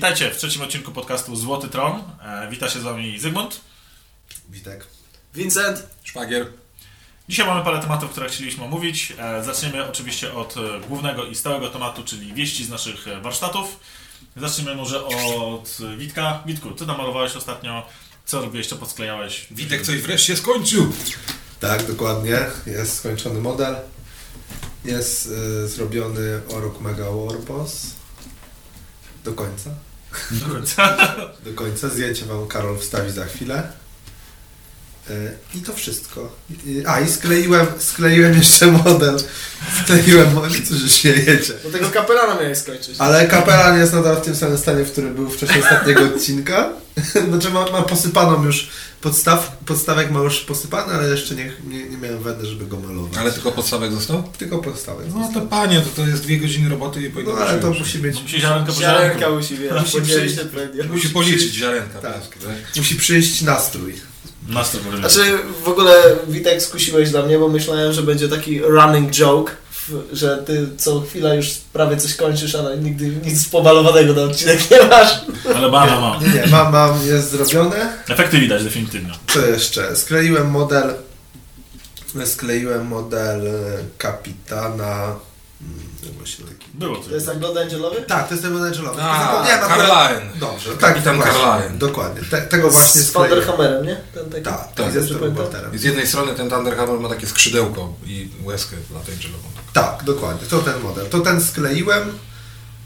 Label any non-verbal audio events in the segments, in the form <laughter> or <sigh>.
Witajcie w trzecim odcinku podcastu Złoty Tron. E, wita się z Wami Zygmunt. Witek. Vincent. Szwagier. Dzisiaj mamy parę tematów, które chcieliśmy omówić. E, zaczniemy oczywiście od e, głównego i stałego tematu, czyli wieści z naszych warsztatów. Zacznijmy może od Witka. Witku, ty namalowałeś ostatnio. Co robiłeś, co podsklejałeś? Witek coś wreszcie skończył. Tak, dokładnie. Jest skończony model. Jest y, zrobiony Orok Mega Warboss. Do końca. Do końca. Do końca. Zdjęcie wam Karol wstawi za chwilę. Y, I to wszystko. Y, A i skleiłem, skleiłem jeszcze model. Skleiłem model, co się śmiejecie. Do tego kapelana miałeś skończyć. Ale kapelan jest nadal w tym samym stanie, w którym był w czasie ostatniego odcinka. <laughs> Znaczy ma, ma posypaną już podstaw, podstawek ma już posypany, ale jeszcze nie, nie, nie miałem wedy, żeby go malować. Ale tylko podstawek został? Tylko podstawek. No to panie, to, to jest dwie godziny roboty i powinno No ale to już. musi być. Musi ziarenko po Ziarenka musi, wiesz, Musi przyjść. Musi policzyć ziarenka. Tak. Tak. tak. Musi przyjść nastrój. Nastrój powiem. Znaczy, w ogóle Witek skusiłeś dla mnie, bo myślałem, że będzie taki running joke, że ty co chwila już prawie coś kończysz, ale nigdy nic pomalowanego na odcinek nie masz. Ale ma, ma, ma. Nie, nie, mam, mam, jest zrobione. Efekty widać definitywnie. Co jeszcze? Skleiłem model. Skleiłem model kapitana. Jak właśnie taki. Było coś. To jest tak God Angelowy? Tak, to jest ten model Angelowy. A, akurat- Carline. Dobrze, Kapitan tak, Carline. Dokładnie. Te, tego właśnie Z skleiłem. Thunderhammerem, nie? Ten taki? Tak, Tak, tak, ze. I z jednej strony ten Thunderhammer ma takie skrzydełko i łezkę latęczylową. Tak, dokładnie. To ten model. To ten skleiłem,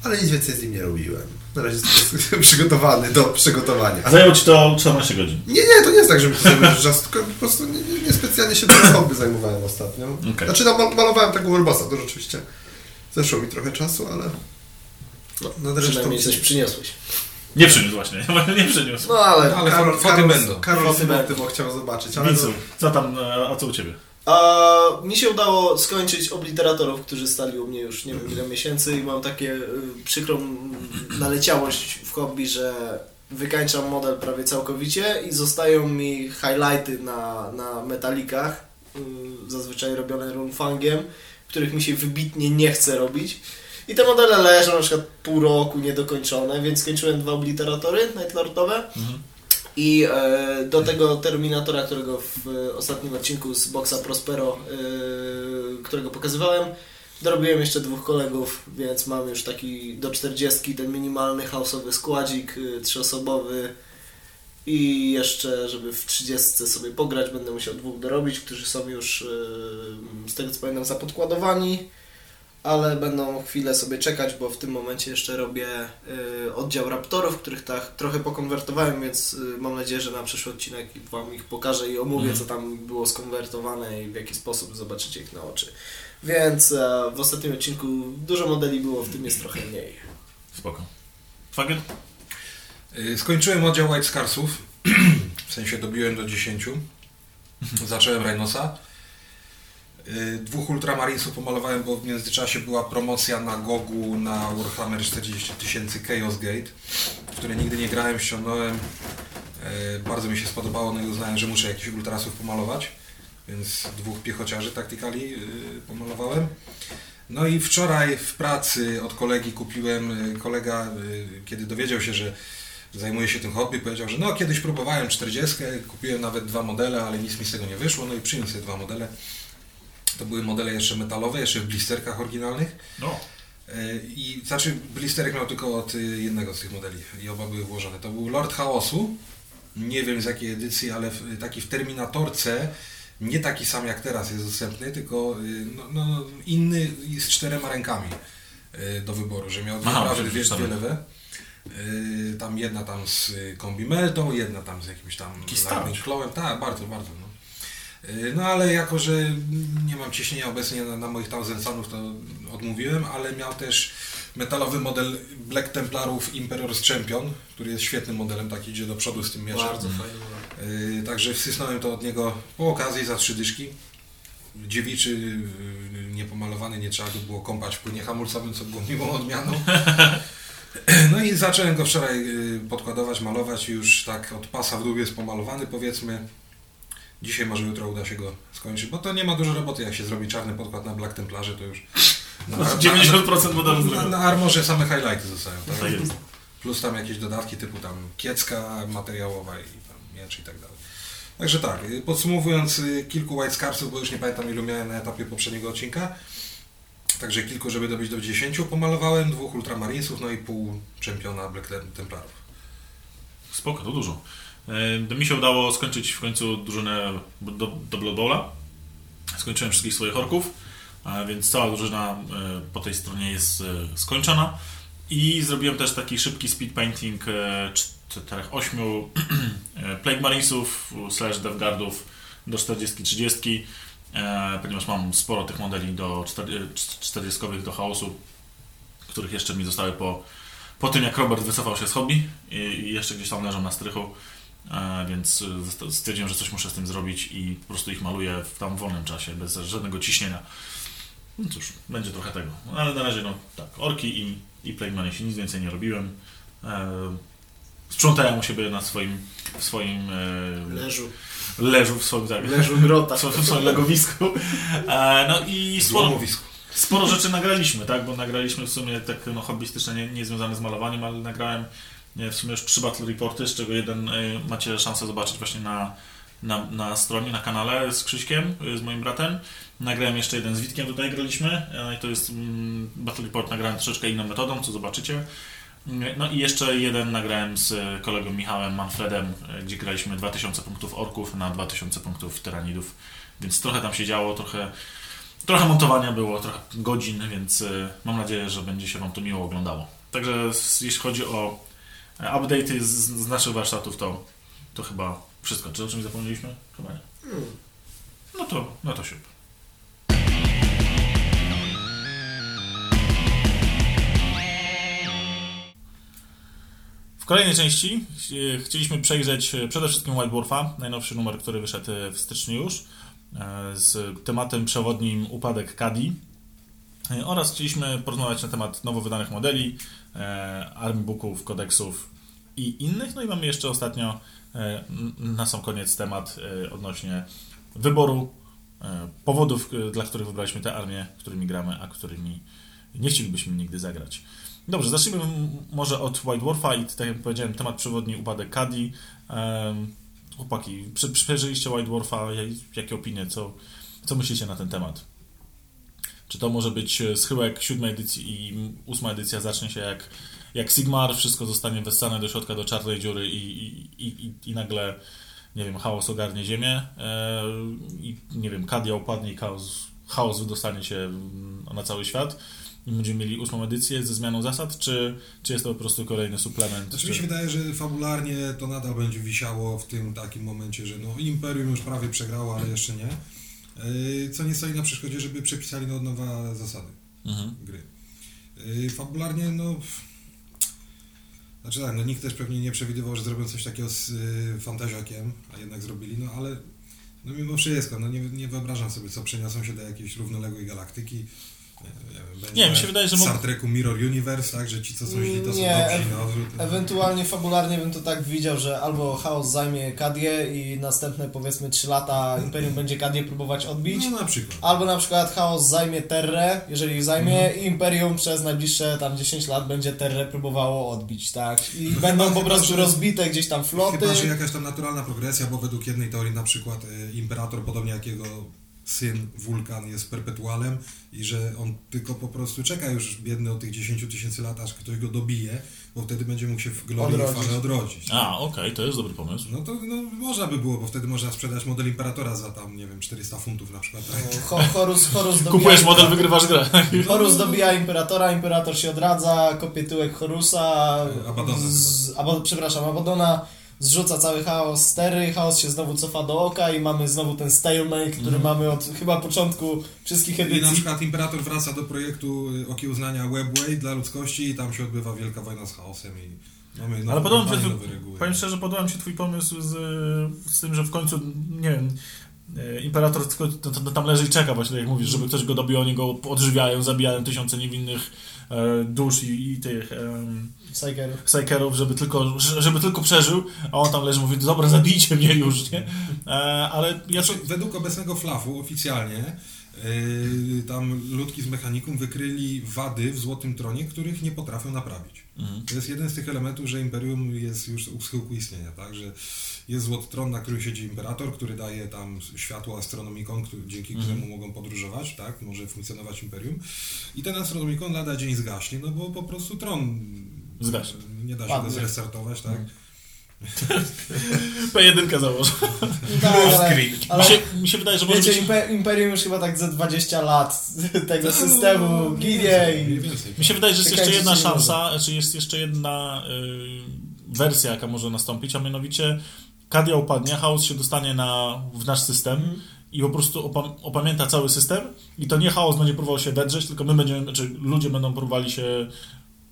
ale nic więcej z nim nie robiłem. Na razie jestem <laughs> <laughs> przygotowany do przygotowania. Zajęło Ci to 14 godzin. Nie, nie, to nie jest tak, że mi to czas, <laughs> tylko po prostu nie, nie, niespecjalnie się tym hobby zajmowałem ostatnio. Okej. Znaczy, no, mal- malowałem tego Warbossa, to rzeczywiście zeszło mi trochę czasu, ale no, no. Przynajmniej coś przyniosłeś. Nie przyniósł właśnie. <laughs> nie przyniósł. No ale... Ale Karol, foty Karol, będą. Karol Foty będą. bo chciał zobaczyć, ale Wincu, co tam, e, a co u Ciebie? A mi się udało skończyć obliteratorów, którzy stali u mnie już nie wiem ile miesięcy i mam takie y, przykrą naleciałość w hobby, że wykańczam model prawie całkowicie i zostają mi highlighty na, na metalikach, y, zazwyczaj robione runfangiem, których mi się wybitnie nie chce robić. I te modele leżą na przykład pół roku niedokończone, więc skończyłem dwa obliteratory Nightlordowe. Mhm. I e, do tego Terminatora, którego w e, ostatnim odcinku z Boxa Prospero, e, którego pokazywałem, dorobiłem jeszcze dwóch kolegów, więc mam już taki do 40 ten minimalny house'owy składzik e, trzyosobowy i jeszcze, żeby w 30 sobie pograć, będę musiał dwóch dorobić, którzy są już e, z tego co pamiętam zapodkładowani ale będą chwilę sobie czekać, bo w tym momencie jeszcze robię y, oddział Raptorów, których tak trochę pokonwertowałem, więc y, mam nadzieję, że na przyszły odcinek Wam ich pokażę i omówię, Mhm. co tam było skonwertowane i w jaki sposób zobaczycie ich na oczy. Więc e, w ostatnim odcinku dużo modeli było, w tym jest trochę mniej. Spoko. Fagiel? Y, Skończyłem oddział White Scarsów. <clears throat> W sensie dobiłem do 10. Zacząłem Rhinosa. Y, Dwóch Ultramarinesów pomalowałem, bo w międzyczasie była promocja na Gogu na Warhammer 40 tysięcy Chaos Gate, w które nigdy nie grałem, ściągnąłem. Y, Bardzo mi się spodobało, no i uznałem, że muszę jakichś ultrasów pomalować. Więc dwóch piechociarzy taktykali pomalowałem. No i wczoraj w pracy od kolegi kupiłem, kolega kiedy dowiedział się, że zajmuję się tym hobby, powiedział, że no kiedyś próbowałem 40, kupiłem nawet dwa modele, ale nic mi z tego nie wyszło, no i przyniósł sobie dwa modele. To były modele jeszcze metalowe, jeszcze w blisterkach oryginalnych. No. E, I znaczy blisterek miał tylko od y, jednego z tych modeli i oba były włożone. To był Lord Chaosu, nie wiem z jakiej edycji, ale taki w Terminatorce, nie taki sam jak teraz jest dostępny, tylko y, no, no, inny z czterema rękami y, do wyboru, że miał dwie Aha, prawe, dwie, dwie lewe. Y, Tam jedna tam z y, kombi meltą, jedna tam z jakimś tam clawem. Tak, bardzo, bardzo. No. Y, No ale jako, że nie mam ciśnienia obecnie na, na moich Thousand Sunów, to odmówiłem, ale miał też metalowy model Black Templarów Emperor's Champion, który jest świetnym modelem, taki idzie do przodu z tym mieczem. Bardzo fajny model. Y, Także wsysnąłem to od niego po okazji za trzy dyszki. Dziewiczy, y, niepomalowany, nie trzeba go było kąpać w płynie hamulcowym, co było miłą odmianą. <laughs> <clears throat> No i zacząłem go wczoraj y, podkładować, malować, już tak od pasa w dół jest pomalowany powiedzmy. Dzisiaj może jutro uda się go skończyć, bo to nie ma dużo roboty, jak się zrobi czarny podkład na Black Templarze, to już na, na, 90% modelu na, na armorze same highlighty zostają. Tak? Tak jest. plus tam jakieś dodatki typu tam kiecka materiałowa i tam miecz i tak dalej. Także tak, y, podsumowując y, kilku White Scarsów, bo już nie pamiętam ilu miałem na etapie poprzedniego odcinka, także kilku, żeby dobić do 10 pomalowałem, dwóch Ultramarinesów, no i pół czempiona Black Tem- Templarów. Spoko, to dużo. E, Mi się udało skończyć w końcu drużynę do, do Blood Bowla. Skończyłem wszystkich swoich orków, więc cała drużyna e, po tej stronie jest e, skończona. I zrobiłem też taki szybki speed painting e, czterech, ośmiu <clears throat> Plague Marinesów slash Devguardów do 40-30, e, ponieważ mam sporo tych modeli do 40 do chaosu, których jeszcze mi zostały po, po tym, jak Robert wycofał się z hobby i, jeszcze gdzieś tam leżą na strychu, e, więc e, stwierdziłem, że coś muszę z tym zrobić i po prostu ich maluję w tam wolnym czasie, bez żadnego ciśnienia. No cóż, będzie trochę tego. No, ale na razie, no tak, orki i, i Plague Manisi, nic więcej nie robiłem. E, sprzątałem u siebie na swoim, w swoim e, Leżu. Leżu, w swoim, tak, Leżu grota. w swoim, w swoim legowisku. E, no i sporo, sporo rzeczy nagraliśmy, tak? Bo nagraliśmy w sumie tak no, hobbystycznie, nie, nie związane z malowaniem, ale nagrałem nie, w sumie już trzy battle reporty, z czego jeden y, macie szansę zobaczyć właśnie na, na, na stronie, na kanale z Krzyśkiem, y, z moim bratem. Nagrałem jeszcze jeden z Witkiem, tutaj graliśmy. E, i to jest mm, battle report nagrałem troszeczkę inną metodą, co zobaczycie. No i jeszcze jeden nagrałem z e, kolegą Michałem Manfredem, e, gdzie graliśmy 2000 punktów orków na 2000 punktów tyranidów, więc trochę tam się działo, trochę Trochę montowania było, trochę godzin, więc y, mam nadzieję, że będzie się Wam to miło oglądało. Także jeśli chodzi o e, update'y z, z naszych warsztatów, to, to chyba wszystko. Czy o czymś zapomnieliśmy? Chyba nie. Hmm. No to, no to się. W kolejnej części e, chcieliśmy przejrzeć e, przede wszystkim White Dwarfa, najnowszy numer, który wyszedł e, w styczniu już, z tematem przewodnim Upadek Kadi. Oraz chcieliśmy porozmawiać na temat nowo wydanych modeli, e, armbooków, kodeksów i innych. No i mamy jeszcze ostatnio na sam koniec temat odnośnie wyboru powodów, dla których wybraliśmy te armie, którymi gramy, a którymi nie chcielibyśmy nigdy zagrać. Dobrze, zacznijmy może od White Dwarfa i tak jak powiedziałem, temat przewodni upadek Kadi. Chłopaki, prze- przejrzeliście White Dwarfa, jak- jakie opinie, co, co myślicie na ten temat? Czy to może być e, schyłek siódmej edycji i ósma edycja zacznie się jak, jak Sigmar, wszystko zostanie wessane do środka, do czarnej dziury i, i, i, i- nagle, nie wiem, chaos ogarnie ziemię e, i, nie wiem, Kadia upadnie i chaos, chaos wydostanie się na cały świat i będziemy mieli ósmą edycję ze zmianą zasad, czy, czy jest to po prostu kolejny suplement? Znaczy mi się czy... wydaje, że fabularnie to nadal będzie wisiało w tym takim momencie, że no Imperium już prawie przegrało, ale jeszcze nie. Yy, Co nie stoi na przeszkodzie, żeby przepisali od nowa zasady Mhm. gry. Yy, Fabularnie, no... Znaczy tak, no nikt też pewnie nie przewidywał, że zrobią coś takiego z yy, Fantaziakiem, a jednak zrobili, no ale no mimo wszystko, no nie, nie wyobrażam sobie, co przeniosą się do jakiejś równoległej galaktyki. Nie, mi się wydaje, że mo- Star Treku Mirror Universe, tak, że ci, co są źli, to są Nie, dobrzy e- na odwrót. Ewentualnie fabularnie bym to tak widział, że albo Chaos zajmie Kadię i następne powiedzmy 3 lata Imperium <laughs> będzie Kadię próbować odbić. No na przykład. Albo na przykład Chaos zajmie Terrę, jeżeli ich zajmie, Mhm. i Imperium przez najbliższe tam 10 lat będzie Terrę próbowało odbić, tak? I No będą po prostu rozbite gdzieś tam floty. Chyba, że jakaś tam naturalna progresja, bo według jednej teorii na przykład e, Imperator, podobnie jak jego syn Wulkan jest perpetualem i że on tylko po prostu czeka już biedny od tych 10 tysięcy lat, aż ktoś go dobije, bo wtedy będzie mógł się w glorii Odrodzić. chwale odrodzić. A, okej, to jest dobry pomysł. No to no, można by było, bo wtedy można sprzedać model Imperatora za tam, nie wiem, 400 funtów na przykład. Tak? Ho- Horus, Horus dobija Kupujesz model, wygrywasz grę. <laughs> Horus dobija Imperatora, Imperator się odradza, kopie tyłek Horusa, Abadona. z, abo, przepraszam, Abadona zrzuca cały chaos. Z Tery, chaos się znowu cofa do oka i mamy znowu ten stalemate, który mamy od chyba początku wszystkich I na edycji. przykład Imperator wraca do projektu Okiełznania Webway dla ludzkości i tam się odbywa wielka wojna z chaosem i mamy Ale podoba mi się, powiem szczerze, podoba mi się twój pomysł z, z tym, że w końcu, nie wiem, Imperator to, to tam leży i czeka właśnie, tak jak mówisz, żeby ktoś go dobił, oni go odżywiają, zabijają tysiące niewinnych e, dusz i, i tych. Psykerów, żeby tylko, żeby tylko przeżył, a on tam leży mówi, dobra, zabijcie mnie już, nie? E, ale ja... Znaczy, według obecnego flafu oficjalnie tam ludki z mechanikum wykryli wady w Złotym Tronie, których nie potrafią naprawić. Mhm. To jest jeden z tych elementów, że Imperium jest już u schyłku istnienia, tak? Że jest Złoty Tron, na którym siedzi Imperator, który daje tam światło astronomikon, dzięki Mhm. któremu mogą podróżować, tak? Może funkcjonować Imperium. I ten astronomikon lada dzień zgaśnie, no bo po prostu Tron Zgaśnie. nie da się Padnie. go zrestartować, tak? P1 założę. Tak, ale, Mi ale się, mi się wydaje, że może wiecie, być... Impe- Imperium już chyba tak za 20 lat <laughs> tego systemu ginie Mniej i... Mi się wydaje, że jest jeszcze jedna szansa, czy jest jeszcze jedna y, wersja, jaka może nastąpić, a mianowicie Kadia upadnie, chaos się dostanie na, w nasz system Mhm. i po prostu opam- opamięta cały system i to nie chaos będzie próbował się wedrzeć, tylko my będziemy, znaczy ludzie będą próbowali się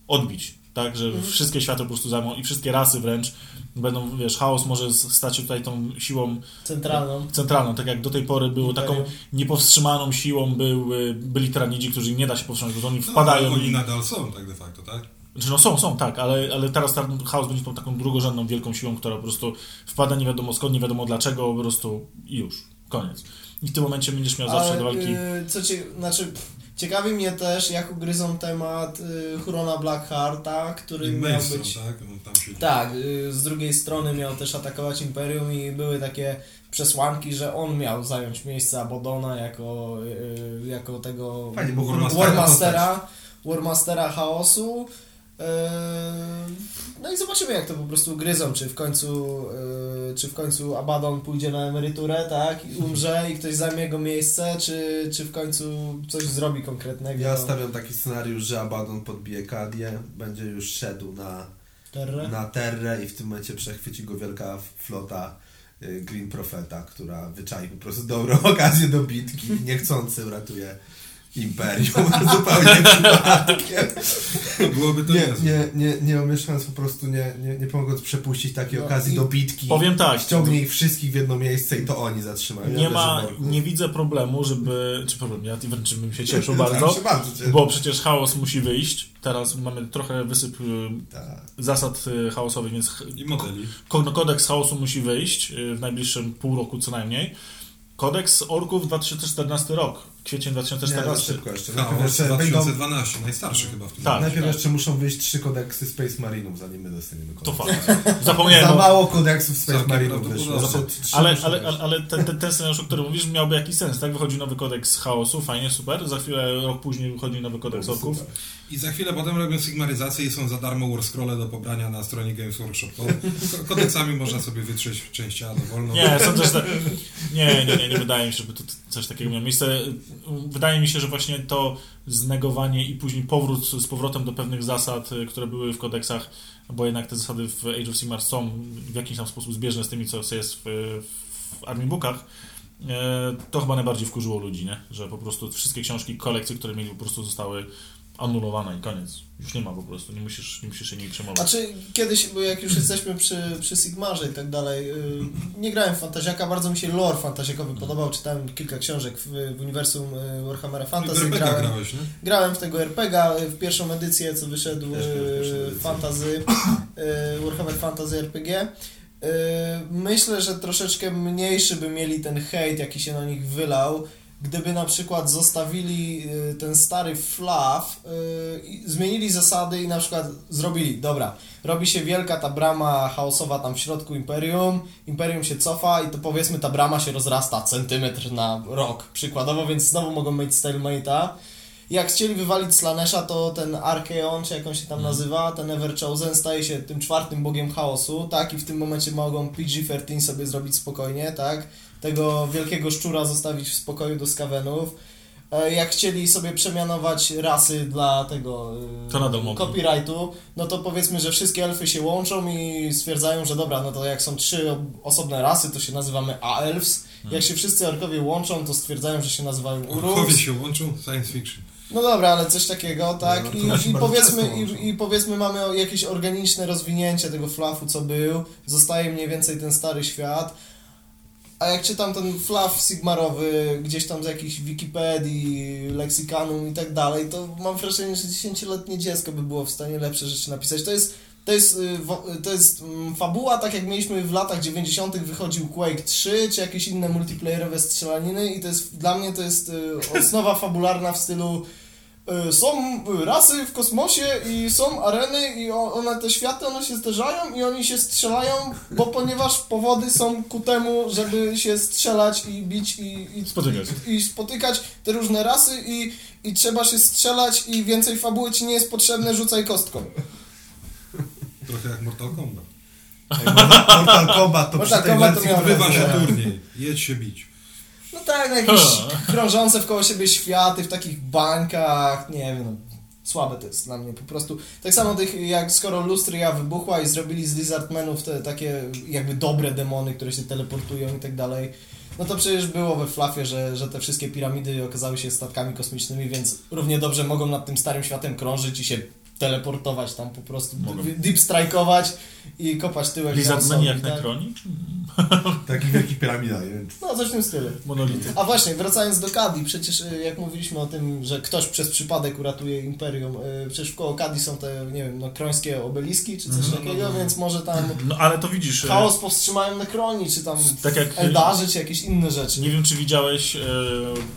odbić, tak, że Mhm. wszystkie światy po prostu zajmą i wszystkie rasy wręcz będą, wiesz, chaos może stać się tutaj tą siłą Centralną. centralną, tak jak do tej pory było taką niepowstrzymaną siłą były, byli tyranidzi, którzy nie da się powstrzymać, bo oni No, wpadają oni i nadal są, tak de facto, tak? znaczy, no są, są, tak, ale, ale teraz ten chaos będzie tą taką drugorzędną wielką siłą, która po prostu wpada nie wiadomo skąd, nie wiadomo dlaczego, po prostu i już, koniec. I w tym momencie będziesz miał zawsze do walki. y, co cie, znaczy, pff, ciekawi mnie też, jak ugryzą temat y, Hurona Blackhearta, który I miał być... tak? On tam siedzi. Tak, y, z drugiej strony miał też atakować Imperium i były takie przesłanki, że on miał zająć miejsce Abodona jako, y, jako tego Fajnie, Warmastera, Warmastera chaosu. Yy, No i zobaczymy jak to po prostu gryzą, czy w końcu yy, czy w końcu Abaddon pójdzie na emeryturę, tak, i umrze i ktoś zajmie jego miejsce, czy, czy w końcu coś zrobi konkretnego. Ja stawiam taki scenariusz, że Abaddon podbije Kadię, będzie już szedł na, Terrę. na Terrę i w tym momencie przechwyci go wielka flota y, Green Profeta, która wyczai po prostu dobrą <laughs> okazję do bitki i niechcący uratuje Imperium <laughs> zupełnie przypadkiem. Byłoby to Nie, niezłe. nie, nie, nie omieszkając po prostu, nie, nie, nie pomogąc przepuścić takiej No okazji do bitki. Powiem tak, Ściągnie ich wszystkich w jedno miejsce i to oni zatrzymają. nie Ja ma, nie widzę problemu, żeby, czy problem, ja wręcz bym się <laughs> cieszył Tak, bardzo, się bardzo bo przecież chaos musi wyjść, teraz mamy trochę wysyp y, Tak. zasad y, chaosowych, więc I modeli. No, kodeks chaosu musi wyjść y, w najbliższym pół roku co najmniej. Kodeks orków 2014 rok, kwiecień Nie, za 2014. szybko jeszcze. No, Najpierw jeszcze, wyjdą, 2012, najstarszy chyba w tym Tak. najpierw tak. jeszcze muszą wyjść trzy kodeksy Space Marinów, zanim my dostaniemy To kodeks. fakt. Zapomniałem. <laughs> Za mało kodeksów Space Całkiem Marinów wyszło. Jeszcze Ale, ale, ale, ale ten, ten, ten scenariusz, o którym mówisz, miałby jakiś sens, tak? Wychodzi nowy kodeks chaosu, fajnie, super. Za chwilę, rok później wychodzi nowy kodeks orków. Super. I za chwilę potem robią sigmaryzację i są za darmo warscrolle do pobrania na stronie Games Workshop. Ko- Kodeksami można sobie wytrzeć część A dowolną. Nie, sądzę, że... Nie, nie, nie, nie wydaje mi się, żeby to coś takiego miało miejsce. Wydaje mi się, że właśnie to znegowanie i później powrót z powrotem do pewnych zasad, y, które były w kodeksach, bo jednak te zasady w Age of Sigmar są w jakiś tam sposób zbieżne z tymi, co jest w, w Army Bookach, e, to chyba najbardziej wkurzyło ludzi, nie? Że po prostu wszystkie książki, kolekcje, które mieli po prostu zostały anulowane i koniec. Już nie ma po prostu, nie musisz, nie musisz się nimi przejmować. Znaczy, kiedyś, bo jak już jesteśmy przy, przy Sigmarze i tak dalej, yy, nie grałem w Fantaziaka, bardzo mi się lore fantaziakowy podobał, czytałem kilka książek w, w uniwersum yy, Warhammera Fantasy, w RPG grałem, grałeś, nie? grałem w tego RPGa, yy, w pierwszą edycję, co wyszedł yy. Fantasy, yy, Warhammer Fantasy RPG. Yy, Myślę, że troszeczkę mniejszy by mieli ten hejt, jaki się na nich wylał, gdyby na przykład zostawili y, ten stary fluff, y, zmienili zasady i na przykład zrobili, dobra, robi się wielka ta brama chaosowa tam w środku Imperium, Imperium się cofa i to powiedzmy ta brama się rozrasta centymetr na rok, przykładowo, więc znowu mogą mieć stalemate'a. Jak chcieli wywalić Slanesha, to ten Archeon, czy jak on się tam nazywa, ten Ever Chosen, staje się tym czwartym bogiem chaosu, tak? I w tym momencie mogą PG-13 sobie zrobić spokojnie, tak? Tego wielkiego szczura zostawić w spokoju do skawenów. E, Jak chcieli sobie przemianować rasy dla tego e, copyrightu, no to powiedzmy, że wszystkie elfy się łączą i stwierdzają, że dobra, no to jak są trzy ob- osobne rasy, to się nazywamy A-Elves. Jak się wszyscy orkowie łączą, to stwierdzają, że się nazywają Orkowie Urus. się łączą, science fiction. No dobra, ale coś takiego, tak? No, I, i, powiedzmy, i, I powiedzmy mamy jakieś organiczne rozwinięcie tego flafu, co był. Zostaje mniej więcej ten stary świat. A jak czytam ten fluff sigmarowy gdzieś tam z jakichś Wikipedii, leksykanum i tak dalej, to mam wrażenie, że 10-letnie dziecko by było w stanie lepsze rzeczy napisać. To jest To jest, y, to jest mm, fabuła, tak jak mieliśmy w latach 90. wychodził Quake 3, czy jakieś inne multiplayerowe strzelaniny i to jest, dla mnie to jest y, <laughs> osnowa fabularna w stylu są y, rasy w kosmosie i są areny i one, te światy, one się zderzają i oni się strzelają, bo ponieważ powody są ku temu, żeby się strzelać i bić i, i Spotykać. i spotykać te różne rasy i, i trzeba się strzelać i więcej fabuły ci nie jest potrzebne, rzucaj kostką. Trochę jak Mortal Kombat. <laughs> Mortal Kombat to Mortal przy tej Kombat to miał która Odbywa się turniej, jedź się bić. No tak, no jakieś krążące wkoło siebie światy w takich bańkach, nie wiem, no, słabe to jest dla mnie po prostu. Tak samo tych, jak skoro Lustria wybuchła i zrobili z Lizardmenów te takie jakby dobre demony, które się teleportują i tak dalej, no to przecież było we Flafie, że, że te wszystkie piramidy okazały się statkami kosmicznymi, więc równie dobrze mogą nad tym starym światem krążyć i się teleportować tam po prostu, Mogą. deep strike'ować i kopać tyłek Chaosowi, jak tak? Necroni? <laughs> Taki wielki piramida. No, coś w tym stylu. Monolity. A właśnie, wracając do Kadi, przecież y, jak mówiliśmy o tym, że ktoś przez przypadek uratuje Imperium, y, przecież koło Kadi są te, nie wiem, no krońskie obeliski czy coś Mhm. takiego, więc może tam No ale to widzisz, e, chaos powstrzymają Nekroni, czy tam tak jak Eldarzy, czy jakieś inne rzeczy. Nie wiem, czy widziałeś e,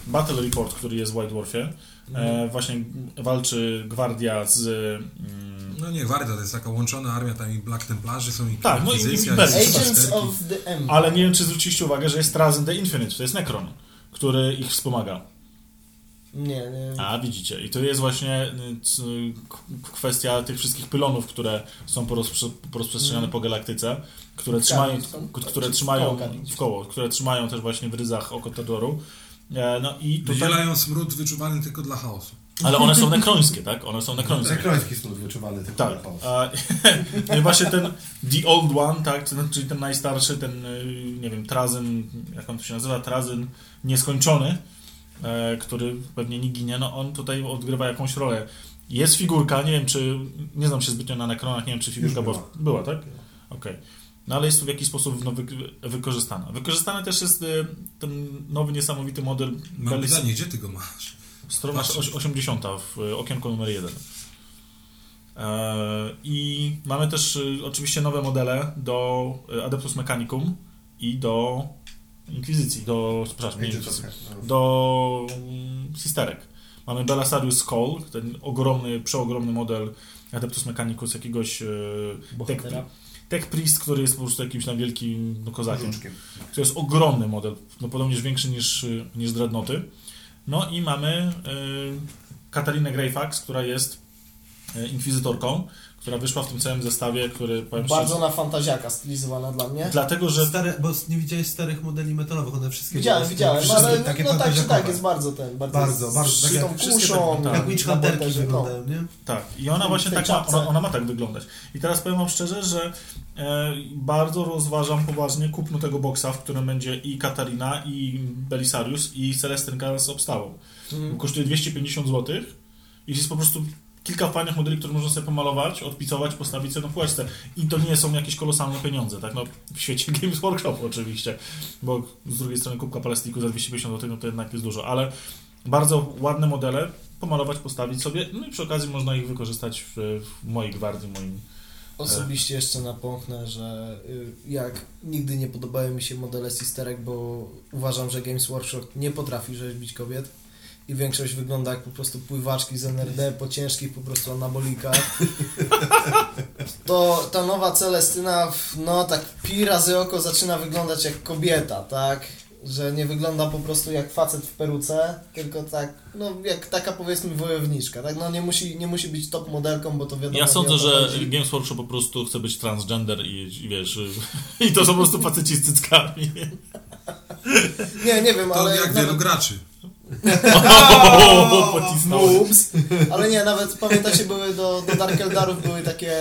Battle Report, który jest w White Dwarfie. E, właśnie walczy gwardia z... Mm, No nie, Warda to jest taka łączona armia, tam i Black Templarzy są i Tak, no i- i Agents of the Empire. ale nie wiem, czy zwróciliście uwagę, że jest Trazen the Infinite, to jest Necron, który ich wspomaga. Nie, nie. A, widzicie. I to jest właśnie y, kwestia tych wszystkich pylonów, które są porozprze- porozprzestrzeniane po galaktyce, które trzymają, które Czy w koło trzymają w koło, które trzymają też właśnie w ryzach oko terroru. E, No i tutaj, Wydzielają smród wyczuwalny tylko dla chaosu. ale one są nekrońskie, tak? One są nekrońskie. Zakroński smród wyczuwalny tylko Tak. na chaos. A, <laughs> no i właśnie ten The Old One, tak, czyli ten najstarszy, ten, y, nie wiem, Trazyn, jak on to się nazywa, Trazyn nieskończony, e, który pewnie nie ginie, no on tutaj odgrywa jakąś rolę. Jest figurka, nie wiem czy, nie znam się zbytnio na Necronach, nie wiem czy figurka Już była. Była, tak? Okej. No ale jest tu w jakiś sposób no, wy, wykorzystana. Wykorzystany też jest y, ten nowy, niesamowity model Mam pytanie, gdzie ty go masz? Strona Patrzę. oś- 80 w y, okienku numer 1. I mamy też y, oczywiście nowe modele do y, Adeptus Mechanicum i do Inkwizycji, do, przepraszam, nie Inkwizycji, of- no. do mm, Sisterek. Mamy Belasarius Skull, ten ogromny, przeogromny model Adeptus Mechanicus, jakiegoś y, Bohatera. Tech Priest, który jest po prostu jakimś tam wielkim no, kozakiem. Żuczkiem. To jest ogromny model, no podobnież większy niż, niż Dreadnoty. No i mamy y, Katarinę Greyfax, która jest y, inkwizytorką, która wyszła w tym całym zestawie, który powiem Bardzo szczerze, na fantaziaka stylizowana dla mnie. dlatego, że Stare, bo nie widziałeś starych modeli metalowych, one wszystkie Widziałem, widziałem, wszystkie ale takie no tak czy tak, jest bardzo ten, bardzo, Bardzo, bardzo, z tak tą jak wszystkie kuszą, tak, Jak Witch Hunterki borderze, no. wyglądają, nie? tak, i ona właśnie tak ma, ona, ona ma tak wyglądać. I teraz powiem wam szczerze, że e, bardzo rozważam poważnie kupno tego boksa, w którym będzie i Katarina, i Belisarius, i Celestynka z obstawą. Mhm. Kosztuje 250 zł i jest po prostu kilka fajnych modeli, które można sobie pomalować, odpicować, postawić sobie na półeczce. I to nie są jakieś kolosalne pieniądze, tak? No, w świecie <laughs> Games Workshop oczywiście, bo z drugiej strony kubka plastiku za 250 zł, no to jednak jest dużo, ale bardzo ładne modele, pomalować, postawić sobie, no i przy okazji można ich wykorzystać w, w mojej gwardii, moim... Osobiście jeszcze napomknę, że y, jak nigdy nie podobały mi się modele sisterek, bo uważam, że Games Workshop nie potrafi rzeźbić kobiet i większość wygląda jak po prostu pływaczki z NRD po ciężkich po prostu anabolikach. <laughs> To ta nowa Celestyna, no tak pi razy oko zaczyna wyglądać jak kobieta, tak? Że nie wygląda po prostu jak facet w peruce, tylko tak, no jak taka powiedzmy wojowniczka, tak? No nie musi, nie musi być top modelką, bo to wiadomo Ja sądzę, że chodzi. Games Workshop po prostu chce być transgender i, i wiesz, i to są po prostu faceci z cyckami. Nie, nie wiem, To ale jak wielu graczy. <laughs> O, pocisnąłem. Noobs. Ale nie, nawet pamiętacie, były do, do Dark Eldarów były takie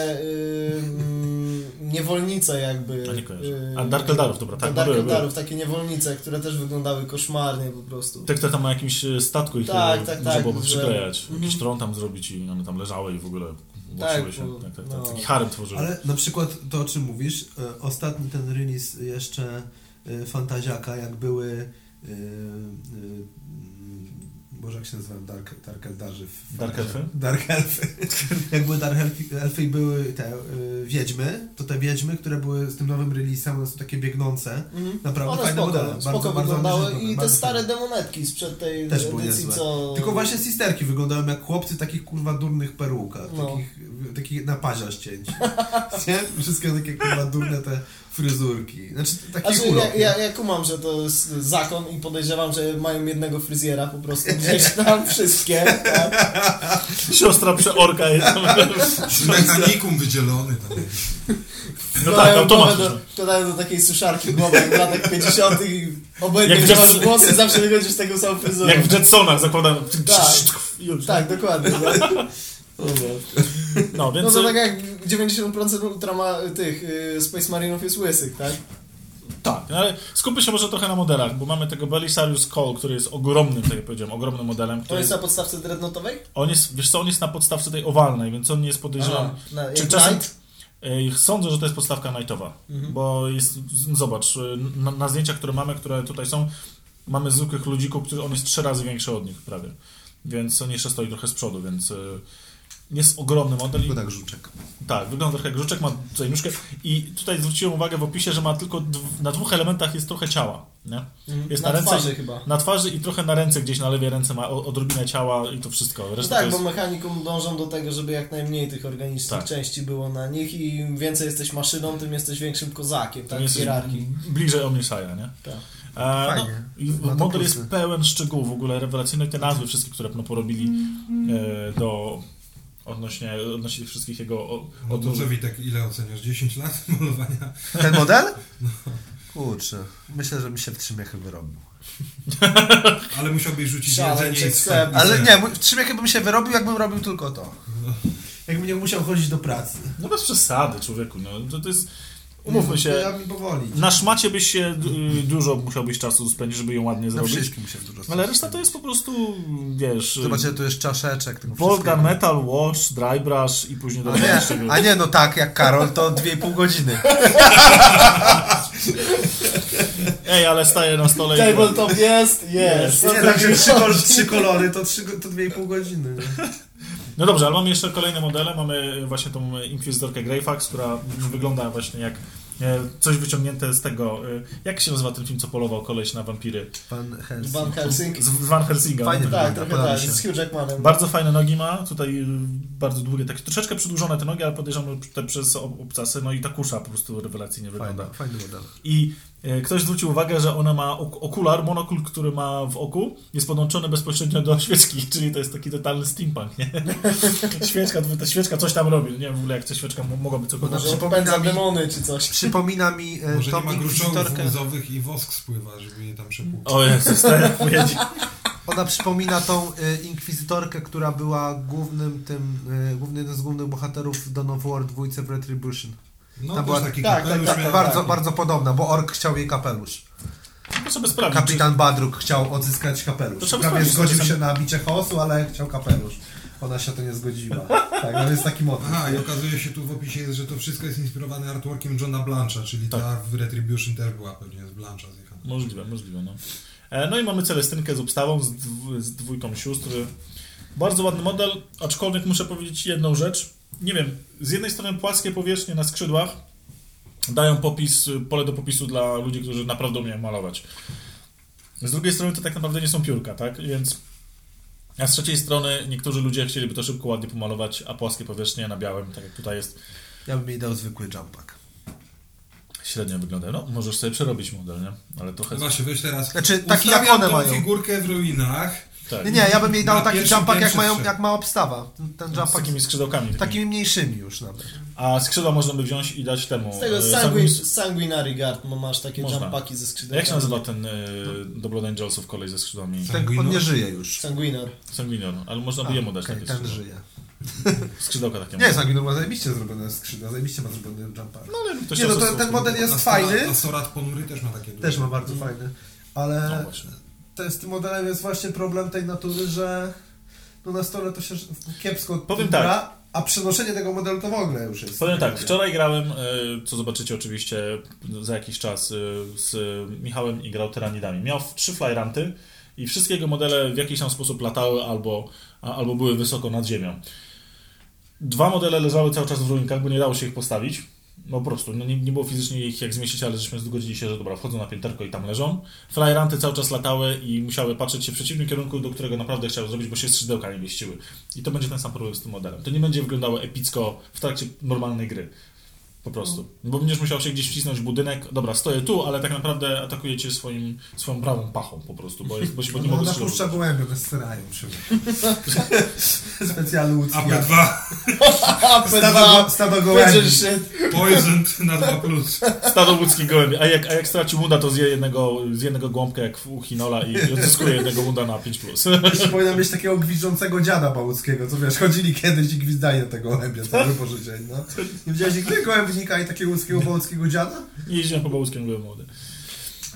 niewolnice jakby. A nie kojarzę. yy, A Dark Eldarów, dobra, tak, do no Dark były, były. Eldarów, takie niewolnice, które też wyglądały koszmarnie po prostu. Tak, to tam na jakimś e, statku ich Tak, e, tak, tak, było że- przyklejać. Mhm. Jakiś tron tam zrobić i one tam leżały i w ogóle Tak, się. bo- Tak, tak, no. tak. Taki harem tworzyły. Ale na przykład to, o czym mówisz, e, ostatni ten release jeszcze Fantaziaka, jak były Boże, jak się nazywają Dark, dark Eldarzy? w- Dark Elfy? Dark Elfy. <laughs> jak były Dark Elfy, elfy i były te y, wiedźmy, to te wiedźmy, które były z tym nowym releasem, one są takie biegnące. Mhm. Naprawdę One fajne spoko, modele. spoko Bardzo, bardzo wyglądały ładnie i te bardzo stare fajne. demonetki sprzed tej Też edycji, co... Tylko właśnie sisterki wyglądają jak chłopcy w takich kurwa durnych perukach, No. takich, takich na pazia ścięć. <laughs> nie? Wszystkie takie kurwa durne te fryzurki. Znaczy taki Znaczy, urok. ja, ja, ja kumam, że to jest zakon i podejrzewam, że mają jednego fryzjera po prostu gdzieś tam wszystkie. Tak? <laughs> Siostra przeorka jest. Mechanikum wydzielony tam. No tak, Wkładają głowę automat. do, wkładają do takiej suszarki głowę w latach 50 i obojętnie Jak w włosy, zawsze wychodzisz z tego samą fryzurą. Jak w Jetsonach zakładam. Tak. Już. Tak, dokładnie. No. No, No więc to tak jak 90% ultrama tych y, Space Marinów jest łysych, tak? tak, no ale skupmy się może trochę na modelach, bo mamy tego Belisarius Cole, który jest ogromnym, tak jak powiedziałem, ogromnym modelem. To Który jest jest, na podstawce dreadnoughtowej? on jest, wiesz co, on jest na podstawce tej owalnej, więc on nie jest podejrzewam. Aha, na, Czy czasem, e, sądzę, że to jest podstawka nightowa, Mhm. bo jest, zobacz, na, na zdjęciach, które mamy, które tutaj są, mamy zwykłych ludzików, który on jest trzy razy większy od nich prawie, więc on jeszcze stoi trochę z przodu, więc jest ogromny model. i- Tylko tak żuczek. Tak, wygląda trochę jak żuczek, ma tutaj nóżkę i tutaj zwróciłem uwagę w opisie, że ma tylko dw- na dwóch elementach jest trochę ciała, nie? Mhm. Jest na, na ręce- twarzy chyba. Na twarzy i trochę na ręce, gdzieś na lewej ręce ma odrobinę ciała i to wszystko. No tak, to bo jest... mechanikum dążą do tego, żeby jak najmniej tych organicznych Tak. części było na nich i im więcej jesteś maszyną, tym jesteś większym kozakiem, tak, w hierarchii. bliżej Omniscience, nie? Tak. E, no, Fajnie. i to model jest pełen szczegółów, w ogóle rewelacyjne. I te nazwy wszystkie, które no, porobili e, do odnośnie, odnośnie tych wszystkich jego o- No to co Witek, ile oceniasz? 10 lat <laughs> malowania? Ten model? Kurczę, myślę, że mi się w trzymiechy wyrobił. <laughs> Ale musiałbyś rzucić Szaleń, jedzenie i. Ale nie, w trzymiechy bym się wyrobił, jakbym robił tylko to. Jakbym nie musiał chodzić do pracy. No bez przesady, człowieku. No, to, to jest... Umówmy się, ja mi powoli. na szmacie byś się y, dużo musiałbyś czasu spędzić, żeby ją ładnie Na zrobić. wszystkim się dużo Ale reszta to jest po prostu, wiesz... Zobaczcie, tu jest czaszeczek. tego wszystkiego. Metal Wash, Dry Brush i później A nie, a nie, no tak, jak Karol, to 2,5 godziny. <laughs> Ej, ale staję na stole i... Tabletop jest, jest. Jest. Nie, także trzy, kol- trzy kolory to, trzy, to 2,5 godziny. <laughs> No dobrze, ale mamy jeszcze kolejne modele. Mamy właśnie tą Inquisitorkę Greyfax, która wygląda właśnie jak e, coś wyciągnięte z tego... e, Jak się nazywa ten film, co polował koleś na wampiry? Pan Helsing. Van Helsing. Z Van Helsinga. Fajny Tak, trochę tak, z Hugh Jackmanem. Bardzo fajne nogi ma, tutaj y, bardzo długie, takie troszeczkę przedłużone te nogi, ale podejrzewam że te przez ob- obcasy, no i ta kusza po prostu rewelacyjnie wygląda. Fajny, fajny model. I e, ktoś zwrócił uwagę, że ona ma ok- okular, monokul, który ma w oku, jest podłączony bezpośrednio do świeczki, <laughs> czyli to jest taki totalny steampunk, nie? <laughs> Świeczka, ta świeczka coś tam robi, nie wiem w ogóle jak ta świeczka mo- mogłaby cokolwiek... Może Przypomina mi- demony czy coś. Przypomina mi e, Może tą nie ma i wosk spływa, żeby je tam przepłuć. O Jezus, tak jak. Ona przypomina tą e, inkwizytorkę, która była głównym tym, e, główny, jeden z głównych bohaterów Dawn of War dwójce w Retribution. No Ta to była- taki tak, kapelusz tak, tak, miał- bardzo, tak. bardzo podobna, bo Ork chciał jej kapelusz. To trzeba sprawdzić. czy- Kapitan Badruk chciał odzyskać kapelusz. Prawie zgodził się na bicie chaosu, ale chciał kapelusz. Ona się to nie zgodziła. Tak, no jest taki motyw. Aha, i okazuje się tu w opisie, jest, że to wszystko jest inspirowane artworkiem Johna Blancha, czyli Tak. ta w Retribution też była pewnie z Blancha zjechana. Możliwe, możliwe, no. E, No i mamy Celestynkę z obstawą, z, dw- z dwójką sióstr. Bardzo ładny model, aczkolwiek muszę powiedzieć jedną rzecz. Nie wiem, z jednej strony płaskie powierzchnie na skrzydłach dają popis, pole do popisu dla ludzi, którzy naprawdę umieją malować. Z drugiej strony to tak naprawdę nie są piórka, tak? Więc a z trzeciej strony niektórzy ludzie chcieliby to szybko, ładnie pomalować, a płaskie powierzchnie na białym, tak jak tutaj jest, Ja bym jej dał zwykły jumpak. średnio wyglądają. No, możesz sobie przerobić model, nie? Ale trochę... No właśnie, weź teraz. Znaczy, taki jak one mają. figurkę w ruinach. Tak. Nie, nie, ja bym jej dał Na taki pierwszym jumpak, jak, mają, jak ma obstawa. Ten, ten Z jumpak takimi skrzydełkami. takimi. takimi mniejszymi już nawet. A skrzydła można by wziąć i dać temu. Z tego e, sanguin, sanguin- Sanguinary Guard, bo masz takie Można. jumpaki ze skrzydełkami. Jak się nazywa ten e, do Blood Angelsów kolej ze skrzydłami? Ten, Sanguinor? on nie żyje już. Sanguinor. Sanguinior, ale można by A, jemu dać okej, takie ten skrzydła. żyje. <laughs> Skrzydełka takie. Nie, Sanguinor ma zajebiście zrobione skrzydła, zajebiście ma zrobiony jumpak. No ale ktoś Nie, no ten sobie- model jest fajny. A Sorat Ponury też ma takie duże. Też ma bardzo fajny. Ale No to z tym modelem jest właśnie problem tej natury, że no na stole to się kiepsko Powiem gra, tak. a przenoszenie tego modelu to w ogóle już jest. Powiem tak, wczoraj grałem, e, co zobaczycie oczywiście za jakiś czas, e, z Michałem i grał tyranidami. Miał trzy flyranty i wszystkie jego modele w jakiś tam sposób latały albo, albo były wysoko nad ziemią. Dwa modele leżały cały czas w ruinkach, bo nie dało się ich postawić. No po prostu, no nie, nie było fizycznie ich jak zmieścić, ale żeśmy zgodzili się, że dobra, wchodzą na pięterko i tam leżą. Flyranty cały czas latały i musiały patrzeć się w przeciwnym kierunku, do którego naprawdę chciały zrobić, bo się skrzydełka nie mieściły. I to będzie ten sam problem z tym modelem. To nie będzie wyglądało epicko w trakcie normalnej gry. Po prostu. Bo będziesz musiał się gdzieś wcisnąć w budynek. Dobra, stoję tu, ale tak naprawdę atakuje cię swoim, swoją prawą pachą po prostu, bo, jest, bo się bo nie No, mogę napuszcza strzelać. gołębie bez scenarium. <laughs> Specjalny <laughs> łódzki. AP2, Stado, stado gołębi. Poisoned na 2+. Plus. Stado łódzkich gołębi. A jak, a jak straci muda, to zje jednego, zje jednego głąbka jak u Hinola i <laughs> odzyskuje jednego muda na 5+. Plus. Powinien mieć takiego gwizdzącego dziada bałuckiego, co wiesz, chodzili kiedyś i gwizdali na tego gołębia całe dzień, no. Nie widziałeś nigdy gołębnika i takiego łódzkiego bałuckiego dziada? Nie jeździłem po Bałuskiem, byłem młody.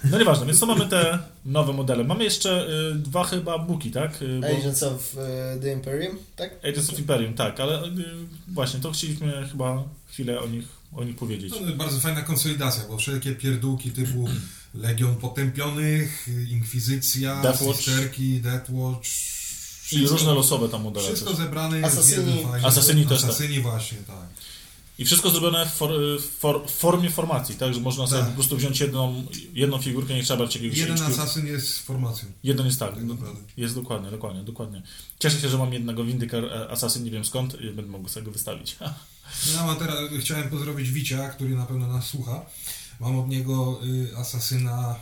No nieważne, więc to mamy te nowe modele. Mamy jeszcze y, dwa chyba buki, tak? Y, bo- Agents of e, the Imperium, tak? Agents of Imperium, tak, ale y, właśnie to chcieliśmy chyba chwilę o nich, o nich powiedzieć. To bardzo fajna konsolidacja, bo wszelkie pierdółki typu Legion Potępionych, Inkwizycja, Deathwatch. Sisterki, Deathwatch, I wszystko- różne losowe tam modele. Wszystko zebrane jest w Asasyni. jednym fajnie. Asasyni też tak. Asasyni właśnie, tak. I wszystko zrobione w, for, for, w formie formacji, tak? Że można sobie Tak. po prostu wziąć jedną, jedną figurkę, nie trzeba brać jakiegoś Jeden HQ. asasyn jest formacją. Jeden jest tak. Tak naprawdę. Jest dokładnie, dokładnie, dokładnie. Cieszę się, że mam jednego Vindicar e, Assassin, nie wiem skąd, i będę mógł sobie go wystawić. <laughs> Ja mam teraz, chciałem pozdrowić Wicia, który na pewno nas słucha. Mam od niego y, asasyna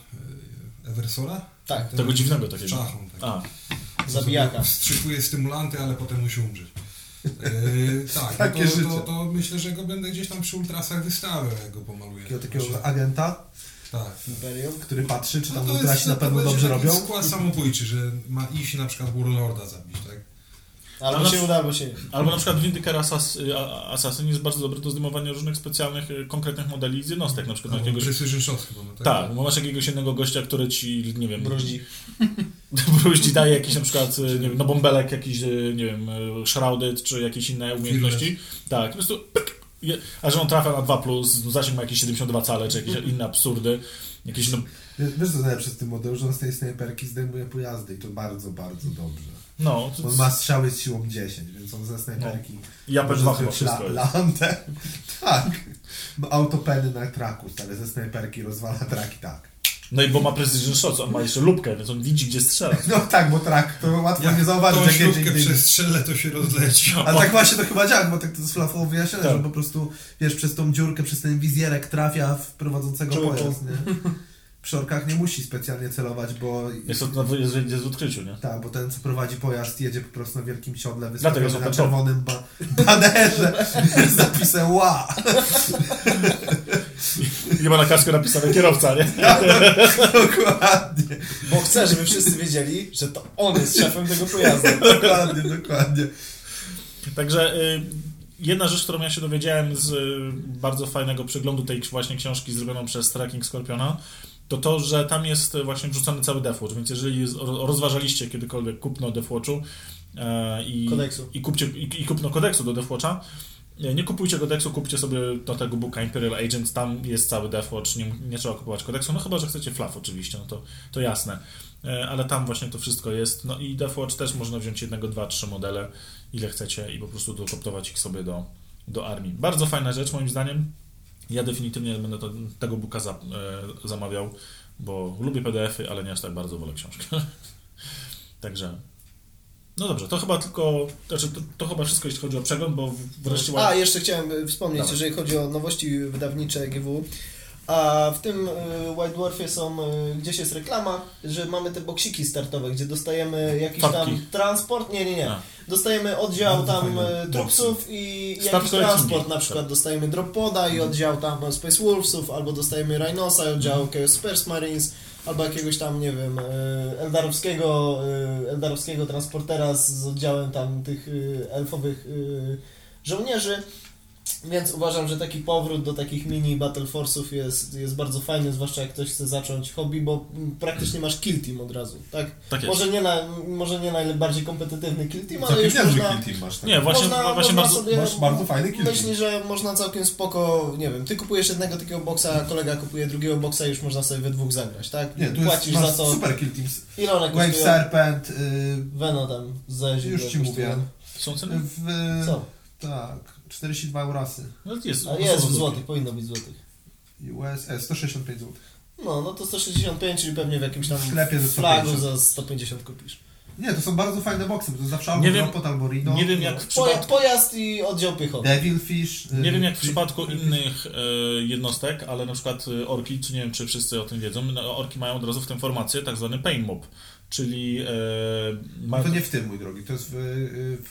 y, Eversora? Tak. Tego dziwnego takiego. Czachą. Tak. A, Zabijaka. Wstrzykuje stymulanty, ale potem musi umrzeć. Yy, tak, no Takie to, życie. to, to myślę, że go będę gdzieś tam przy ultrasach wystawiał, jak go pomaluję. Takiego, takiego agenta, Tak. Imperium. który patrzy, czy No tam to ultrasi na pewno dobrze robią. skład samobójczy, że ma iść na przykład Warlorda zabić, tak? Albo Ale się na- uda, albo się nie. Albo na przykład Vindicar Assas, y, Assassin jest bardzo dobry do zdejmowania różnych specjalnych, y, konkretnych modeli z jednostek, na przykład Albo jakiegoś... Precision Shots chyba, no, tak? Tak, bo masz jakiegoś jednego gościa, który ci, nie wiem... Bruździ. <laughs> Bruździ daje jakiś na przykład, y, nie wiem, no bąbelek, jakiś, nie wiem, shrouded, czy jakieś inne umiejętności. Tak, po prostu... pyk, je- A że on trafia na 2+, plus, zasięg ma jakieś 72 cale, czy jakieś inne absurdy. Jakieś, no, Wiesz, wiesz co najlepsze z tym modelu, że on z tej snajperki zdejmuje pojazdy i to bardzo, bardzo dobrze. No, to, On ma strzały z siłą 10, więc on ze snajperki ja może P2 chyba zrobić wszystko la, lantę. <laughs> Tak. Bo autopeny na traku, ale ze snajperki rozwala traki tak. No i bo ma precision shots, on ma jeszcze lubkę, więc on widzi, gdzie strzela. No tak, bo trak to łatwo Jak nie zauważyć, jak śrubkę indziej. przestrzelę, to się rozleci. A tak właśnie to chyba działa, bo tak to jest flafowo wyjaśnione, Tak. że po prostu, wiesz, przez tą dziurkę, przez ten wizjerek trafia w prowadzącego Czułko. pojazd, nie? Przy orkach nie musi specjalnie celować, bo... Jest to na- jest, jest w odkryciu, nie? Tak, bo ten, co prowadzi pojazd, jedzie po prostu na wielkim siodle, Dlatego wystawiony są na czerwonym ba banerze z napisem ła. Nie ma na kasku napisane kierowca, nie? <laughs> Dokładnie, Bo chcę, żeby wszyscy wiedzieli, że to on jest szefem tego pojazdu. <laughs> dokładnie, dokładnie. Także y, jedna rzecz, którą ja się dowiedziałem z y, bardzo fajnego przeglądu tej właśnie książki zrobioną przez Tracking Scorpiona, to to, że tam jest właśnie wrzucony cały Deathwatch, więc jeżeli rozważaliście kiedykolwiek kupno Deathwatchu e, i, Kodeksu. i, kupcie, i, i kupno kodeksu do Deathwatcha, nie, nie kupujcie kodeksu, kupcie sobie do tego booka Imperial Agents, tam jest cały Deathwatch, nie, nie trzeba kupować kodeksu, no chyba, że chcecie fluff oczywiście, no to, to jasne. E, Ale tam właśnie to wszystko jest. No i Deathwatch też można wziąć jednego, dwa, trzy modele, ile chcecie i po prostu dokoptować ich sobie do, do armii. Bardzo fajna rzecz moim zdaniem. Ja definitywnie będę to, tego booka za, e, zamawiał, bo lubię PDF-y, ale nie aż tak bardzo wolę książkę. <laughs> Także. No dobrze, to chyba tylko. Znaczy, to, to chyba wszystko, jeśli chodzi o przegląd, bo wreszcie. A, jeszcze chciałem y, wspomnieć, Dawaj. jeżeli chodzi o nowości wydawnicze GW. A w tym y, White Dwarfie są, y, gdzieś jest reklama, że mamy te boksiki startowe, gdzie dostajemy jakiś Fabki. tam transport, nie, nie, nie. A. Dostajemy oddział tam fajne y, trupsów i Start jakiś transport, na przykład dostajemy drop poda i oddział tam Space Wolvesów, albo dostajemy Rhinosa i oddział Chaos Space Marines, albo jakiegoś tam, nie wiem, eldarowskiego, eldarowskiego transportera z, oddziałem tam tych elfowych żołnierzy. Więc uważam, że taki powrót do takich mini Battle Force'ów jest, jest bardzo fajny, zwłaszcza jak ktoś chce zacząć hobby, bo praktycznie masz kill team od razu, tak? Tak jest. Może nie, na, może nie najbardziej kompetywny kill team, ale już można... kill team masz. tak? Nie, właśnie, można, właśnie można bardzo... sobie, masz bardzo fajny kill team. Myślę, że można całkiem spoko, nie wiem, ty kupujesz jednego takiego boksa, kolega kupuje drugiego boksa i już można sobie we dwóch zagrać, tak? Nie, tu jest, Płacisz masz za to, super kill teams. ile one Wave kosztują? Serpent, y, Veno tam już ci mówię. Są ceny? W, Co? Tak, 42 eurasy. No jest, A jest w złotówki. złotych, powinno być w złotych. US, e, 165 zł. No, no to 165, czyli pewnie w jakimś tam W sklepie ze flagu 150. za 150 kupisz. Nie, to są bardzo fajne boksy, bo to zawsze albo Nie wiem- Dropot, albo Rino. nie wiem, jak w Poja przypadku... pojazd i oddział piechoty. Devilfish. y, Nie wiem jak w przypadku innych e, jednostek, ale na przykład e, orki, czy nie wiem czy wszyscy o tym wiedzą, no, orki mają od razu w tym formację tak zwany pain mob, czyli e, ma... To nie w tym, mój drogi, to jest w...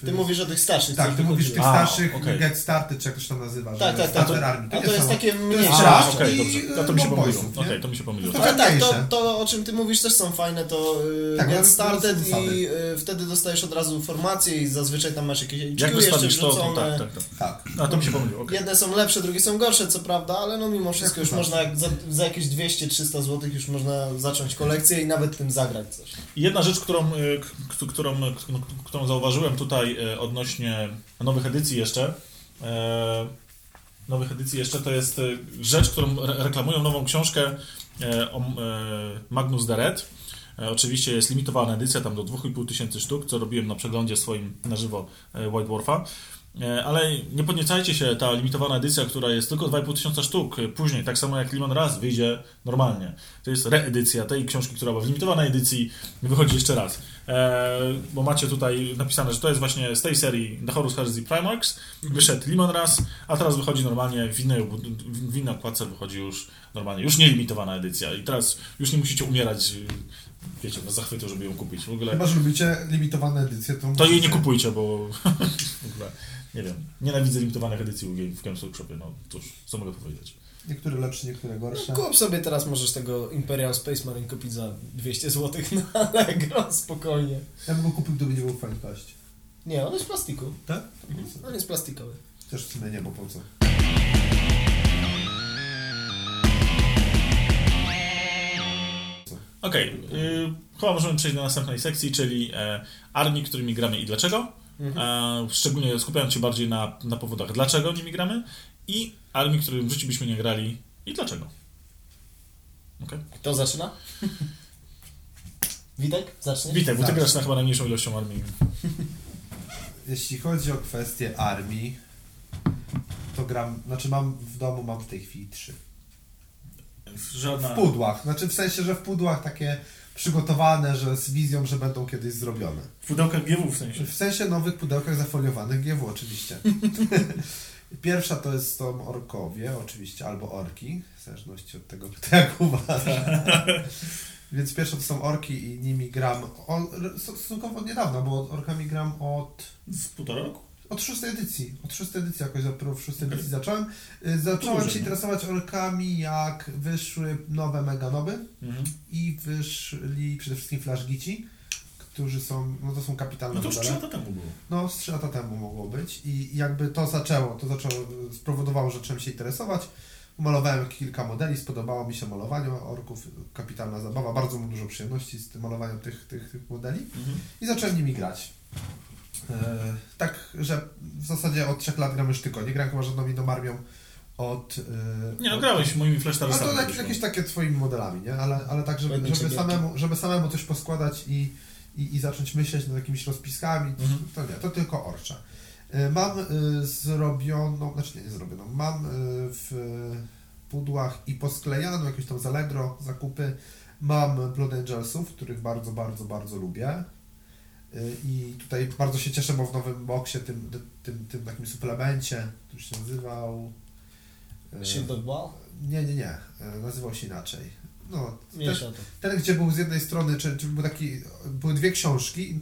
w Ty mówisz o tych starszych, Tak, ty mówisz wychodziły. tych A, starszych okej. Get Started, czy jak to się tam nazywa, Tak, tak, tak. To- Army. A nie to jest takie to mniejsze. A, okej, i, dobrze, to, to mi się pomyliło. Okej, nie? to mi się pomyliło. To Ale tak, to, to o czym ty mówisz też są fajne, to y, Tak, Get to Started i y, wtedy dostajesz od razu formację i zazwyczaj tam masz jakieś Jak HQ jeszcze wystawisz to, to wrzucone. tak, tak, tak. Tak. A to mi się pomyliło. Jedne są lepsze, drugie są gorsze, co prawda, ale no mimo wszystko już to można jak za, za jakieś 200-300 zł już można zacząć kolekcję i nawet tym zagrać coś. Jedna rzecz, którą, k- którą, k- którą zauważyłem tutaj y, odnośnie nowych edycji jeszcze, e, nowych edycji jeszcze, to jest rzecz, którą re- reklamują nową książkę e, o e, Magnus. E, Oczywiście jest limitowana edycja, tam do 2,5 tysięcy sztuk, co robiłem na przeglądzie swoim na żywo e, White Dwarfa. E, Ale nie podniecajcie się, ta limitowana edycja, która jest tylko 2,5 tysiąca sztuk, e, później, tak samo jak Limon raz, wyjdzie normalnie. To jest reedycja tej książki, która była w limitowanej edycji, wychodzi jeszcze raz. E, bo macie tutaj napisane, że to jest właśnie z tej serii The Horus Heresy Primarchs, wyszedł Limon raz, a teraz wychodzi normalnie w innej, w innej okładce wychodzi już normalnie, już nielimitowana edycja i teraz już nie musicie umierać, wiecie, na zachwytu, żeby ją kupić. W ogóle Chyba, że lubicie limitowane edycje, to... to jej nie kupujcie, bo <laughs> w ogóle, nie wiem, nienawidzę limitowanych edycji w Game- w Games Workshopie, no cóż, co mogę powiedzieć. Niektóre lepsze, niektóre gorsze. No, kup sobie teraz możesz tego Imperial Space Marine kupić za 200 zł na <laughs> Allegro, spokojnie. Ja bym go kupił, gdyby nie był fajności. Nie, on jest z plastiku. Tak? On jest plastikowy. Też w sumie nie, bo po co? Okej, y, chyba możemy przejść do następnej sekcji, czyli e, armii, którymi gramy i dlaczego. E, szczególnie skupiając się bardziej na, na powodach, dlaczego nimi gramy i armii, którym w życiu byśmy nie grali i dlaczego. Okej. Kto zaczyna? Witek, zaczniesz? Witaj, bo ty Zacznij. grasz na chyba najmniejszą ilością armii. <laughs> Jeśli chodzi o kwestię armii, to gram, znaczy mam w domu, mam w tej chwili trzy. Żadna... W pudłach, znaczy w sensie, że w pudłach takie przygotowane, że z wizją, że będą kiedyś zrobione. W pudełkach GW w sensie. W sensie nowych pudełkach zafoliowanych GW oczywiście. <laughs> Pierwsza to jest są orkowie, oczywiście, albo orki, w zależności od tego, kto jak uważa. <laughs> Więc pierwsze to są orki i nimi gram o, stosunkowo niedawno, bo orkami gram od Z półtora roku? Od szóstej edycji. Od szóstej edycji jakoś dopiero w szóstej edycji zacząłem. Y, Zacząłem Duże, się no. interesować orkami, jak wyszły nowe meganoby Mhm. i wyszli przede wszystkim flashgici, którzy są, no to są kapitalne No to już modele. lata temu było. No, z 3 lata temu mogło być i jakby to zaczęło, to zaczęło, spowodowało, że zacząłem się interesować. Umalowałem kilka modeli, spodobało mi się malowanie orków, kapitalna zabawa, bardzo mam dużo przyjemności z tym malowaniem tych, tych, tych modeli Mhm. i zacząłem nimi grać. E, tak, że w zasadzie od 3 lat gram już tylko, nie gram chyba żadną inną armią od... e, Nie no, od- grałeś moimi flash no to Tarsami jak, już, jakieś takie twoimi modelami, nie? Ale, ale tak, żeby, żeby, samemu, żeby samemu coś poskładać i, i, i zacząć myśleć nad jakimiś rozpiskami, Mhm. to nie, to tylko orcze. Y, Mam y, zrobioną, znaczy nie, nie zrobioną, mam y, w pudłach i posklejaną jakąś tam z Allegro zakupy, mam Blood Angelsów, których bardzo, bardzo, bardzo lubię. I tutaj bardzo się cieszę, bo w nowym boksie, tym, tym, tym takim suplemencie, który się nazywał... y, Shield of Wall? nie, nie, nie. E, Nazywał się inaczej. No, to. ten, gdzie był z jednej strony, czy, czy był taki, były dwie książki.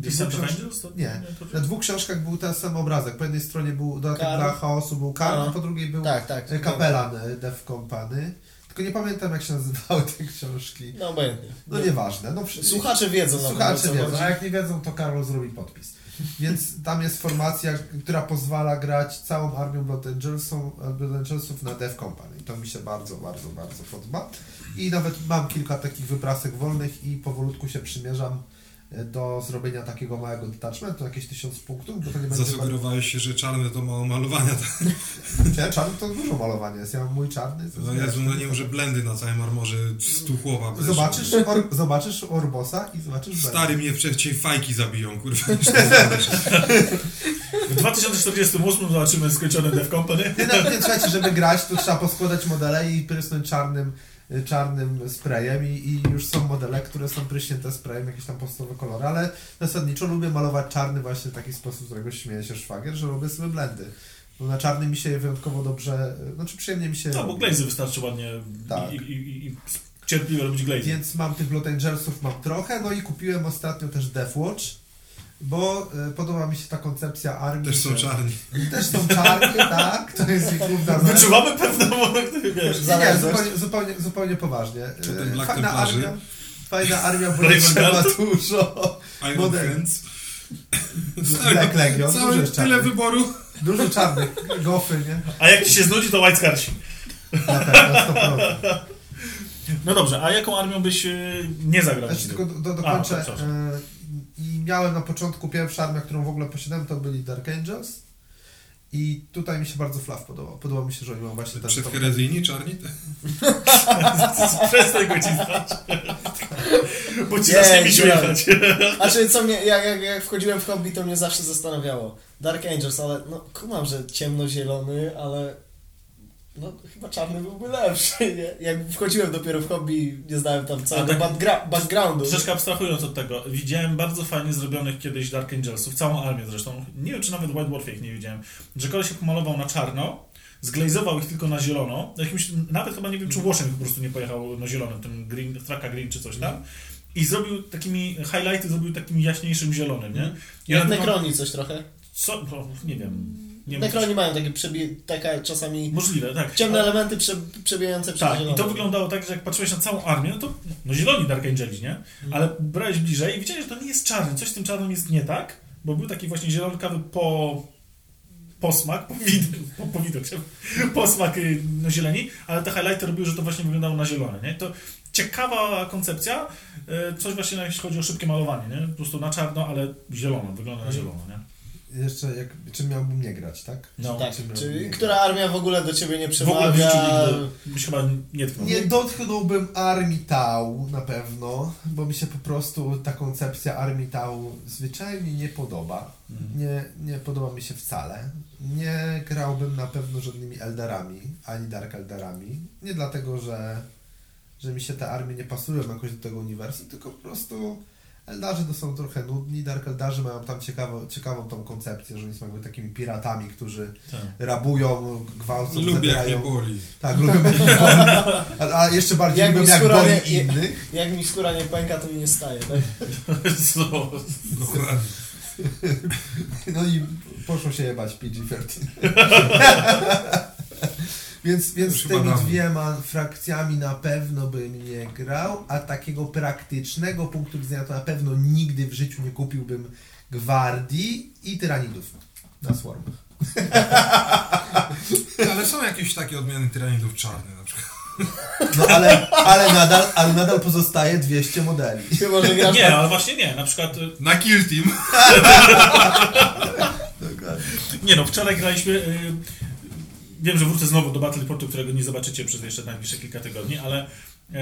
To- Nie. to- Na dwóch książkach był ten sam obrazek. Po jednej stronie był dodatek Karl. dla chaosu, był Karl, A. a po drugiej był Tak, tak. e, kapelan e, Dev Company. Tylko nie pamiętam, jak się nazywały te książki. No obojętnie. No nieważne. No, Słuchacze wiedzą. na pewno, o Słuchacze co wiedzą, chodzi. a jak nie wiedzą, to Karol zrobi podpis. Więc tam jest formacja, która pozwala grać całą armią Blood, Angelsów, Blood Angelsów na Death Company. I to mi się bardzo, bardzo, bardzo podoba. I nawet mam kilka takich wyprasek wolnych i powolutku się przymierzam e, do zrobienia takiego małego detachmentu, jakieś tysiąc punktów, bo to nie będzie... Zasugerowałeś się, że czarne to mało malowania. Tak? <laughs> Nie, czarny to dużo malowania jest. Ja mam mój czarny. to No Jezu, no nie może blendy na całym armorze stu chłopa. Zobaczysz, or, zobaczysz Orbosa i zobaczysz Bena. Stary mnie wcześniej fajki zabiją, kurwa. <laughs> W 2048 zobaczymy skończone Dev Company. Nie, no, nie, słuchajcie, żeby grać, to trzeba poskładać modele i prysnąć czarnym, czarnym sprayem i, i już są modele, które są pryśnięte sprayem, jakieś tam podstawowe kolory, ale zasadniczo lubię malować czarny właśnie w taki sposób, z którego śmieje się szwagier, że robię sobie blendy. Bo na czarny mi się wyjątkowo dobrze, y, znaczy przyjemnie mi się No, bo glazy wystarczy ładnie Tak. i, i, i, cierpliwie robić glazy. Więc mam tych Blood Angelsów, mam trochę, no i kupiłem ostatnio też Death Watch, bo y, podoba mi się ta koncepcja armii. Też są że- czarni. Też są czarni, <laughs> tak, to jest ich główna. Wyczuwamy pewną, <laughs> wiesz, Nie, zupełnie, zupełnie, zupełnie poważnie. E, Fajna armia, fajna armia, bo nie trzeba dużo. Iron Model. Hands. <laughs> Black Legion, jest tyle wyboru. Dużo czarnych, gofy, nie? A jak ci się znudzi, to White Scarsi. Na pewno, 100%. No dobrze, a jaką armią byś e, nie zagrał? Znaczy, tylko do, do, A, dokończę. przepraszam. I miałem na początku pierwsza armia, którą w ogóle posiadałem, to byli Dark Angels. I tutaj mi się bardzo Flaw podobał. Podoba mi się, że oni mają właśnie ten... Przed herezyjni czarni? <laughs> <laughs> Przestań go cisnąć. Bo ci Nie, zacznie mi nie. śmiechać. <laughs> Znaczy, co mnie, jak, jak, jak wchodziłem w hobby, to mnie zawsze zastanawiało. Dark Angels, ale no kumam, że ciemnozielony, ale no chyba czarny byłby lepszy, nie? Jak wchodziłem dopiero w hobby, nie znałem tam całego tak- backgra- backgroundu. Troszeczkę abstrahując od tego, widziałem bardzo fajnie zrobionych kiedyś Dark Angelsów, całą armię zresztą. Nie wiem, czy nawet White Dwarf ich nie widziałem. Że koleś się pomalował na czarno, zglejzował ich tylko na zielono. Jakimś, nawet chyba nie wiem, czy Włoszem po prostu nie pojechał na zielonym, tym green, traka green czy coś tam. I zrobił takimi, highlighty zrobił takim jaśniejszym zielonym, nie? I Jak nawet mam- Necroni coś trochę. Co? No, nie wiem. Nie. Necroni mają takie przebi- taka czasami Możliwe, tak. ciemne Ale- elementy prze- przebijające przez Tak, zielone. i to wyglądało tak, że jak patrzyłeś na całą armię, no to no zieloni Dark Angeli, nie? Ale brałeś bliżej i widziałeś, że to nie jest czarny. Coś z tym czarnym jest nie tak, bo był taki właśnie zielonkawy po... posmak, powidok, po, powidok, posmak y, no zieleni, ale te highlighty robiły, że to właśnie wyglądało na zielone, nie? To ciekawa koncepcja, y, coś właśnie jeśli chodzi o szybkie malowanie, nie? Po prostu na czarno, ale zielono, wygląda na zielono, nie? Jeszcze, jak, czym miałbym nie grać, tak? No. Tak, Czym czyli nie która armia w ogóle do ciebie nie W ogóle w przemawia? nigdy byś chyba nie tknął. Nie dotknąłbym Armii Tau na pewno, bo mi się po prostu ta koncepcja Armii Tau zwyczajnie nie podoba. Mhm. Nie, nie podoba mi się wcale. Nie grałbym na pewno żadnymi Elderami, ani Dark Elderami. Nie dlatego, że, że mi się te armie nie pasują jakoś do tego uniwersum, tylko po prostu Eldarzy to są trochę nudni. Dark Eldarzy mają tam ciekawą, ciekawą tą koncepcję, że oni są jakby takimi piratami, którzy Tak. rabują, gwałcą, Lubię jak mnie zabierają. boli. Tak, lubię a, a jeszcze bardziej Jak lubię mi jak boli nie- innych. Jak mi skóra nie pęka, to mi nie staje, tak? <laughs> Co? No i poszło się jebać PG-13. <laughs> więc więc z tymi dwiema frakcjami na pewno bym nie grał, a takiego praktycznego punktu widzenia to na pewno nigdy w życiu nie kupiłbym gwardii i tyranidów na swarmach. <laughs> Ale są jakieś takie odmiany tyranidów czarne na przykład. No ale, ale, nadal, ale nadal pozostaje 200 modeli. Chyba, że grasz Nie, na... ale właśnie nie. Na przykład, y, Na Kill Team. <laughs> Nie no, wczoraj graliśmy, y, wiem, że wrócę znowu do Battle Reportu, którego nie zobaczycie przez jeszcze najbliższe kilka tygodni, ale, y,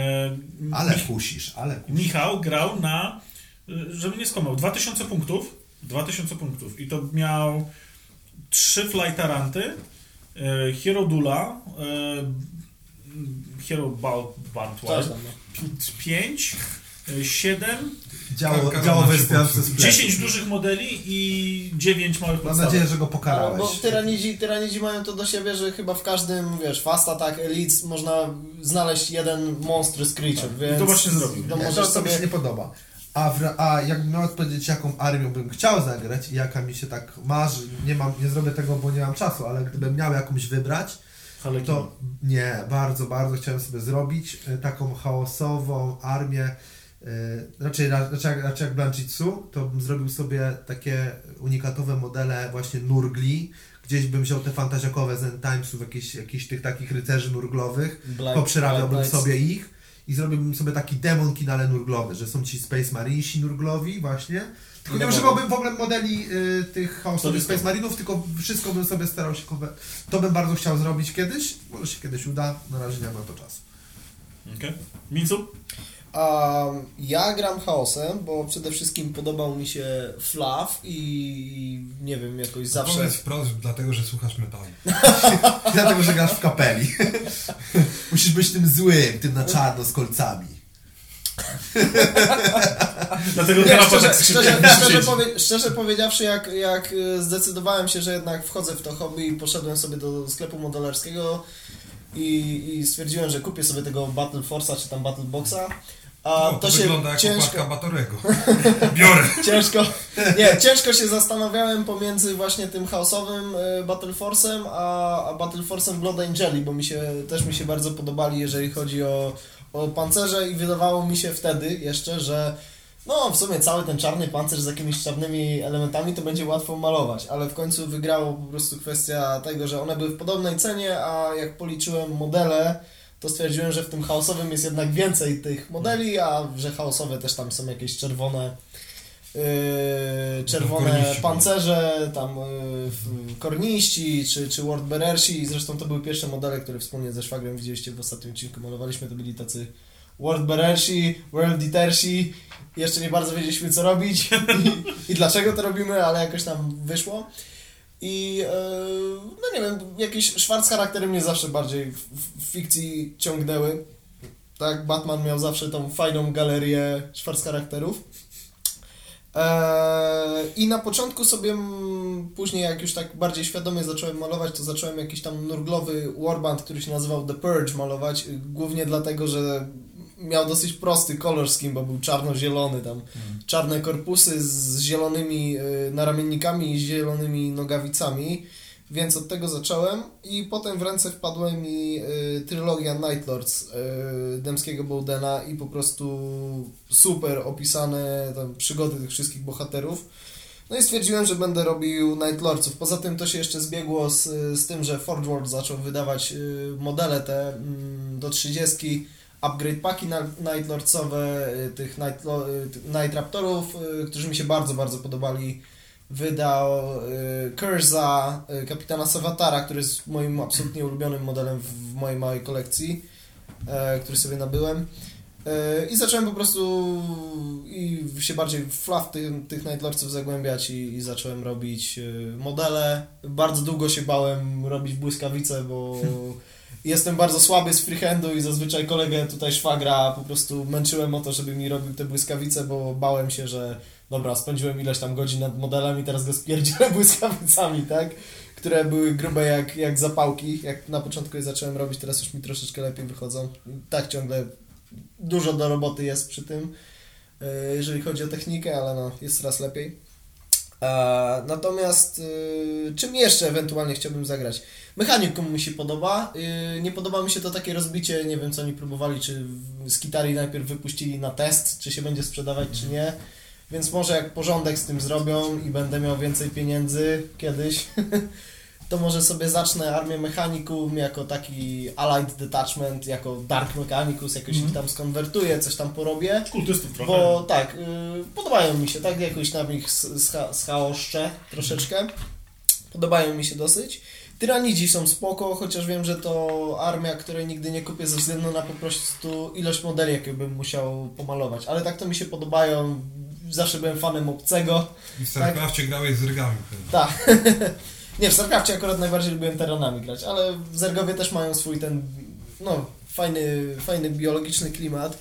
Ale kusisz, ale kusisz. Michał grał na, y, żeby nie skłamał, 2000 punktów, 2000 punktów i to miał trzy Flytaranty, y, Hero Dula, y, Hero no. 5, 7, Działo, Karol działo splety. 10 dużych modeli i 9 małych Mam podstawek. nadzieję, że go pokarałeś. Bo tyranidzi, tyranidzi mają to do siebie, że chyba w każdym, wiesz, fast attack, elites można znaleźć jeden monstrous creature, Tak. I więc... to właśnie zrobił. To to, to mi sobie... się nie podoba. A, w, a jakbym miał odpowiedzieć, jaką armią bym chciał zagrać i jaka mi się tak marzy, nie mam, nie zrobię tego, bo nie mam czasu, ale gdybym miał jakąś wybrać, Harlequin. to nie, bardzo, bardzo chciałem sobie zrobić e, taką chaosową armię raczej, raczej, jak- raczej jak Blanchitsu, to bym zrobił sobie takie unikatowe modele właśnie nurgli. Gdzieś bym wziął te fantazjakowe z End Timesów, jakieś, jakichś tych takich rycerzy nurglowych, Black- poprzerabiałbym Black sobie ich i zrobiłbym sobie taki demon kin, ale nurglowy, że są ci Space Marinesi nurglowi właśnie. Tylko nie używałbym w ogóle modeli y, tych chaosowych. Space Marinów, tylko wszystko bym sobie starał się To bym bardzo chciał zrobić kiedyś, może się kiedyś uda, na razie nie mam na to czasu. Okej. Mincu? A ja gram chaosem, bo przede wszystkim podobał mi się fluff i nie wiem, jakoś zawsze... Powiedz wprost, dlatego, że słuchasz metalu. <laughs> Dlatego, że grasz w kapeli. <laughs> Musisz być tym złym, tym na czarno z kolcami. <laughs> Dlatego Nie, szczerze, szczerze, szczerze, powie, szczerze powiedziawszy, jak, jak y, zdecydowałem się, że jednak wchodzę w to hobby i poszedłem sobie do sklepu modelarskiego i, i stwierdziłem, że kupię sobie tego Battle Force'a czy tam Battle Boxa, a No, to, to, się wygląda jak ciężko, Batorego. <laughs> Biorę. ciężko, nie, ciężko się zastanawiałem pomiędzy właśnie tym chaosowym y, Battle Force'em, a, a Battle Force'em Blood Angeli, bo mi się, też mi się bardzo podobali, jeżeli chodzi o, o pancerze i wydawało mi się wtedy jeszcze, że no w sumie cały ten czarny pancerz z jakimiś czarnymi elementami to będzie łatwo malować, ale w końcu wygrało po prostu kwestia tego, że one były w podobnej cenie, a jak policzyłem modele, to stwierdziłem, że w tym chaosowym jest jednak więcej tych modeli, a że chaosowe też tam są jakieś czerwone yy, czerwone korniści pancerze, tam yy, korniści czy, czy wordbearersi, zresztą to były pierwsze modele, które wspólnie ze szwagrem widzieliście w ostatnim odcinku. Malowaliśmy, to byli tacy wordbearersi, worlditersi, jeszcze nie bardzo wiedzieliśmy co robić <laughs> i, i dlaczego to robimy, ale jakoś tam wyszło. I yy, no nie wiem, jakieś szwarc charaktery mnie zawsze bardziej w, fikcji ciągnęły. Tak, Batman miał zawsze tą fajną galerię szwarc charakterów. Eee, I na początku sobie, później jak już tak bardziej świadomie zacząłem malować, to zacząłem jakiś tam nurglowy warband, który się nazywał The Purge malować, głównie dlatego, że miał dosyć prosty color scheme, bo był czarno-zielony tam. Czarne korpusy z zielonymi y, naramiennikami i zielonymi nogawicami, więc od tego zacząłem i potem w ręce wpadła mi y, trylogia Night Lords y, Demskiego Bowdena i po prostu super opisane tam przygody tych wszystkich bohaterów. No i stwierdziłem, że będę robił Night Lordsów. Poza tym to się jeszcze zbiegło z, z tym, że Forge World zaczął wydawać y, modele te mm, do 30 upgrade paki na- Night Lordsowe, y, y, tych Night Raptorów, y, którzy mi się bardzo, bardzo podobali. Wydał Curza, kapitana Sawatara, który jest moim absolutnie ulubionym modelem w, mojej małej kolekcji, e, który sobie nabyłem. E, I zacząłem po prostu i się bardziej w fluff tych, tych Night Lordsów zagłębiać i, i zacząłem robić modele. Bardzo długo się bałem robić błyskawice, bo <laughs> jestem bardzo słaby z freehandu i zazwyczaj kolegę tutaj szwagra po prostu męczyłem o to, żeby mi robił te błyskawice, bo bałem się, że dobra, spędziłem ileś tam godzin nad modelem i teraz go spierdzielę <laughs> błyskawicami, tak? Które były grube jak, jak zapałki, jak na początku je zacząłem robić, teraz już mi troszeczkę lepiej wychodzą. Tak ciągle dużo do roboty jest przy tym, e, jeżeli chodzi o technikę, ale no, jest coraz lepiej. Natomiast e, czym jeszcze ewentualnie chciałbym zagrać? Mechaniką mi się podoba. E, Nie podoba mi się to takie rozbicie, nie wiem co oni próbowali, czy z Kitari najpierw wypuścili na test, czy się będzie sprzedawać, czy nie. Więc może jak porządek z tym zrobią i będę miał więcej pieniędzy kiedyś, <laughs> to może sobie zacznę armię mechanikum jako taki Allied Detachment, jako Dark Mechanicus, jakoś ich tam skonwertuję, coś tam porobię. Kultystów trochę. Bo tak, y, podobają mi się, tak jakoś tam ich sch- scha- schaoszczę troszeczkę. Podobają mi się dosyć. Tyranidzi są spoko, chociaż wiem, że to armia, której nigdy nie kupię ze względu na po prostu ilość modeli, jakie bym musiał pomalować. Ale tak to mi się podobają. Zawsze byłem fanem obcego. I w StarCraftie grałeś z rygami. Tak. <laughs> nie, w StarCraftie akurat najbardziej lubiłem terenami grać, ale Zergowie też mają swój ten, no, fajny, fajny biologiczny klimat.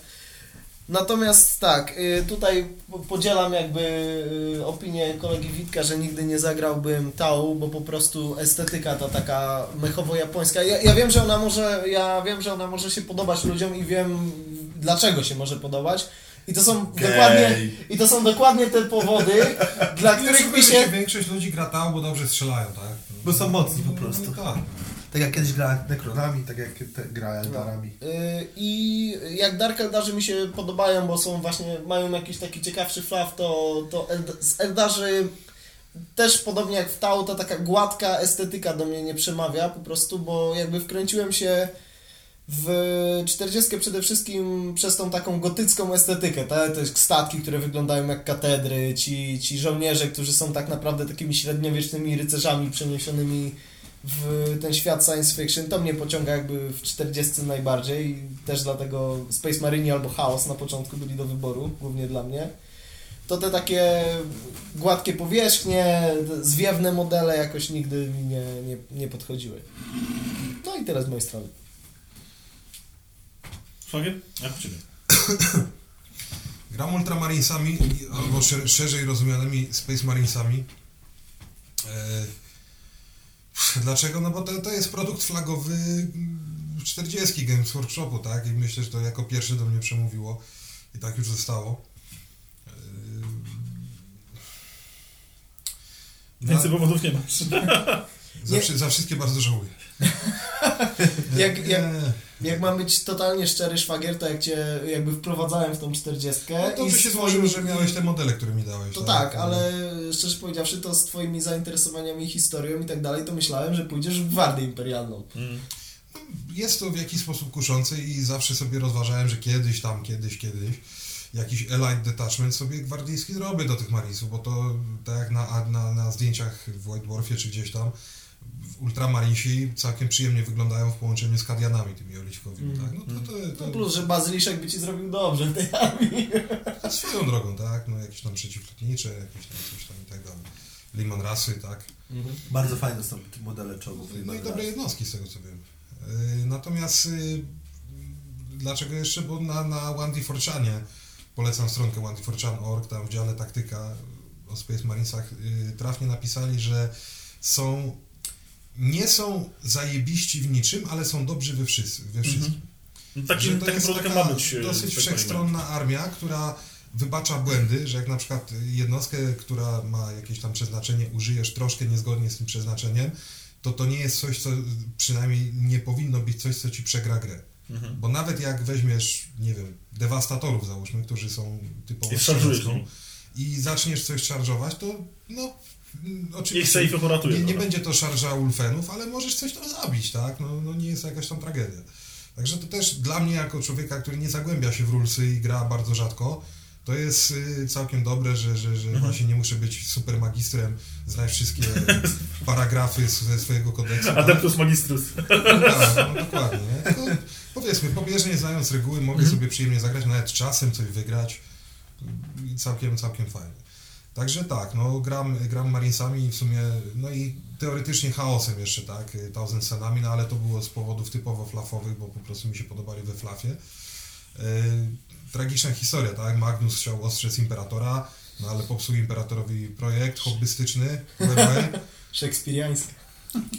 Natomiast tak, y, tutaj po- podzielam jakby y, opinię kolegi Witka, że nigdy nie zagrałbym Tau, bo po prostu estetyka ta taka mechowo-japońska. Ja, ja wiem, że ona może, ja wiem, że ona może się podobać ludziom i wiem dlaczego się może podobać. I to są dokładnie, i to są dokładnie te powody, <laughs> dla których mi się Większość ludzi gra tam, bo dobrze strzelają, tak? Bo są mocni po prostu. No, tak. Tak jak kiedyś grała Necronami, tak jak te, gra Eldarami. Yy, I jak Dark Eldarzy mi się podobają, bo są właśnie, mają jakiś taki ciekawszy flaw, to, to Eld- z Eldarzy też podobnie jak w Tau, ta taka gładka estetyka do mnie nie przemawia po prostu, bo jakby wkręciłem się w 40 przede wszystkim przez tą taką gotycką estetykę, te, te statki, które wyglądają jak katedry, ci, ci żołnierze, którzy są tak naprawdę takimi średniowiecznymi rycerzami przeniesionymi w ten świat science fiction, to mnie pociąga jakby w 40 najbardziej też dlatego Space Marine albo Chaos na początku byli do wyboru, głównie dla mnie. To te takie gładkie powierzchnie, zwiewne modele jakoś nigdy mi nie, nie, nie podchodziły. No i teraz z mojej strony. Szwagier? Jak u Ciebie? <coughs> Gram Ultramarinesami, albo szer- szerzej rozumianymi Space Marinesami. E, dlaczego? No bo to, to jest produkt flagowy mm, 40 Games Workshopu, tak? I myślę, że to jako pierwsze do mnie przemówiło. I tak już zostało. E, Więcej powodów nie masz. <laughs> za, za wszystkie bardzo żałuję. <laughs> Jak- jak- E, Jak mam być totalnie szczery szwagier, to jak cię jakby wprowadzałem w tą 40 No to by się złożyło, że miałeś te modele, które mi dałeś. To tak, ale szczerze powiedziawszy, to z twoimi zainteresowaniami historią i tak dalej, to myślałem, że pójdziesz w Gwardię Imperialną. Mm. Jest to w jakiś sposób kuszące i zawsze sobie rozważałem, że kiedyś tam, kiedyś, kiedyś jakiś Elite Detachment sobie gwardyjski zrobię do tych Marinesów, bo to tak jak na, na, na zdjęciach w White Dwarfie czy gdzieś tam w Ultramarinesi całkiem przyjemnie wyglądają w połączeniu z Kadianami tymi oliwkowymi, Mm. tak? No to, to, to, No plus, że Bazyliszek by ci zrobił dobrze w tej armii. to swoją drogą, tak? No jakieś tam przeciwlotnicze, jakieś tam coś tam i tak dalej. Liman rasy, tak? Bardzo fajne są te modele czołgów. No i dobre jednostki z tego co wiem. Yy, Natomiast yy, dlaczego jeszcze? Bo na, na 1D4chanie polecam stronkę 1D4chan.org, tam w dziale taktyka o Space Marinesach yy, trafnie napisali, że są nie są zajebiści w niczym, ale są dobrzy we, wszys- we wszystkim. No Że Takim, to takim taka ma być. e, dosyć Space wszechstronna armia, która wybacza błędy, że jak na przykład jednostkę, która ma jakieś tam przeznaczenie, użyjesz troszkę niezgodnie z tym przeznaczeniem, to to nie jest coś, co przynajmniej nie powinno być coś, co ci przegra grę. Mhm. Bo nawet jak weźmiesz, nie wiem, dewastatorów załóżmy, którzy są typowo I i zaczniesz coś szarżować, to no mm, Ich oczywiście safe poratuje. nie, nie będzie to szarża ulfenów, ale możesz coś tam zabić, tak? No, no nie jest to jakaś tam tragedia. Także to też dla mnie, jako człowieka, który nie zagłębia się w rulsy i gra bardzo rzadko, to jest y, całkiem dobre, że, że, że Mhm. właśnie nie muszę być super magistrem, znać wszystkie <laughs> paragrafy ze swojego kodeksu. tak? Adeptus Magistrus. Tak, no dokładnie. Nie? Tylko powiedzmy, pobieżnie znając reguły, mogę Mhm. sobie przyjemnie zagrać, nawet czasem coś wygrać i całkiem, całkiem fajnie. Także tak, no gram, gram Marinesami i w sumie, no i teoretycznie chaosem jeszcze, tak, Thousand Sunami, no ale to było z powodów typowo flafowych, bo po prostu mi się podobali we flafie. Yy, tragiczna historia, tak, Magnus chciał ostrzec Imperatora, no ale popsuł Imperatorowi projekt hobbystyczny, WWE. <laughs> Szekspiriańska.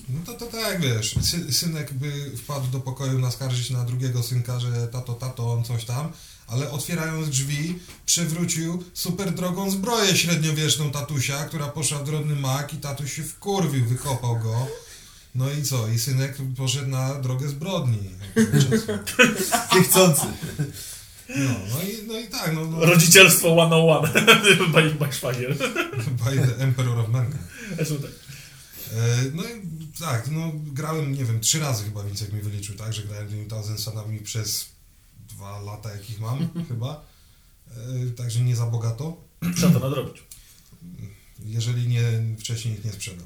No to, to tak, wiesz, sy, synek by wpadł do pokoju naskarżyć na drugiego synka, że tato, tato, on coś tam, ale otwierając drzwi, przewrócił super drogą zbroję średniowieczną tatusia, która poszła w drobny mak i tatuś się wkurwił, wykopał go. No i co? I synek poszedł na drogę zbrodni. <laughs> Niechcący. No, no, i, no i tak, no, no Rodzicielstwo 101 <laughs> by, by szwagier. <laughs> by the Emperor of. Zresztą tak. E, No i tak, no grałem, nie wiem, trzy razy chyba Wincek mi wyliczył, tak, że grałem tymi Thousand Sunami przez dwa lata, jakich mam <laughs> chyba. E, Także nie za bogato, Trzeba to nadrobić. jeżeli nie wcześniej ich nie sprzedam.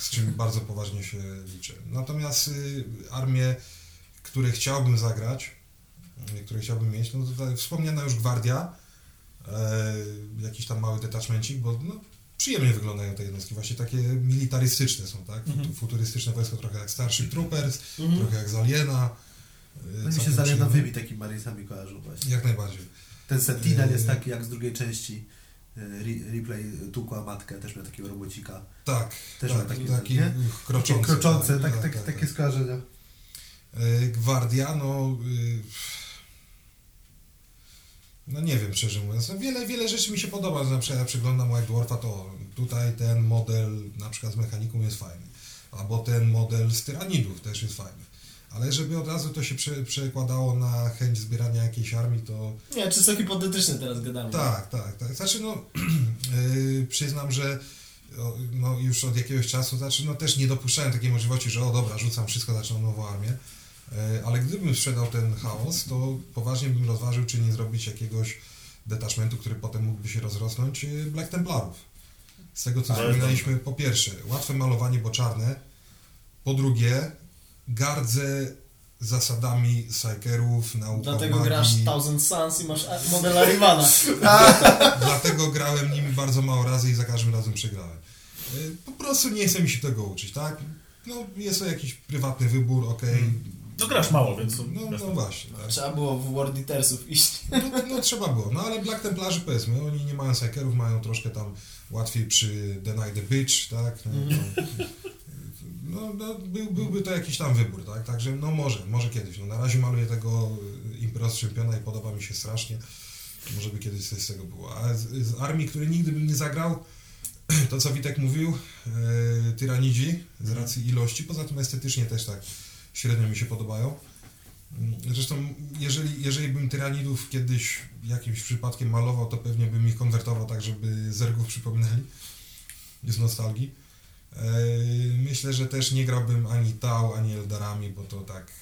Z czym <laughs> bardzo poważnie się liczę. Natomiast y, armie, które chciałbym zagrać, y, które chciałbym mieć, no to tutaj wspomniana już Gwardia, e, jakiś tam mały detachmencik, bo no, przyjemnie wyglądają te jednostki, właśnie takie militarystyczne są, tak? Mhm. Futurystyczne wojsko, trochę jak Starship Troopers, Mhm. trochę jak z Aliena. Y, No mi się z przyjemne. takimi Marinesami kojarzą właśnie. Jak najbardziej. Ten Sentinel jest taki jak z drugiej części. Re- Replay tukła matkę, też miał takiego robocika. Tak, Też tak, ma takie, taki nie? kroczący. Takie kroczące, tak, tak, tak, tak, takie tak. skojarzenia. Gwardia, no. y, no nie wiem, szczerze mówiąc, no wiele, wiele rzeczy mi się podoba, na przykład ja przeglądam White Dwarfa, to tutaj ten model na przykład z mechaniką jest fajny, albo ten model z tyranidów też jest fajny. Ale żeby od razu to się prze, przekładało na chęć zbierania jakiejś armii, to Nie, czysto hipotetycznie teraz gadamy. tak, tak, tak. Znaczy, no, <clears throat> yy, przyznam, że no, już od jakiegoś czasu, znaczy, no, też nie dopuszczałem takiej możliwości, że o dobra, rzucam wszystko, zaczynam nową armię. Yy, ale gdybym sprzedał ten chaos, to poważnie bym rozważył, czy nie zrobić jakiegoś detachmentu, który potem mógłby się rozrosnąć, yy, Black Templarów. Z tego, co wspominaliśmy, po pierwsze, łatwe malowanie, bo czarne. Po drugie, gardzę zasadami Psykerów, nauką Dlatego magii. grasz Thousand Suns i masz a- model Arivana. <laughs> Dlatego grałem nimi bardzo mało razy i za każdym razem przegrałem. Y, Po prostu nie chce mi się tego uczyć, tak? No, jest to jakiś prywatny wybór, okej. No grasz mało, więc... No, no właśnie, tak. Trzeba było w World Eatersów iść. No, no trzeba było. No ale Black Templarzy powiedzmy, oni nie mają Psykerów, mają troszkę tam łatwiej przy Deny the Bitch, tak? No, no, <laughs> no, no był, byłby to jakiś tam wybór, tak? Także no może, może kiedyś. No na razie maluję tego y, Imperos Czempiona i podoba mi się strasznie. Może by kiedyś coś z tego było. A z, z armii, której nigdy bym nie zagrał, <clears throat> to co Witek mówił, e, tyranidzi z racji ilości, poza tym estetycznie też tak średnio mi się podobają. Mm, Zresztą, jeżeli, jeżeli bym tyranidów kiedyś jakimś przypadkiem malował, to pewnie bym ich konwertował tak, żeby zergów przypominali z nostalgii. E, Myślę, że też nie grałbym ani Tau, ani Eldarami, bo to tak...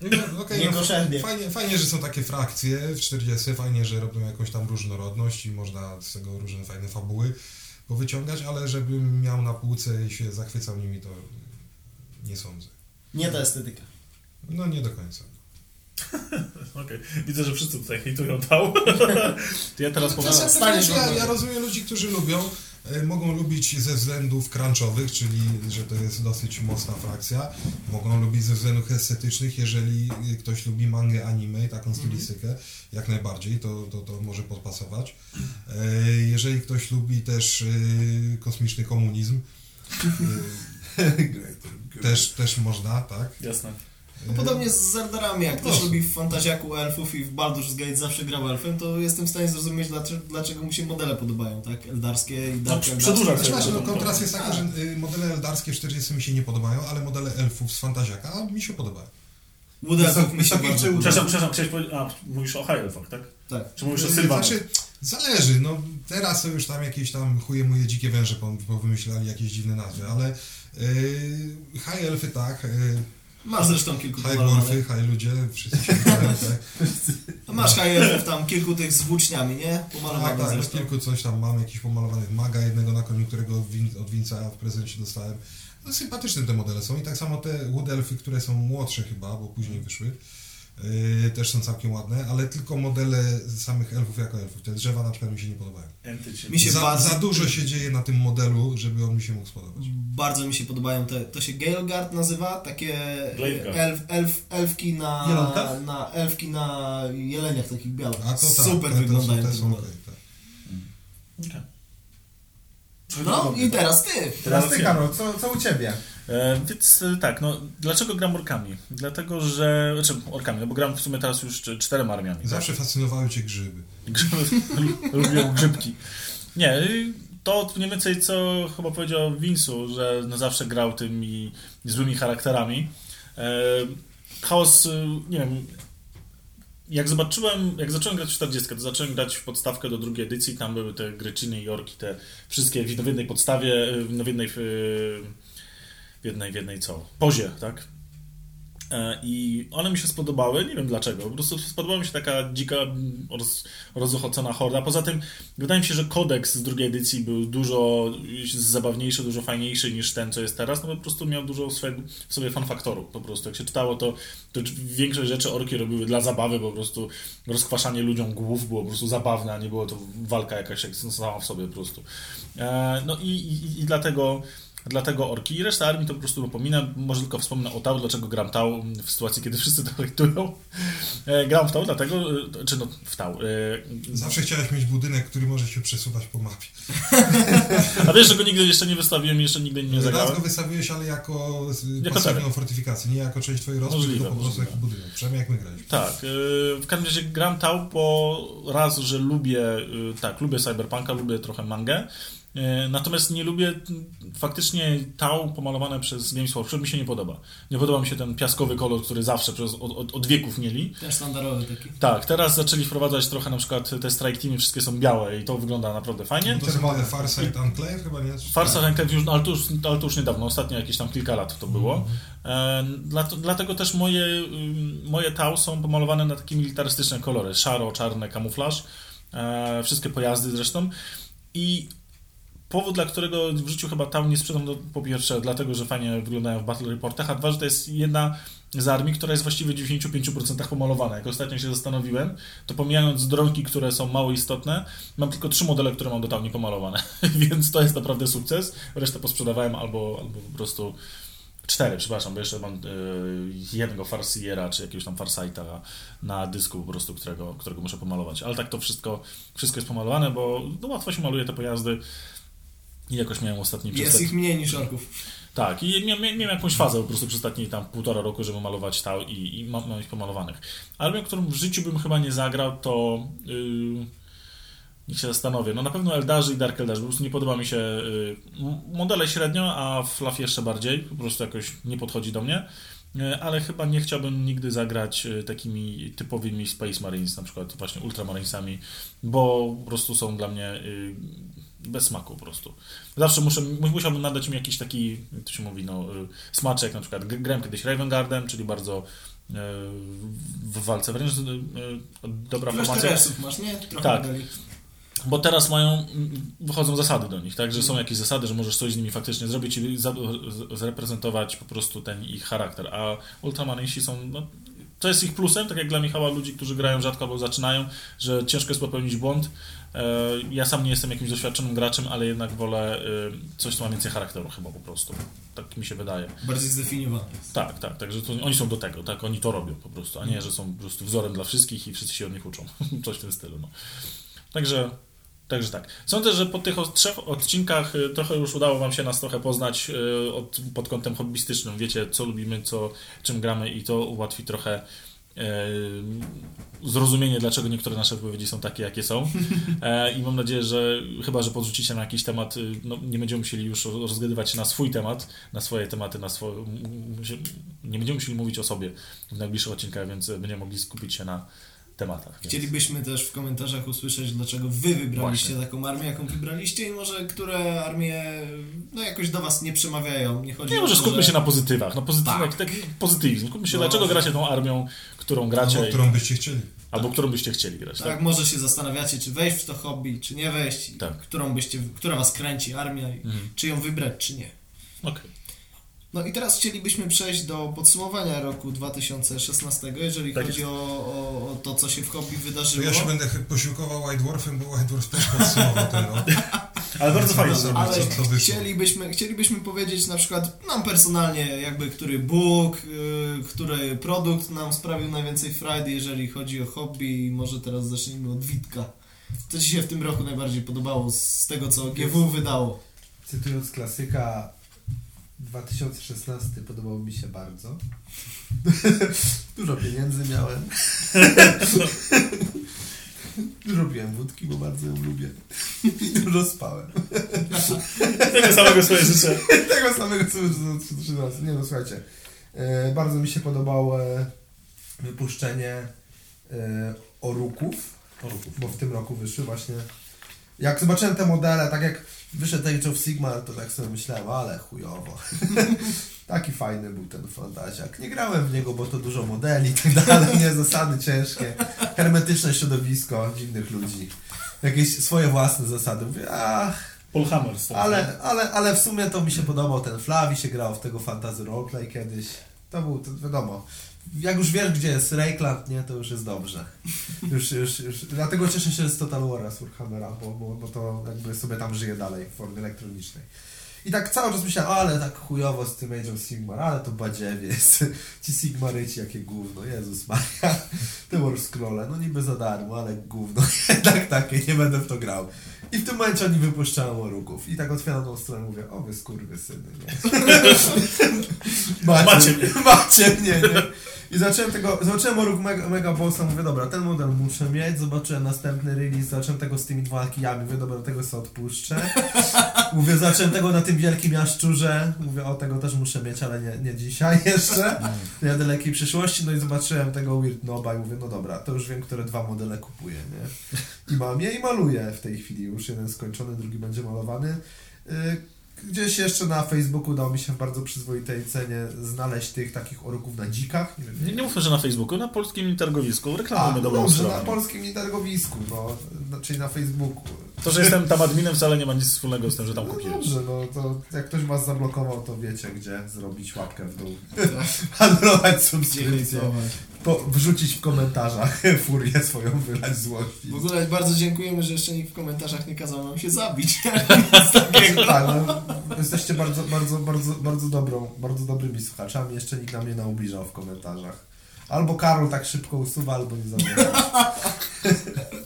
No, okej, no, fajnie, fajnie, że są takie frakcje w 40, fajnie, że robią jakąś tam różnorodność i można z tego różne fajne fabuły powyciągać, ale żebym miał na półce i się zachwycał nimi, to nie sądzę. Nie ta estetyka. No nie do końca. <laughs> Okej, widzę, że wszyscy tutaj hejtują Tau. to <laughs> ja teraz powiem... Czasem stanie też ja, ja rozumiem ludzi, którzy lubią, mogą lubić ze względów crunchowych, czyli że to jest dosyć mocna frakcja, mogą lubić ze względów estetycznych, jeżeli e, ktoś lubi mangę, anime i taką stylistykę, jak najbardziej, to, to, to może podpasować. E, Jeżeli ktoś lubi też e, kosmiczny komunizm, e, <laughs> też, też można, tak? Jasne. No, podobnie z Zerdarami, jak ktoś Proszę. lubi w Fantaziaku elfów i w Baldur's Gate zawsze grał elfem, to jestem w stanie zrozumieć, dlaczego, dlaczego mu się modele podobają, tak? Eldarskie i Dark No, Eldarskie. przedłuża Znaczy, sobie. znaczy, no, kontrast jest taki, że y, modele eldarskie w 40 mi się nie podobają, ale modele elfów z Fantaziaka mi się podobają. Wood elfów mi się bardzo podoba. Przepraszam, przepraszam, chciałeś powiedzieć... A, mówisz o High Elfach, tak? Tak. Czy mówisz o Y, Sylwanach? Znaczy, zależy, no teraz to już tam jakieś tam chuje moje dzikie węże po- powymyślali jakieś dziwne nazwy, ale y, high elfy tak, Masz zresztą kilku pomalowanych. dwarfy, high ludzie, wszyscy <laughs> się znają, tak. A Masz elfów tam kilku tych z włóczniami, nie? Tak, Pomalowanych tak, zresztą. kilku coś tam mam, jakichś pomalowanych maga jednego na koniu, którego win, od Winca w prezencie dostałem. No sympatyczne te modele są i tak samo te wood elfy, które są młodsze chyba, bo później wyszły, yy, też są całkiem ładne, ale tylko modele samych elfów jako elfów. Te drzewa na przykład mi się nie podobają. Mi się za, bardzo- za dużo się dzieje na tym modelu, żeby on mi się mógł spodobać. Bardzo mi się podobają te, to się Galeguard nazywa, takie Bladeguard. elf, elf, elfki na, na elfki na jeleniach takich białych. A to tak, Super te, wyglądają te te są okej, tak. Okej. No i teraz ty. Teraz ty, Karol, co, co u ciebie? E, więc e, tak, no dlaczego gram orkami? Dlatego, że... Znaczy orkami, no bo gram w sumie teraz już cz- czterema armiami. tak? Zawsze fascynowały cię grzyby. Grzyby, <laughs> lubią grzybki. Nie, y, to mniej więcej co chyba powiedział Vince'u, że no zawsze grał tymi złymi charakterami. E, Chaos, y, nie wiem, jak zobaczyłem, jak zacząłem grać w 40, to zacząłem grać w podstawkę do drugiej edycji, tam były te Gryczyny i Orki, te wszystkie w w jednej podstawie, y, no w jednej, w jednej, w jednej co? Pozie, tak? E, I one mi się spodobały, nie wiem dlaczego. Po prostu spodobała mi się taka dzika, roz, rozochocona horda. Poza tym, wydaje mi się, że kodeks z drugiej edycji był dużo zabawniejszy, dużo fajniejszy niż ten, co jest teraz. No po prostu miał dużo swego, w sobie fanfaktoru. Po prostu, jak się czytało, to, to większość rzeczy orki robiły dla zabawy, po prostu rozkwaszanie ludziom głów było po prostu zabawne, a nie było to walka jakaś jak sama w sobie po prostu. E, no i, i, i dlatego Dlatego orki i resztę armii to po prostu dopominam. Może tylko wspomnę o Tau, dlaczego gram Tau w sytuacji, kiedy wszyscy to hejtują. E, gram w Tau dlatego, e, czy no w Tau. E, Zawsze chciałeś mieć budynek, który może się przesuwać po mapie. <laughs> a wiesz, że go nigdy jeszcze nie wystawiłem, jeszcze nigdy nie Raz zagrałem? go wystawiłeś, ale jako, Jako pasywną teren. fortyfikację, nie jako część twojej Możliwe, tylko po prostu jako budynek. Przynajmniej jak my graliśmy. Tak, w każdym razie gram Tau, bo raz, że lubię, tak, lubię Cyberpunka, lubię trochę mangę, natomiast nie lubię, faktycznie Tau pomalowane przez Games Workshop mi się nie podoba. Nie podoba mi się ten piaskowy kolor, który zawsze przez, od, od, od wieków mieli. Ten sztandarowy taki. Tak, teraz zaczęli wprowadzać trochę na przykład te strike teamy, wszystkie są białe i to wygląda naprawdę fajnie. To chyba Farsight Enclave chyba nie? Farsa Enclave już, ale to już, ale to już niedawno, ostatnio jakieś tam kilka lat to było. E, dla, dlatego też moje, ym, moje tau są pomalowane na takie militarystyczne kolory. Szaro, czarne, kamuflaż. E, wszystkie pojazdy zresztą. I powód, dla którego w życiu chyba tau nie sprzedam, to po pierwsze dlatego, że fajnie wyglądają w Battle Reportach, a dwa, że to jest jedna z armii, która jest właściwie w 95% pomalowana. Jak ostatnio się zastanowiłem, to pomijając dronki, które są mało istotne, mam tylko trzy modele, które mam do tau niepomalowane. <laughs> Więc to jest naprawdę sukces. Resztę posprzedawałem albo, albo po prostu cztery, przepraszam, bo jeszcze mam y, jednego Farsiera, czy jakiegoś tam Farsighta na dysku po prostu, którego, którego muszę pomalować. Ale tak to wszystko, wszystko jest pomalowane, bo no, łatwo się maluje te pojazdy i jakoś miałem ostatni Jest przez ich mniej niż orków. tak, i miałem, miałem jakąś fazę po prostu przez ostatnie tam półtora roku, żeby malować tał i, i mam, mam ich pomalowanych. Armią, którą w życiu bym chyba nie zagrał, to yy, niech się zastanowię. No na pewno Eldarzy i Dark Eldarzy. Po prostu nie podoba mi się m- modele średnio, a Fluff jeszcze bardziej. Po prostu jakoś nie podchodzi do mnie. Yy, Ale chyba nie chciałbym nigdy zagrać yy, takimi typowymi Space Marines, na przykład właśnie Ultramarinesami, bo po prostu są dla mnie bez smaku po prostu. Zawsze muszę, mu- musiałbym nadać im jakiś taki, jak to się mówi, no, y, smaczek, na przykład grałem kiedyś Raven Guardem, czyli bardzo y, w walce wręcz y, dobra Plus formacja. masz, nie? Trochę Tak. modeli. Bo teraz mają, wychodzą zasady do nich, tak, że są jakieś zasady, że możesz coś z nimi faktycznie zrobić i zreprezentować po prostu ten ich charakter, a Ultramanisi są, no, to jest ich plusem, tak jak dla Michała, ludzi, którzy grają rzadko albo zaczynają, że ciężko jest popełnić błąd. E, Ja sam nie jestem jakimś doświadczonym graczem, ale jednak wolę y, coś, co ma więcej charakteru chyba po prostu. Tak mi się wydaje. Bardziej zdefiniowane. Tak, tak, także to, oni są do tego, tak, oni to robią po prostu, a nie, że są po prostu wzorem dla wszystkich i wszyscy się od nich uczą. <laughs> Coś w tym stylu, no. Także, także tak. Sądzę, że po tych trzech odcinkach y, trochę już udało Wam się nas trochę poznać od, pod kątem hobbystycznym. Wiecie, co lubimy, co, czym gramy i to ułatwi trochę e, zrozumienie, dlaczego niektóre nasze wypowiedzi są takie, jakie są. <laughs> E, I mam nadzieję, że chyba, że podrzucicie na jakiś temat, y, no, nie będziemy musieli już rozgadywać się na swój temat, na swoje tematy, na swoje, nie będziemy musieli mówić o sobie w najbliższych odcinkach, więc będziemy mogli skupić się na tematach. Więc... Chcielibyśmy też w komentarzach usłyszeć, dlaczego wy wybraliście Właśnie. taką armię, jaką wybraliście i może które armie no jakoś do was nie przemawiają. Nie chodzi Nie, może to, skupmy że... się na pozytywach, na pozytywach, Tak. tak. pozytywizm. Skupmy się, No, dlaczego gracie tą armią, którą gracie, Albo którą byście chcieli. albo którą byście chcieli grać. Tak, Tak? może się zastanawiacie, czy wejść w to hobby, czy nie wejść, i Tak. którą byście, która was kręci, armia, i Mhm. czy ją wybrać, czy nie. Okej. No i teraz chcielibyśmy przejść do podsumowania roku 2016, jeżeli Tak chodzi o, o, o to, co się w hobby To wydarzyło. ja się będę posiłkował White Dwarfem, bo White Dwarf też podsumował ten rok. <laughs> Ale bardzo fajnie zrobić. Ale co- chcielibyśmy, chcielibyśmy powiedzieć na przykład nam personalnie, jakby który book, yy, który produkt nam sprawił najwięcej frajdy, jeżeli chodzi o hobby i może teraz zacznijmy od Witka. Co Ci się w tym roku najbardziej podobało z tego, co GW wydało? Cytując klasyka, 2016 podobało mi się bardzo. <laughs> Dużo pieniędzy miałem. <laughs> Dużo piłem wódki, bo bardzo ją lubię. I dużo spałem. Tego samego sobie życzę. Tego samego trzy razy. Nie no, słuchajcie. E, bardzo mi się podobało e, wypuszczenie e, oruków, bo w tym roku wyszły właśnie. Jak zobaczyłem te modele, tak jak wyszedł Age of Sigmar, to tak sobie myślałem, ale chujowo. <laughs> Taki fajny był ten fantaziak. Nie grałem w niego, bo to dużo modeli i tak dalej, nie, zasady ciężkie, hermetyczne środowisko dziwnych ludzi. Jakieś swoje własne zasady. Mówię, ach, Paul Hammer. stąd, nie? ale, ale, ale w sumie to mi się podobał ten Flavi, się grało w tego fantasy roleplay kiedyś. To był, to wiadomo. Jak już wiesz, gdzie jest Raycland, nie, to już jest dobrze. Już, już, już. Dlatego cieszę się z Total War'a z Warhammera, bo, bo, bo to jakby sobie tam żyje dalej w formie elektronicznej. I tak cały czas myślałem, ale tak chujowo z tym Age of Sigmar, ale to badziewie <laughs> jest. Ci Sigmaryci, jakie gówno, Jezus Maria. Te War Scrolle, no niby za darmo, ale gówno. <laughs> tak, takie, nie będę w to grał. I w tym momencie oni wypuszczają oruków. I tak otwieram tą stronę mówię, o wy skurwysyny, nie? <laughs> Macie mnie. Macie mnie, nie? I zacząłem tego, zobaczyłem Oruk Mega, Mega Bossa, mówię, dobra, ten model muszę mieć, zobaczyłem następny release, zacząłem tego z tymi dwoma kijami, mówię, dobra, tego sobie odpuszczę. <laughs> Mówię, zacząłem tego na tym wielkim jaszczurze, mówię, o, tego też muszę mieć, ale nie, nie dzisiaj <laughs> jeszcze, nie w dalekiej przyszłości, no i zobaczyłem tego Weird Noba i mówię, no dobra, to już wiem, które dwa modele kupuję, nie? I mam je i maluję w tej chwili, już jeden skończony, drugi będzie malowany. Y, Gdzieś jeszcze na Facebooku udało mi się w bardzo przyzwoitej cenie znaleźć tych takich oruków na dzikach. Nie wiem, Nie, nie mówmy, że na Facebooku, na polskim targowisku reklamujemy no dobrą dobrze, na stronę. polskim targowisku, no, no, czyli na Facebooku. To, że jestem tam adminem wcale nie ma nic wspólnego z tym, że tam No kupiłeś. dobrze, no to jak ktoś was zablokował, to wiecie, gdzie zrobić łapkę w dół. <laughs> Handlować subskrypcję. Po, wrzucić w komentarzach <laughs> furię swoją, wylać złości. W ogóle bardzo dziękujemy, że jeszcze nikt w komentarzach nie kazał nam się zabić. <laughs> Tak, no, jesteście bardzo, bardzo, bardzo, bardzo dobrą, bardzo dobrymi słuchaczami. Jeszcze nikt nam nie naubliżał w komentarzach. Albo Karol tak szybko usuwa, albo nie zauważa. <laughs>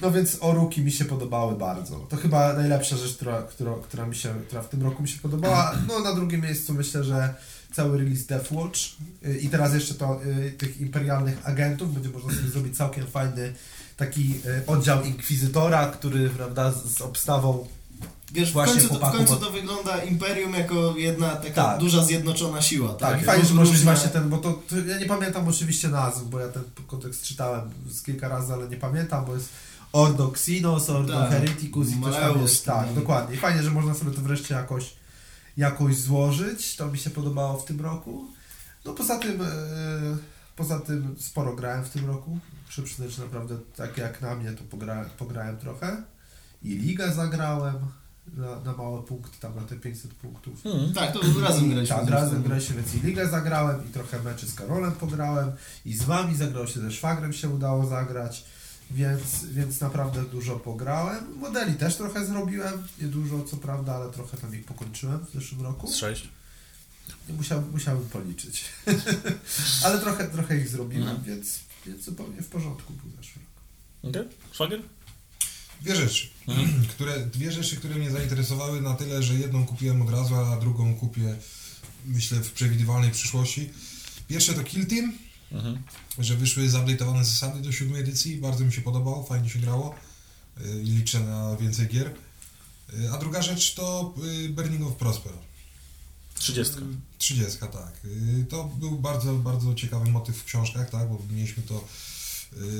No więc Oruki mi się podobały bardzo. To chyba najlepsza rzecz, która, która, która, mi się, która w tym roku mi się podobała. No na drugim miejscu myślę, że cały release Deathwatch Y, i teraz jeszcze to y, tych imperialnych agentów. Będzie można sobie zrobić całkiem fajny taki y, oddział Inkwizytora, który prawda, z, z obstawą Wiesz, w Właśnie końcu, to, w chłopaku, końcu to wygląda Imperium jako jedna taka Tak. duża zjednoczona siła. Tak, Tak, i fajnie, że może być właśnie ten, bo to, to ja nie pamiętam oczywiście nazw, bo ja ten kontekst czytałem z kilka razy, ale nie pamiętam, bo jest Ordo Xenos, Ordo Tak, Hereticus i coś tam Maleus, jest. Tak, tam. dokładnie. I fajnie, że można sobie to wreszcie jakoś, jakoś złożyć. To mi się podobało w tym roku. No poza tym, e, poza tym sporo grałem w tym roku. Muszę przyznać, że naprawdę tak jak na mnie to pogra, pograłem trochę. I ligę zagrałem na, na małe punkty, tam na te 500 punktów. Hmm. Tak, to razem graliśmy. Tak, razem graliśmy, więc i ligę zagrałem i trochę meczy z Karolem pograłem i z wami zagrało się, ze szwagrem się udało zagrać, więc, więc naprawdę dużo pograłem. Modeli też trochę zrobiłem, nie dużo co prawda, ale trochę tam ich pokończyłem w zeszłym roku. Z sześć. Musiał, musiałbym policzyć. <laughs> ale trochę, trochę ich zrobiłem, Mhm. więc, więc zupełnie w porządku był zeszły rok. Okej, szwagier? Dwie rzeczy, <clears throat> które, dwie rzeczy, które mnie zainteresowały na tyle, że jedną kupiłem od razu, a drugą kupię, myślę, w przewidywalnej przyszłości. Pierwsze to Kill Team, Mhm. że wyszły zupdate'owane zasady do siódmej edycji, bardzo mi się podobało, fajnie się grało y, i liczę na więcej gier. Y, A druga rzecz to y, Burning of Prospero. Trzydziestka. 30, tak. To był bardzo, bardzo ciekawy motyw w książkach, tak, bo mieliśmy to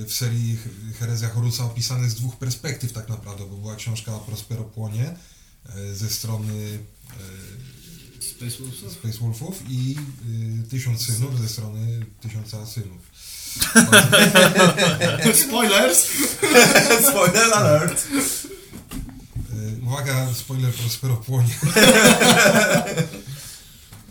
w serii Herezja Horusa opisane z dwóch perspektyw tak naprawdę, bo była książka Prospero Płonie ze strony Space Wolvesów? Space Wolfów i y, Tysiąc Synów ze strony Tysiąca Synów. <laughs> Spoilers! <laughs> Spoiler alert! Y, Uwaga, spoiler Prospero Płonie. <laughs>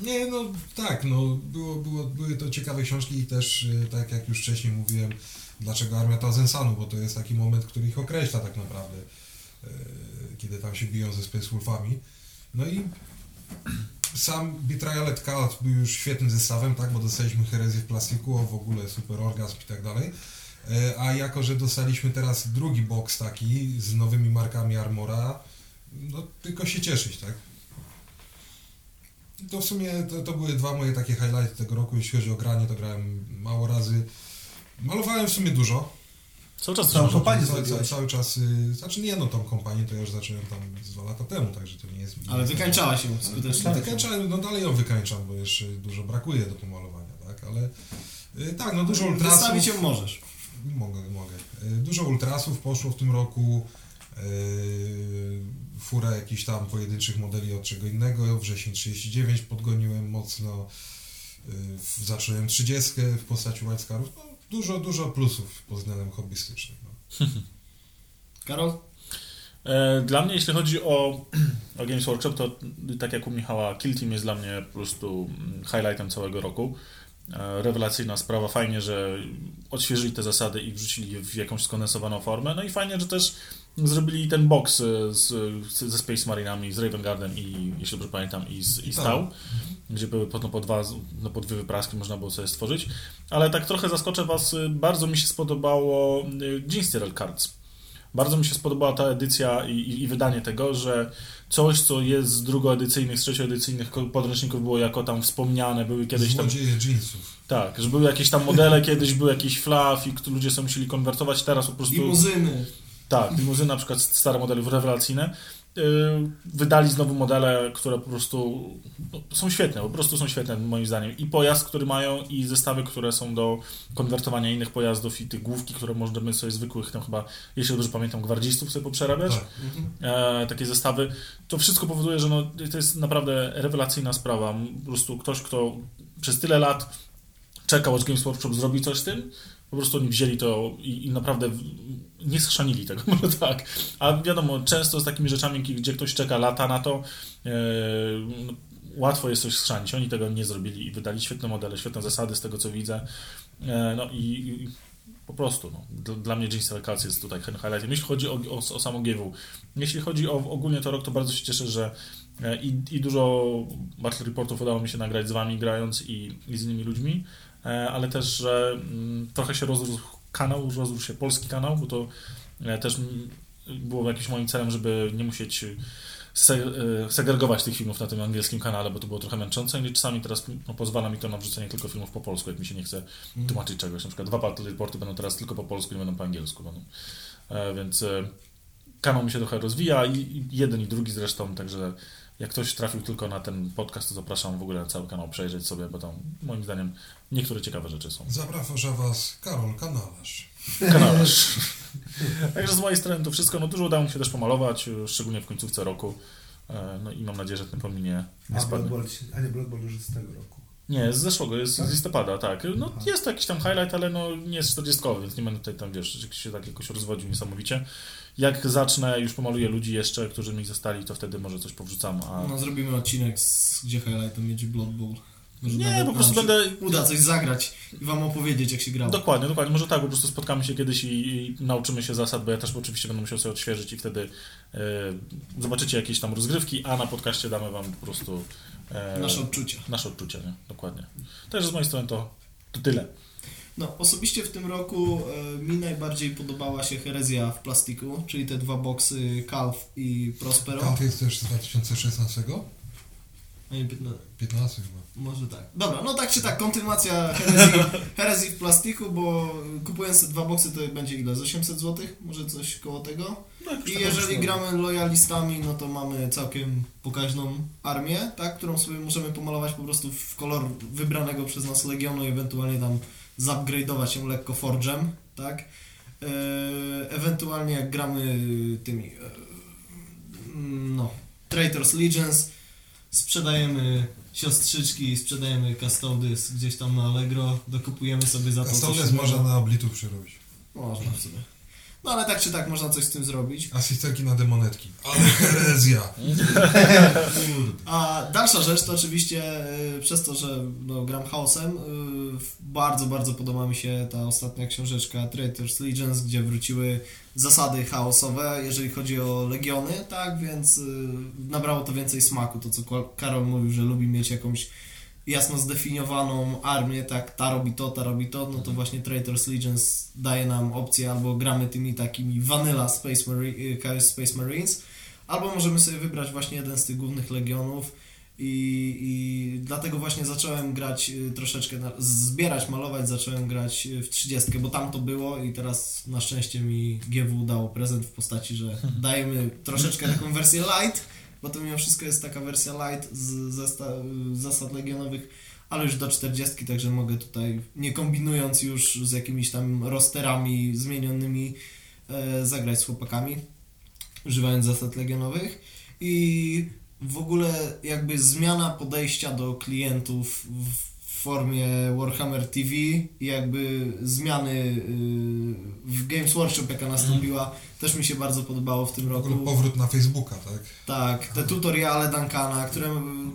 Nie, no tak, no było, było, były to ciekawe książki i też, y, tak jak już wcześniej mówiłem, dlaczego Armia Tazensanu, bo to jest taki moment, który ich określa tak naprawdę, y, kiedy tam się biją ze Space Wolfami. No i sam Betrayal at był już świetnym zestawem, tak, bo dostaliśmy herezję w plastiku, o w ogóle super orgazm i tak dalej. E, A jako, że dostaliśmy teraz drugi box taki z nowymi markami Armora, no tylko się cieszyć, tak? To w sumie to, to były dwa moje takie highlighty tego roku, jeśli chodzi o granie, to grałem mało razy. Malowałem w sumie dużo. Cały czas Całą kompanię Cały, cały, czas, y, znaczy nie jedną tą kompanię, to ja już zacząłem tam z dwa lata temu, także to nie jest... Ale wykańczała się skutecznie. No, wykańczałem, no dalej ją wykańczam, bo jeszcze dużo brakuje do pomalowania, tak? Ale y, tak, no dużo ultrasów... Wystawić ją możesz. Mogę, mogę. Y, Dużo ultrasów poszło w tym roku. Yy, fura jakichś tam pojedynczych modeli od czego innego. Wrzesień 39 podgoniłem mocno. W- zacząłem 30 w postaci White Scarów. No, dużo, dużo plusów pod względem hobbystycznym. No. <laughs> Karol? E, Dla mnie, jeśli chodzi o, <clears throat> o Games Workshop, to tak jak u Michała, Kill Team jest dla mnie po prostu mm, highlightem całego roku. E, Rewelacyjna sprawa, fajnie, że odświeżyli te zasady i wrzucili je w jakąś skondensowaną formę. No i fajnie, że też zrobili ten box y, z, ze Space Marinami, z Raven Guardem i, jeśli dobrze pamiętam, i, z, i Tak. Stał, gdzie były po, no, po, dwa, no, po dwie wypraski można było sobie stworzyć. Ale tak trochę zaskoczę Was, y, bardzo mi się spodobało Ginsterel Cards. Bardzo mi się spodobała ta edycja i, i, i wydanie tego, że coś, co jest z drugoedycyjnych, z trzecioedycyjnych podręczników było jako tam wspomniane, były kiedyś tam jeansów. tak, że były jakieś tam modele, kiedyś był jakiś flaw i ludzie sobie musieli konwertować, teraz po prostu... Limuzyny. Tak, limuzyny, na przykład stare modele rewelacyjne. Yy, Wydali znowu modele, które po prostu no, są świetne, po prostu są świetne moim zdaniem. I pojazd, który mają, i zestawy, które są do konwertowania innych pojazdów, i te główki, które możemy sobie zwykłych, tam chyba, jeśli dobrze pamiętam, gwardzistów sobie poprzerabiać. Tak. E, takie zestawy. To wszystko powoduje, że no, to jest naprawdę rewelacyjna sprawa. Po prostu ktoś, kto przez tyle lat czekał, aż Games Workshop zrobi coś z tym, po prostu oni wzięli to i, i naprawdę nie schrzanili tego, <laughs> może tak. A wiadomo, często z takimi rzeczami, gdzie ktoś czeka lata na to, no, łatwo jest coś schrzanić. Oni tego nie zrobili i wydali świetne modele, świetne zasady z tego, co widzę. E, no i, i po prostu, no, dla, mnie James Calc jest tutaj highlightem. Jeśli chodzi o, o, o samo GW, jeśli chodzi o ogólnie to rok, to bardzo się cieszę, że e, i, i dużo Battle Reportów udało mi się nagrać z wami grając i, i z innymi ludźmi, ale też, że mm, trochę się rozrósł kanał, rozrósł się polski kanał, bo to e, też mm, było jakimś moim celem, żeby nie musieć e, segregować tych filmów na tym angielskim kanale, bo to było trochę męczące i czasami teraz no, pozwala mi to na wrzucenie tylko filmów po polsku, jak mi się nie chce tłumaczyć czegoś. Na przykład dwa Battle Reporty będą teraz tylko po polsku, nie będą po angielsku. Będą. E, więc e, kanał mi się trochę rozwija i jeden i drugi zresztą, także jak ktoś trafił tylko na ten podcast, to zapraszam w ogóle na cały kanał przejrzeć sobie, bo tam moim zdaniem niektóre ciekawe rzeczy są. Zaprasza Was Karol Kanalarz. <laughs> Kanalarz. Także z mojej strony to wszystko. No dużo udało mi się też pomalować, szczególnie w końcówce roku. E, No i mam nadzieję, że ten pominie nie A, spadnie. A nie, Blood Bowl już z tego roku. Nie, z zeszłego, jest Tak? z listopada, tak. No Aha. jest to jakiś tam highlight, ale no nie jest 40, więc nie będę tutaj tam, wiesz, się tak jakoś rozwodził niesamowicie. Jak zacznę, już pomaluję ludzi jeszcze, którzy mi zostali, to wtedy może coś powrzucam, a... No zrobimy odcinek, z, gdzie highlightem będzie Blood Bowl. Może Nie, po prostu będę... Uda coś zagrać i wam opowiedzieć, jak się grało. Dokładnie, dokładnie. Może tak, po prostu spotkamy się kiedyś i, i nauczymy się zasad, bo ja też oczywiście będę musiał sobie odświeżyć i wtedy e, zobaczycie jakieś tam rozgrywki, a na podcaście damy wam po prostu e, Nasze odczucia. nasze odczucia, nie? Dokładnie. Także z mojej strony to, to tyle. No, osobiście w tym roku e, mi najbardziej podobała się herezja w plastiku, czyli te dwa boksy Calf i Prospero. Tamty jest też z 2016? A nie, piętna- 15 chyba. Może tak. Dobra, no tak czy tak, kontynuacja herezji, <laughs> herezji w plastiku, bo kupując te dwa boksy to będzie ile? Z 800 zł? Może coś koło tego? I jeżeli gramy lojalistami, no to mamy całkiem pokaźną armię, tak, którą sobie możemy pomalować po prostu w kolor wybranego przez nas legionu, ewentualnie tam zupgrade'ować ją lekko forgem, tak. Eee, ewentualnie jak gramy tymi, e, no, Traitors Legions, sprzedajemy siostrzyczki, sprzedajemy Custodes gdzieś tam na Allegro, dokupujemy sobie za to innego. można na oblitu przerobić. Można w sumie. No ale tak czy tak można coś z tym zrobić. Asysterki na demonetki. Ale herezja! A dalsza rzecz to oczywiście y, przez to, że no, gram chaosem, y, bardzo, bardzo podoba mi się ta ostatnia książeczka Traitors Legends, gdzie wróciły zasady chaosowe, jeżeli chodzi o legiony, tak, więc y, nabrało to więcej smaku, to co Karol mówił, że lubi mieć jakąś jasno zdefiniowaną armię, tak, ta robi to, ta robi to, no to właśnie Traitors Legends daje nam opcję, albo gramy tymi takimi vanilla Space, Mari- y, Chaos Space Marines, albo możemy sobie wybrać właśnie jeden z tych głównych legionów i, i dlatego właśnie zacząłem grać y, troszeczkę, na, zbierać, malować, zacząłem grać y, w 30, bo tam to było i teraz na szczęście mi GW dało prezent w postaci, że <laughs> dajemy troszeczkę taką wersję light, bo to mimo wszystko jest taka wersja light z zasad legionowych, ale już do 40, także mogę tutaj, nie kombinując już z jakimiś tam rosterami zmienionymi, e, zagrać z chłopakami, używając zasad legionowych. I w ogóle jakby zmiana podejścia do klientów w formie Warhammer TV i jakby zmiany y, w Games Workshop jaka nastąpiła też mi się bardzo podobało w tym W roku. powrót na Facebooka, tak? Tak, te tutoriale Duncana, które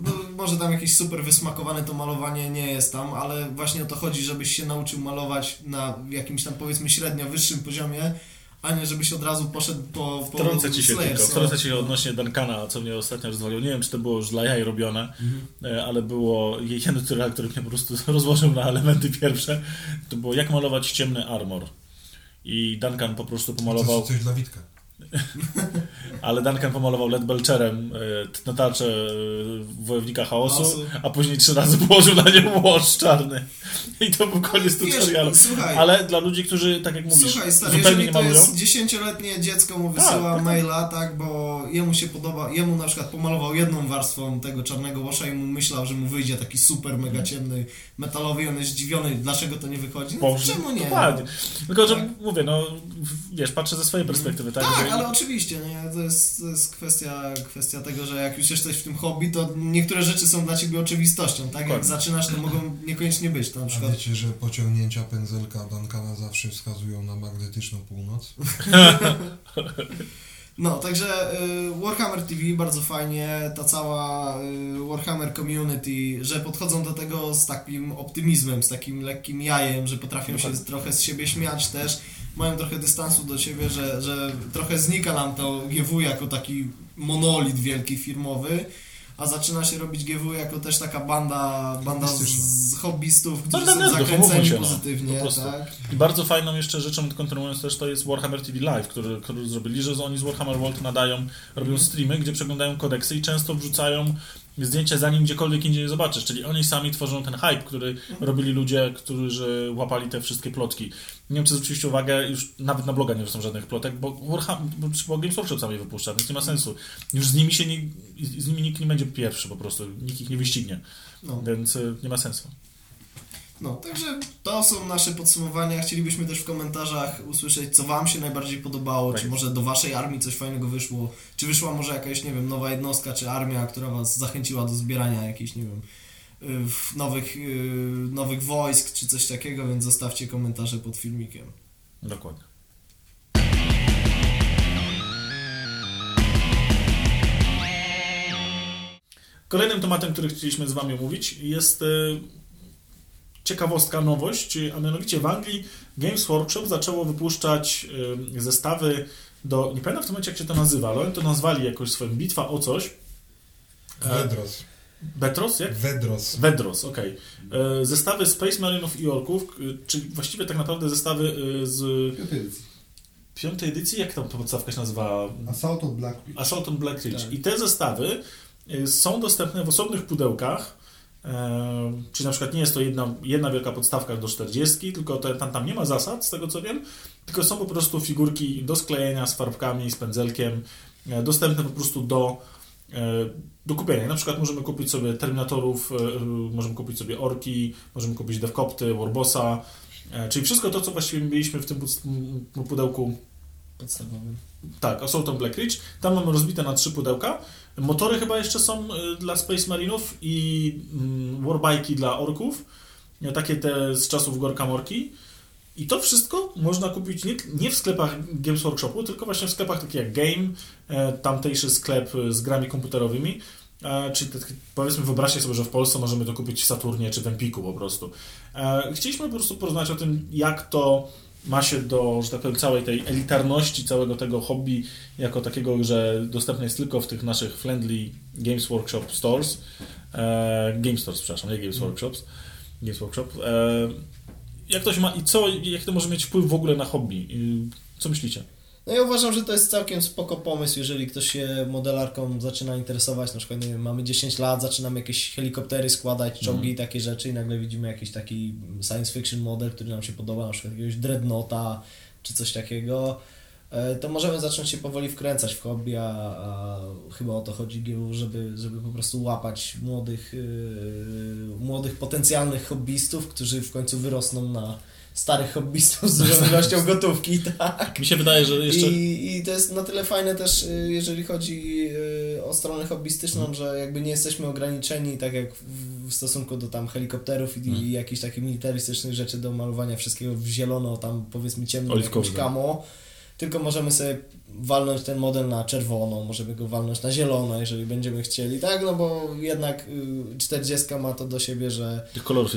no, może tam jakieś super wysmakowane to malowanie nie jest tam, ale właśnie o to chodzi, żebyś się nauczył malować na jakimś tam powiedzmy średnio wyższym poziomie, a nie żebyś od razu poszedł po, po Wtrącę ci się Slayers, tylko, wtrącę ci się odnośnie Duncana, co mnie ostatnio rozwaliło. Nie wiem, czy to było już dla jaj robione, e, ale było jeden tutorial, który mnie po prostu <laughs> rozłożył na elementy pierwsze. To było jak malować ciemny armor. I Duncan po prostu pomalował, Coś, coś dla Witka. <laughs> ale Duncan pomalował LED Belcherem e, na tarczę e, Wojownika Chaosu, Chaosu. a później trzy razy położył na nią <laughs> łoż czarny. I to był koniec tutorialu. Ale dla ludzi, którzy, tak jak mówisz, Słuchaj, stary, zupełnie jeżeli nie to malują, jest dziesięcioletnie dziecko mu Tak, wysyła tak. maila, tak, bo jemu się podoba, jemu na przykład pomalował jedną warstwą tego czarnego łosza i mu myślał, że mu wyjdzie taki super, mega ciemny, metalowy i on jest zdziwiony, dlaczego to nie wychodzi. No Boże, czemu nie? Dokładnie. Tylko, że Tak. mówię, no, wiesz, patrzę ze swojej perspektywy, tak? Tak, że- ale oczywiście, nie? To, jest, to jest kwestia, kwestia tego, że jak już jesteś w tym hobby, to niektóre rzeczy są dla ciebie oczywistością, tak? Jak zaczynasz, to mogą niekoniecznie być. To na A przykład wiecie, że pociągnięcia pędzelka Duncana zawsze wskazują na magnetyczną północ? <laughs> No, także y, Warhammer TV bardzo fajnie, ta cała y, Warhammer community, że podchodzą do tego z takim optymizmem, z takim lekkim jajem, że potrafią się trochę z siebie śmiać też, mają trochę dystansu do siebie, że, że trochę znika nam to GW jako taki monolit wielki firmowy, a zaczyna się robić GW jako też taka banda, banda z, z hobbystów, którzy Banda są zakręceni no, pozytywnie, po tak? I bardzo fajną jeszcze rzeczą, kontynuując też, to jest Warhammer TV Live, który, który zrobili, że oni z Warhammer World nadają, robią streamy, gdzie przeglądają kodeksy i często wrzucają zdjęcia zanim gdziekolwiek indziej je zobaczysz, czyli oni sami tworzą ten hype, który robili ludzie, którzy łapali te wszystkie plotki. Nie wiem, czy zwróciliście uwagę, już nawet na bloga nie są żadnych plotek, bo Warhammer, bo, Games Workshop sam je wypuszcza, więc nie ma sensu. Już z nimi się nie, z nimi nikt nie będzie pierwszy po prostu, nikt ich nie wyścignie, No. więc y, nie ma sensu. No, także to są nasze podsumowania. Chcielibyśmy też w komentarzach usłyszeć, co Wam się najbardziej podobało, Tak czy może do Waszej armii coś fajnego wyszło, czy wyszła może jakaś, nie wiem, nowa jednostka, czy armia, która Was zachęciła do zbierania jakichś, nie wiem, y, nowych, y, nowych wojsk, czy coś takiego, więc zostawcie komentarze pod filmikiem. Dokładnie. Kolejnym tematem, który chcieliśmy z Wami omówić, jest e, ciekawostka, nowość, a mianowicie w Anglii Games Workshop zaczęło wypuszczać zestawy do, nie pamiętam w tym momencie jak się to nazywa, ale oni to nazwali jakoś swoim bitwa o coś. E, Vedros. Betros, jak? Vedros. Vedros, okej. E, Zestawy Space Marinów i Orków, e, czyli właściwie tak naprawdę zestawy z Piątej edycji. piątej edycji, jak tam ta podstawka się nazywa? Assault on Black Ridge. Assault on Black Ridge. Tak. I te zestawy są dostępne w osobnych pudełkach, czyli na przykład nie jest to jedna, jedna wielka podstawka do 40, tylko te, tam, tam nie ma zasad, z tego co wiem, tylko są po prostu figurki do sklejenia z farbkami, z pędzelkiem, e, dostępne po prostu do, e, do kupienia. Na przykład możemy kupić sobie Terminatorów, e, możemy kupić sobie Orki, możemy kupić Devcopty, Warbossa, czyli wszystko to, co właściwie mieliśmy w tym pudełku Podstawowym. tak, Assault on Black Ridge. Tam mamy rozbite na trzy pudełka. Motory chyba jeszcze są y, dla Space Marinów i mm, Warbike'i dla orków. Y, Takie te z czasów Gorka Morki. I to wszystko można kupić nie, nie w sklepach Games Workshopu, tylko właśnie w sklepach takich jak Game, e, tamtejszy sklep e, z grami komputerowymi. E, Czyli tak, powiedzmy, wyobraźcie sobie, że w Polsce możemy to kupić w Saturnie czy w Empiku po prostu. E, Chcieliśmy po prostu porozmawiać o tym, jak to ma się do, że tak powiem, całej tej elitarności, całego tego hobby, jako takiego, że dostępne jest tylko w tych naszych friendly Games Workshop stores. E, Game Stores, przepraszam, nie Games Workshops. Games Workshop. E, jak to się ma i co, jak to może mieć wpływ w ogóle na hobby? Co myślicie? No ja uważam, że to jest całkiem spoko pomysł, jeżeli ktoś się modelarką zaczyna interesować, na przykład nie wiem, mamy 10 lat, zaczynamy jakieś helikoptery składać, czołgi i takie rzeczy i nagle widzimy jakiś taki science fiction model, który nam się podoba, na przykład jakiegoś dreadnoughta czy coś takiego, e, to możemy zacząć się powoli wkręcać w hobby, a, a chyba o to chodzi GW, żeby, żeby po prostu łapać młodych, yy, młodych potencjalnych hobbystów, którzy w końcu wyrosną na starych hobbystów z dużą ilością <laughs> gotówki, tak? Mi się wydaje, że jeszcze... I, I to jest na tyle fajne też, y, jeżeli chodzi y, o stronę hobbystyczną, Mhm. że jakby nie jesteśmy ograniczeni, tak jak w, stosunku do tam helikopterów i, Mhm. i jakichś takich militarystycznych rzeczy do malowania wszystkiego w zielono, tam powiedzmy ciemno, Oliwkowy, jakimś tak. Tylko możemy sobie walnąć ten model na czerwoną, możemy go walnąć na zielono, jeżeli będziemy chcieli, tak? No bo jednak y, 40 ma to do siebie, że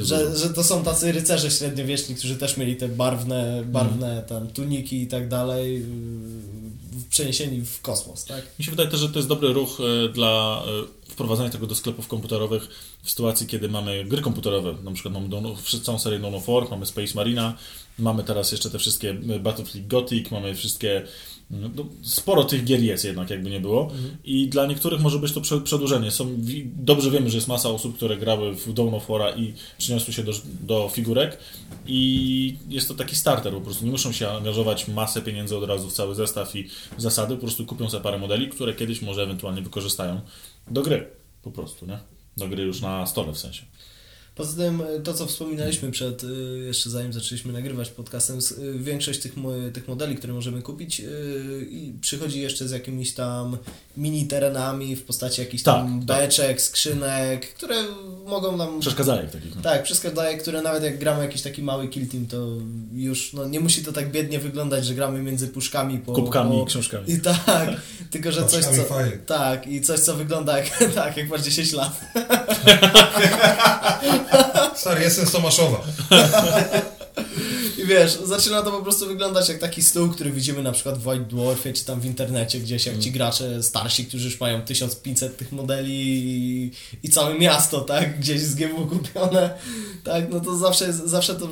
że, że to są tacy rycerze średniowieczni, którzy też mieli te barwne, barwne Mhm. tam tuniki i tak dalej, yy, przeniesieni w kosmos, tak? Mi się wydaje też, że to jest dobry ruch e, dla e, wprowadzania tego do sklepów komputerowych w sytuacji, kiedy mamy gry komputerowe. Na przykład mamy Dawn całą serię Dawn of War, mamy Space Marina, mamy teraz jeszcze te wszystkie e, Battlefield Gothic, mamy wszystkie no, no, sporo tych gier jest jednak, jakby nie było. I dla niektórych może być to prze- przedłużenie. Są, dobrze wiemy, że jest masa osób, które grały w Dawn of War'a i przyniosły się do, do figurek. I jest to taki starter po prostu. Nie muszą się angażować masę pieniędzy od razu w cały zestaw i zasady. Po prostu kupią sobie parę modeli, które kiedyś może ewentualnie wykorzystają do gry. Po prostu, nie? Do gry już na stole w sensie. Poza tym y, to, co wspominaliśmy przed, y, jeszcze zanim zaczęliśmy nagrywać podcastem, y, większość tych, tych modeli, które możemy kupić i przychodzi jeszcze z jakimiś tam mini terenami w postaci jakichś tam Tak, tak. beczek, skrzynek, które mogą nam... Przeszkadzajek takich. No. Tak, przeszkadzaje, które nawet jak gramy jakiś taki mały kill team, to już no, nie musi to tak biednie wyglądać, że gramy między puszkami po... Kubkami po... i książkami. <laughs> I tak, tylko że coś co... fajek. Tak, i coś co wygląda jak, <laughs> tak, jak masz 10 lat. <laughs> Stary, jestem z Tomaszowa. I wiesz, zaczyna to po prostu wyglądać jak taki stół, który widzimy na przykład w White Dwarfie, czy tam w internecie gdzieś, jak ci gracze starsi, którzy już mają 1500 tych modeli i, i całe miasto, tak, gdzieś z GW kupione, tak, no to zawsze, zawsze to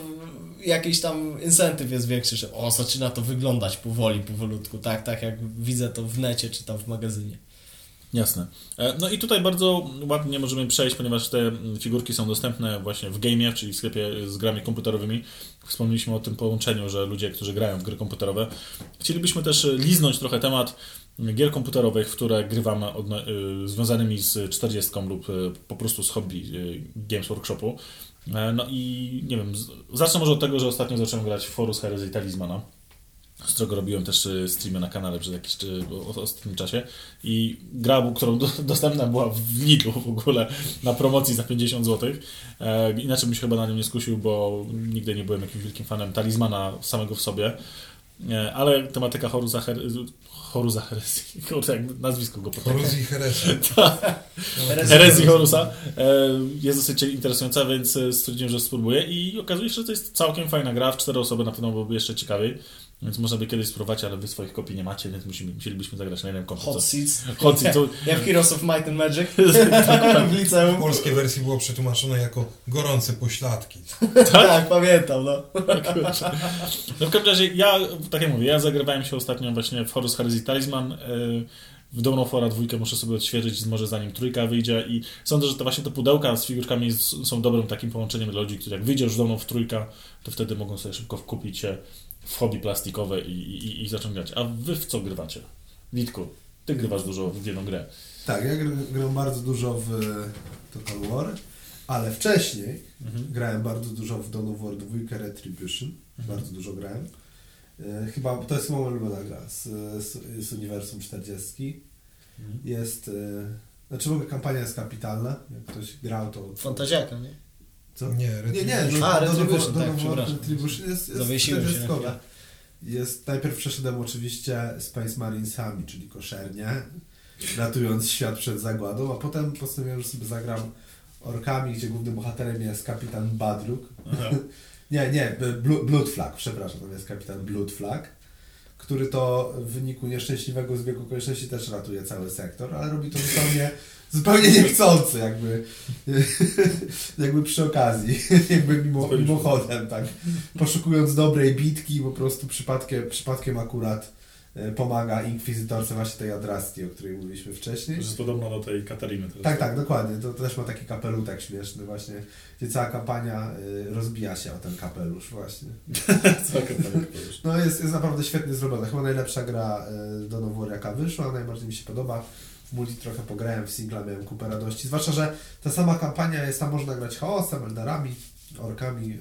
jakiś tam incentyw jest większy, że o, zaczyna to wyglądać powoli, powolutku, tak, tak jak widzę to w necie, czy tam w magazynie. Jasne. E, No i tutaj bardzo ładnie możemy przejść, ponieważ te figurki są dostępne właśnie w Game'ie, czyli w sklepie z grami komputerowymi. Wspomnieliśmy o tym połączeniu, że ludzie, którzy grają w gry komputerowe. Chcielibyśmy też liznąć trochę temat gier komputerowych, które grywamy związanymi z 40 lub y, po prostu z hobby y, Games Workshopu. E, No i nie wiem, zacznę może od tego, że ostatnio zacząłem grać w Forus Heresy Talismana którego robiłem też y, streamy na kanale przez jakiś o- o- ostatnim czasie i gra, którą do, <laughs> dostępna była w Lidlu w ogóle na promocji za 50 zł. E, inaczej bym się chyba na nią nie skusił, bo nigdy nie byłem jakimś wielkim fanem talizmana samego w sobie. E, ale tematyka Horusa, Her Horusa Heresy, <laughs> kurde, jak nazwisko go potrafię. Horus i Heresy. <laughs> Herezji Horusa e, jest dosyć interesująca, więc e, stwierdziłem, że spróbuję i okazuje się, że to jest całkiem fajna gra. W cztery osoby na pewno byłoby jeszcze ciekawiej, więc można by kiedyś spróbować, ale wy swoich kopii nie macie, więc musimy, musielibyśmy zagrać na jednym komputerze. Hot Seats. <laughs> Hot Seats, to- <laughs> Jak w Heroes of Might and Magic w <laughs> W liceum. polskiej wersji było przetłumaczone jako gorące pośladki. Tak, pamiętam, no. Kurczę. No w każdym razie, ja, tak jak mówię, ja zagrywałem się ostatnio właśnie w Horus Heresy Talisman. e, W Dawn of War'a dwójkę muszę sobie odświeżyć, może zanim trójka wyjdzie i sądzę, że to właśnie te pudełka z figurkami są dobrym takim połączeniem dla ludzi, którzy jak wyjdzie już Dawn of trójka, to wtedy mogą sobie szybko kupić się w hobby plastikowe i, i, i zacząć grać. A wy w co grywacie? Witku, ty grywasz dużo w jedną grę. Tak, ja gr- gram bardzo dużo w Total War, ale wcześniej grałem bardzo dużo w Dawn of War 2 Retribution. Bardzo dużo grałem. E, Chyba to jest moja ulubiona gra z, z, z Uniwersum 40. Jest. E, znaczy w ogóle kampania jest kapitalna. Jak ktoś grał, to. Fantaziaka, nie? Co? Nie, Nie, nie, Retribution. A, Dawn of War- Retribution, tak. Retribution jest, jest Zawiesiłem się na 40. chwilę. Jest, najpierw przeszedłem oczywiście Space Marinesami, czyli koszernie, ratując świat przed zagładą, a potem postanowiłem, że sobie zagram orkami, gdzie głównym bohaterem jest kapitan Badruk. <laughs> nie, nie, Blu- Blood Flag, przepraszam, to jest kapitan Blood Flag, który to w wyniku nieszczęśliwego zbiegu okoliczności też ratuje cały sektor, ale robi to zupełnie, zupełnie niechcący, jakby, <laughs> jakby przy okazji, <laughs> jakby mimo, mimochodem, tak. Poszukując dobrej bitki, po prostu przypadkiem, przypadkiem akurat e, pomaga inkwizytorce właśnie tej Adrastii, o której mówiliśmy wcześniej. To jest podobno do tej Katariny teraz. Tak, tak, dokładnie. To też ma taki kapelutek śmieszny właśnie, gdzie cała kampania y, rozbija się o ten kapelusz właśnie. <laughs> Fajnie powiesz. No jest, jest naprawdę świetnie zrobiona. Chyba najlepsza gra y, do War jaka wyszła, najbardziej mi się podoba. Multi trochę pograłem, w singla miałem kupę radości. Zwłaszcza, że ta sama kampania jest, tam można grać chaosem, eldarami, orkami,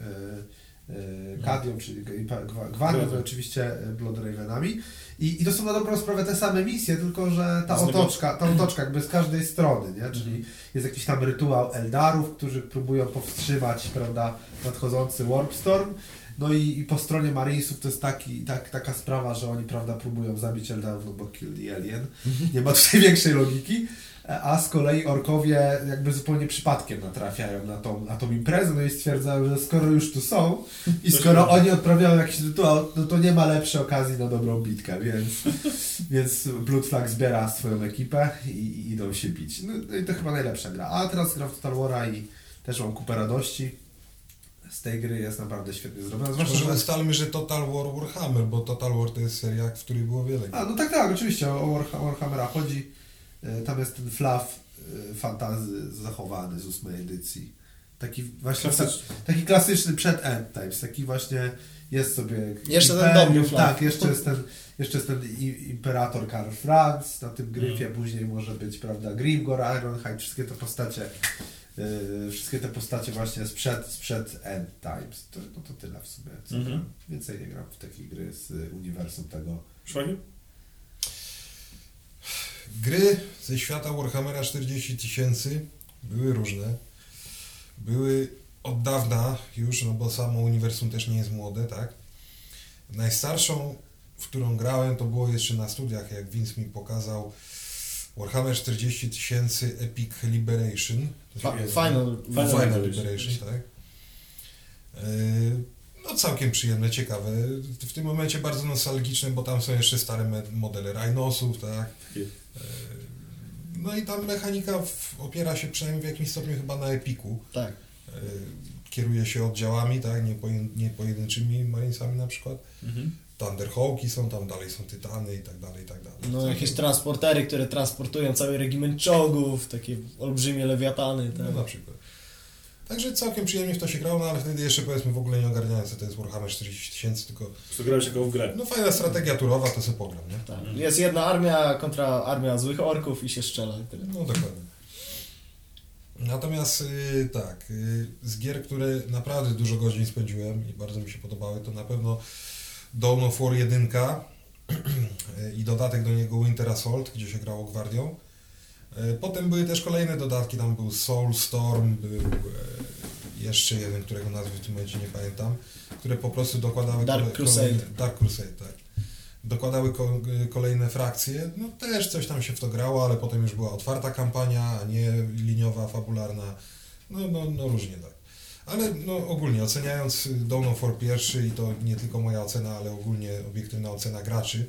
y, y, Kadią, czyli Gwa- Gwa- Gwarią, no oczywiście y, Blood Ravenami. I, I to są na dobrą sprawę te same misje, tylko że ta otoczka, ta <clears throat> otoczka jakby z każdej strony, nie? Czyli jest jakiś tam rytuał Eldarów, którzy próbują powstrzymać, prawda, nadchodzący Warpstorm. No i, i po stronie Marinesów to jest taki, tak, taka sprawa, że oni prawda próbują zabić Eldar, no bo kill the alien. Nie ma tutaj <laughs> większej logiki. A z kolei orkowie jakby zupełnie przypadkiem natrafiają na tą, na tą imprezę, no i stwierdzają, że skoro już tu są i skoro oni odprawiają jakiś rytuał, no to nie ma lepszej okazji na dobrą bitkę, więc, <laughs> więc Blood Flag zbiera swoją ekipę i, i idą się bić. No, no i to chyba najlepsza gra. A teraz gram w Total War'a i też mam kupę radości. Z tej gry jest naprawdę świetnie zrobiona. Zwłaszcza, Może że... ustalmy, że Total War Warhammer, bo Total War to jest seria, w której było wiele. A, no tak, tak, oczywiście o Warha- Warhammera chodzi. E, Tam jest ten flaw e, fantazy zachowany z ósmej edycji. Taki właśnie Klasyczny. taki klasyczny przed End Times, taki właśnie jest sobie Jeszcze ten imperium, dobry flaw. Tak, jeszcze jest ten, jeszcze jest ten imperator Karl Franz na tym gryfie, później może być, prawda, Grimgor, Ironhide, wszystkie te postacie e, wszystkie te postacie właśnie sprzed, sprzed End Times. To, no to tyle w sumie. Co Mhm. Więcej nie gram w takie gry z e, uniwersum tego. Szwagier? Gry ze świata Warhammera 40 tysięcy były różne. Były od dawna już, no bo samo uniwersum też nie jest młode, tak? Najstarszą, w którą grałem, to było jeszcze na studiach, jak Vince mi pokazał Warhammer 40 tysięcy Epic Liberation. Final. Final Final Liberation. Tak. Yy, No całkiem przyjemne, ciekawe. W tym momencie bardzo nostalgiczne, bo tam są jeszcze stare modele Rhinosów, tak. Yy, No i tam mechanika w, opiera się przynajmniej w jakimś stopniu chyba na Epiku. Tak. Yy, Kieruje się oddziałami, tak, nie pojedynczymi Marinesami na przykład. Mhm. Thunderhawki są tam, dalej są Tytany i tak dalej, i tak dalej. No jakieś transportery, które transportują cały regiment czołgów, takie olbrzymie lewiatany. No Tak. na przykład. Także całkiem przyjemnie w to się grało, no ale wtedy jeszcze powiedzmy w ogóle nie ogarniałem co to jest Warhammer 40 tysięcy, tylko To grałeś jako w grę. no fajna strategia turowa, to sobie pogram, nie? Tak. Jest jedna armia kontra armia złych orków i się strzela. i tyle. No dokładnie. Natomiast y, tak, y, z gier, które naprawdę dużo godzin spędziłem i bardzo mi się podobały, to na pewno Dawn of War 1 <clears throat> i dodatek do niego Winter Assault, gdzie się grało gwardią. Y, Potem były też kolejne dodatki, tam był Soulstorm, był e, jeszcze jeden, którego nazwy w tym momencie nie pamiętam, które po prostu dokładały Dark Crusade. Kolejne, Dark Crusade, tak. Dokładały ko- kolejne frakcje, no też coś tam się w to grało, ale potem już była otwarta kampania, a nie liniowa, fabularna, no, no, no różnie tak. Ale no, ogólnie oceniając Dawn of War pierwszy i to nie tylko moja ocena, ale ogólnie obiektywna ocena graczy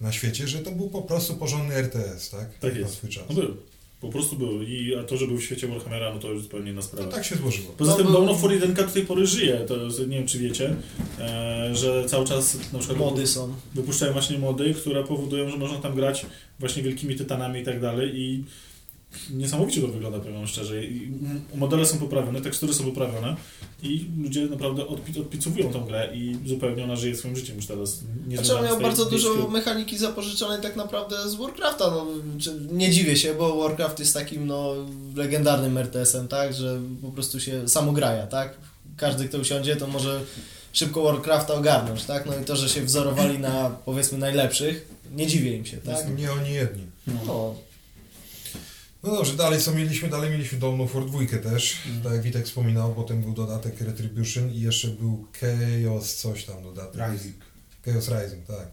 na świecie, że to był po prostu porządny RTS, tak? Tak Na jest. swój czas. No był. Po prostu był. I a to, że był w świecie Warhammera, no to już zupełnie inna No sprawa. tak się złożyło. Poza No tym Dawn of War 1 do tej pory żyje, to nie wiem czy wiecie, e, że cały czas na przykład Mody są. wypuszczają właśnie mody, które powodują, że można tam grać właśnie wielkimi tytanami i tak dalej i niesamowicie to wygląda, powiem szczerze. I modele są poprawione, tekstury są poprawione i ludzie naprawdę odpi odpicowują tą grę i zupełnie ona żyje swoim życiem już teraz. Nie Znaczy on miał bardzo dużo skill. mechaniki zapożyczonej tak naprawdę z Warcrafta, no, nie dziwię się, bo Warcraft jest takim no, legendarnym RTS-em, tak, że po prostu się samograja, tak, każdy kto usiądzie to może szybko Warcrafta ogarnąć, tak, no i to, że się wzorowali na powiedzmy najlepszych, nie dziwię im się, tak, Nie oni jedni. no, No dobrze, dalej co mieliśmy? Dalej mieliśmy of War 2 też, tak jak Witek wspominał, potem był dodatek Retribution i jeszcze był Chaos coś tam dodatek. Rising. Chaos Rising, tak.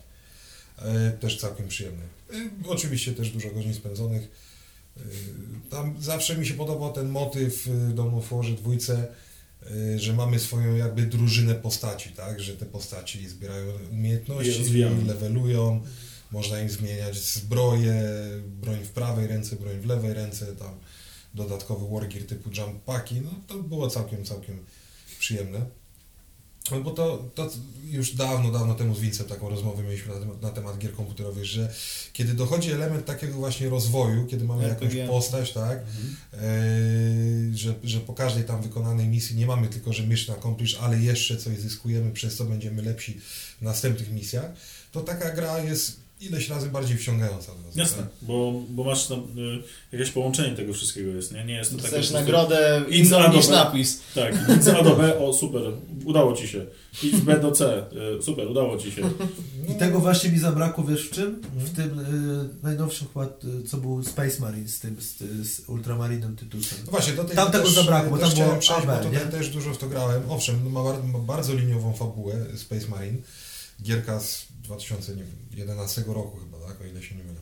E, też całkiem przyjemny. E, oczywiście też dużo godzin spędzonych. E, tam zawsze mi się podobał ten motyw w Dawn of Warze dwójce, e, że mamy swoją jakby drużynę postaci, tak, że te postaci zbierają umiejętności, levelują, można im zmieniać zbroję, broń w prawej ręce, broń w lewej ręce, tam dodatkowy wargear typu jump packi, no to było całkiem, całkiem przyjemne. No bo to, to już dawno, dawno temu z Vincem taką rozmowę mieliśmy na temat, na temat gier komputerowych, że kiedy dochodzi element takiego właśnie rozwoju, kiedy mamy RPG. jakąś postać, tak, Mhm. Yy, że, że po każdej tam wykonanej misji nie mamy tylko, że mission accomplished, ale jeszcze coś zyskujemy, przez co będziemy lepsi w następnych misjach, to taka gra jest ileś razy bardziej wciągająca. Jasne, tak? bo, bo masz tam y, jakieś połączenie tego wszystkiego jest, nie? Nie jest to takie... Chcesz prostu- nagrodę inną niż Adobe. napis. Tak, idź A do B, o super, udało ci się. Idź B do C, y, super, udało ci się. I tego właśnie mi zabrakło, wiesz w czym? Mhm. W tym y, najnowszym chyba, y, co był Space Marine z tym, z, z Ultramarinem Tytusem. No właśnie, do tej Tam tego też, zabrakło, bo też tam było chciałem przejść, bo AB, tutaj nie? też dużo w to grałem. Owszem, ma bardzo liniową fabułę Space Marine. Gierka z 2011 roku chyba, tak? O ile się nie mylę.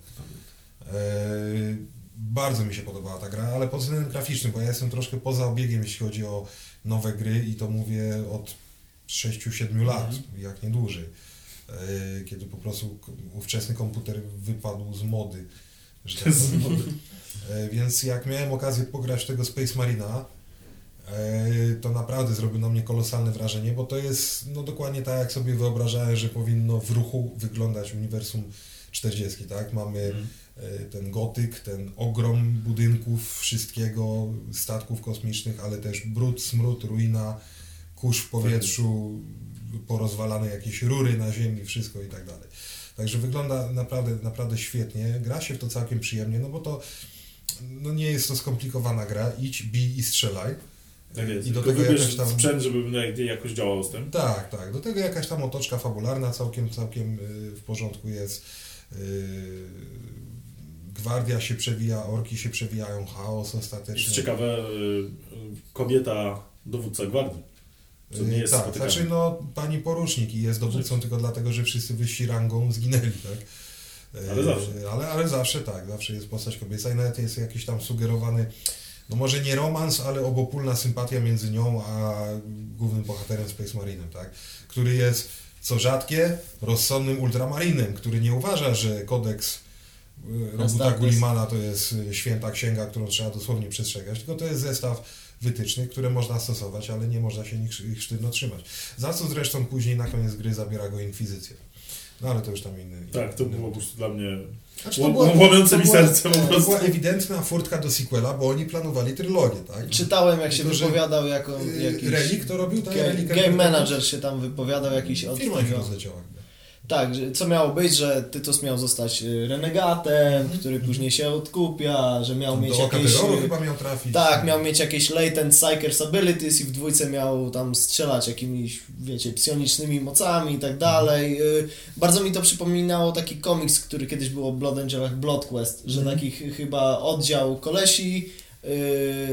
Eee, bardzo mi się podobała ta gra, ale pod względem graficznym, bo ja jestem troszkę poza obiegiem, jeśli chodzi o nowe gry i to mówię od 6-7 lat, jak nie dłużej. Eee, kiedy po prostu ówczesny komputer wypadł z mody. Że tak <laughs> Z powiem. E, Więc jak miałem okazję pograć tego Space Marina, e, to naprawdę zrobił na mnie kolosalne wrażenie, bo to jest no dokładnie tak, jak sobie wyobrażałem, że powinno w ruchu wyglądać uniwersum 40, tak? Mamy e, ten gotyk, ten ogrom budynków, wszystkiego, statków kosmicznych, ale też brud, smród, ruina, kurz w powietrzu, porozwalane jakieś rury na ziemi, wszystko i tak dalej. Także wygląda naprawdę, naprawdę świetnie. Gra się w to całkiem przyjemnie, no bo to no nie jest to skomplikowana gra. Idź, bij i strzelaj. Tak jest. I do tego jakaś tam... sprzęt, żeby jak- jakoś działał z tym. Tak, tak. Do tego jakaś tam otoczka fabularna całkiem, całkiem y, w porządku jest. Y, Gwardia się przewija, orki się przewijają, chaos Jest ostatecznie. ciekawe, y, kobieta dowódca gwardii. Co nie jest tak, spotykane. znaczy no pani porucznik i jest dowódcą tylko dlatego, że wszyscy wyżsi rangą zginęli, tak? Ale zawsze. Ale, ale zawsze tak, zawsze jest postać kobieca i nawet jest jakiś tam sugerowany, no może nie romans, ale obopólna sympatia między nią a głównym bohaterem Space Marinem, tak? Który jest, co rzadkie, rozsądnym ultramarinem, który nie uważa, że kodeks e, Robuta. Gullimana to jest e, święta księga, którą trzeba dosłownie przestrzegać, tylko to jest zestaw wytycznych, które można stosować, ale nie można się ich sztywno trzymać. Za co zresztą później na koniec gry zabiera go Inkwizycja. No ale to już tam inny. Tak, to inny było po prostu dla mnie... Znaczy, Łam- była- łamiące mi serce po To prostu. była ewidentna furtka do sequela, bo oni planowali trylogię, tak? Czytałem jak się Tylko, że, wypowiadał jako jakiś... Relik to robił, tak? Game, game Manager się tam wypowiadał jakiś od Firma się rozleciała. Tak, że co miało być, że Tytus miał zostać y, renegatem, który później się odkupia, że miał mieć Do Oka jakieś... Y, chyba miał trafić. Tak, miał mieć jakieś latent psychers abilities i w dwójce miał tam strzelać jakimiś, wiecie, psionicznymi mocami i tak dalej. Y, Bardzo mi to przypominało taki komiks, który kiedyś było o Blood Angelach Blood Quest, że Mhm. taki ch- chyba oddział kolesi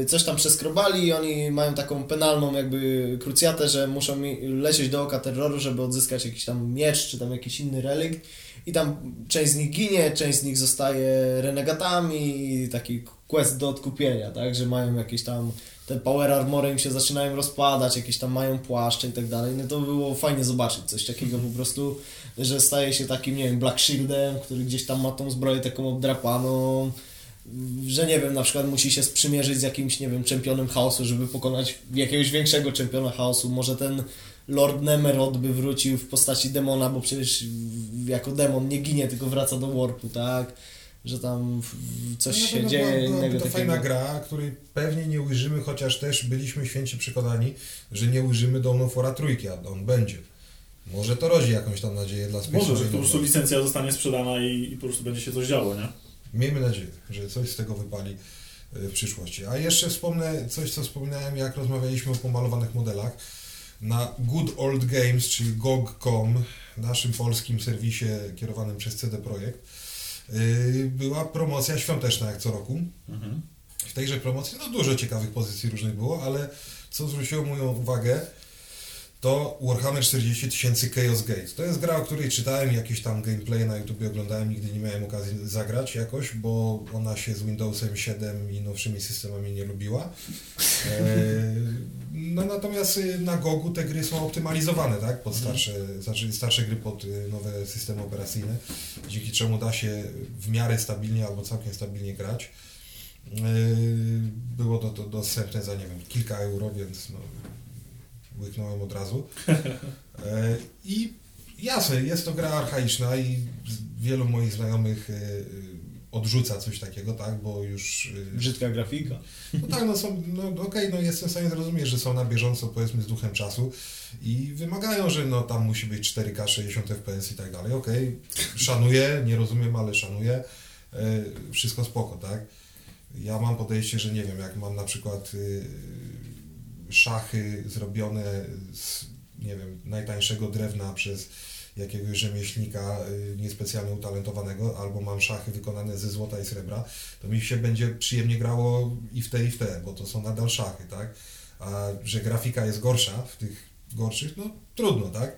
coś tam przeskrobali i oni mają taką penalną jakby krucjatę, że muszą lecieć do Oka Terroru, żeby odzyskać jakiś tam miecz czy tam jakiś inny relikt. I tam część z nich ginie, część z nich zostaje renegatami i taki quest do odkupienia, tak, że mają jakieś tam te power armory im się zaczynają rozpadać, jakieś tam mają płaszcze i tak dalej. No to było fajnie zobaczyć coś takiego po prostu, że staje się takim, nie wiem, Black Shieldem, który gdzieś tam ma tą zbroję taką obdrapaną, że nie wiem, na przykład musi się sprzymierzyć z jakimś, nie wiem, czempionem chaosu, żeby pokonać jakiegoś większego czempiona chaosu. Może ten Lord Nemerod by wrócił w postaci demona, bo przecież jako demon nie ginie, tylko wraca do warpu, tak? Że tam coś No, się no, dzieje była- byłaby innego to takiego. fajna gra, której pewnie nie ujrzymy, chociaż też byliśmy święci przekonani, że nie ujrzymy Dawn of War'a trójki, a on będzie. Może to rodzi jakąś tam nadzieję dla Space Może, że po prostu licencja zostanie sprzedana i, i po prostu będzie się coś działo, nie? Miejmy nadzieję, że coś z tego wypali y, w przyszłości. A jeszcze wspomnę coś, co wspominałem, jak rozmawialiśmy o pomalowanych modelach. Na Good Old Games, czyli GOG.com, naszym polskim serwisie kierowanym przez CD Projekt, y, była promocja świąteczna jak co roku. Mhm. W tejże promocji no, dużo ciekawych pozycji różnych było, ale co zwróciło moją uwagę, to Warhammer 40 tysięcy Chaos Gate. To jest gra, o której czytałem jakieś tam gameplay na YouTube oglądałem, nigdy nie miałem okazji zagrać jakoś, bo ona się z Windowsem 7 i nowszymi systemami nie lubiła. E, no natomiast y, na Gogu te gry są optymalizowane, tak, pod starsze, znaczy starsze gry pod y, nowe systemy operacyjne, dzięki czemu da się w miarę stabilnie albo całkiem stabilnie grać. Yy, Było to, to dostępne za, nie wiem, kilka euro, więc no, łyknąłem od razu. E, I jasne, jest to gra archaiczna i wielu moich znajomych e, odrzuca coś takiego, tak, bo już... Brzydka grafika. No tak, no są, no okej, no jestem w stanie zrozumieć, że są na bieżąco, powiedzmy, z duchem czasu i wymagają, że no tam musi być 4K, 60 FPS i tak dalej, okej, szanuję, nie rozumiem, ale szanuję, e, wszystko spoko, tak. Ja mam podejście, że nie wiem, jak mam na przykład szachy zrobione z, nie wiem, najtańszego drewna przez jakiegoś rzemieślnika y, niespecjalnie utalentowanego, albo mam szachy wykonane ze złota i srebra, to mi się będzie przyjemnie grało i w te, i w te, bo to są nadal szachy, tak? A że grafika jest gorsza w tych gorszych, no trudno, tak?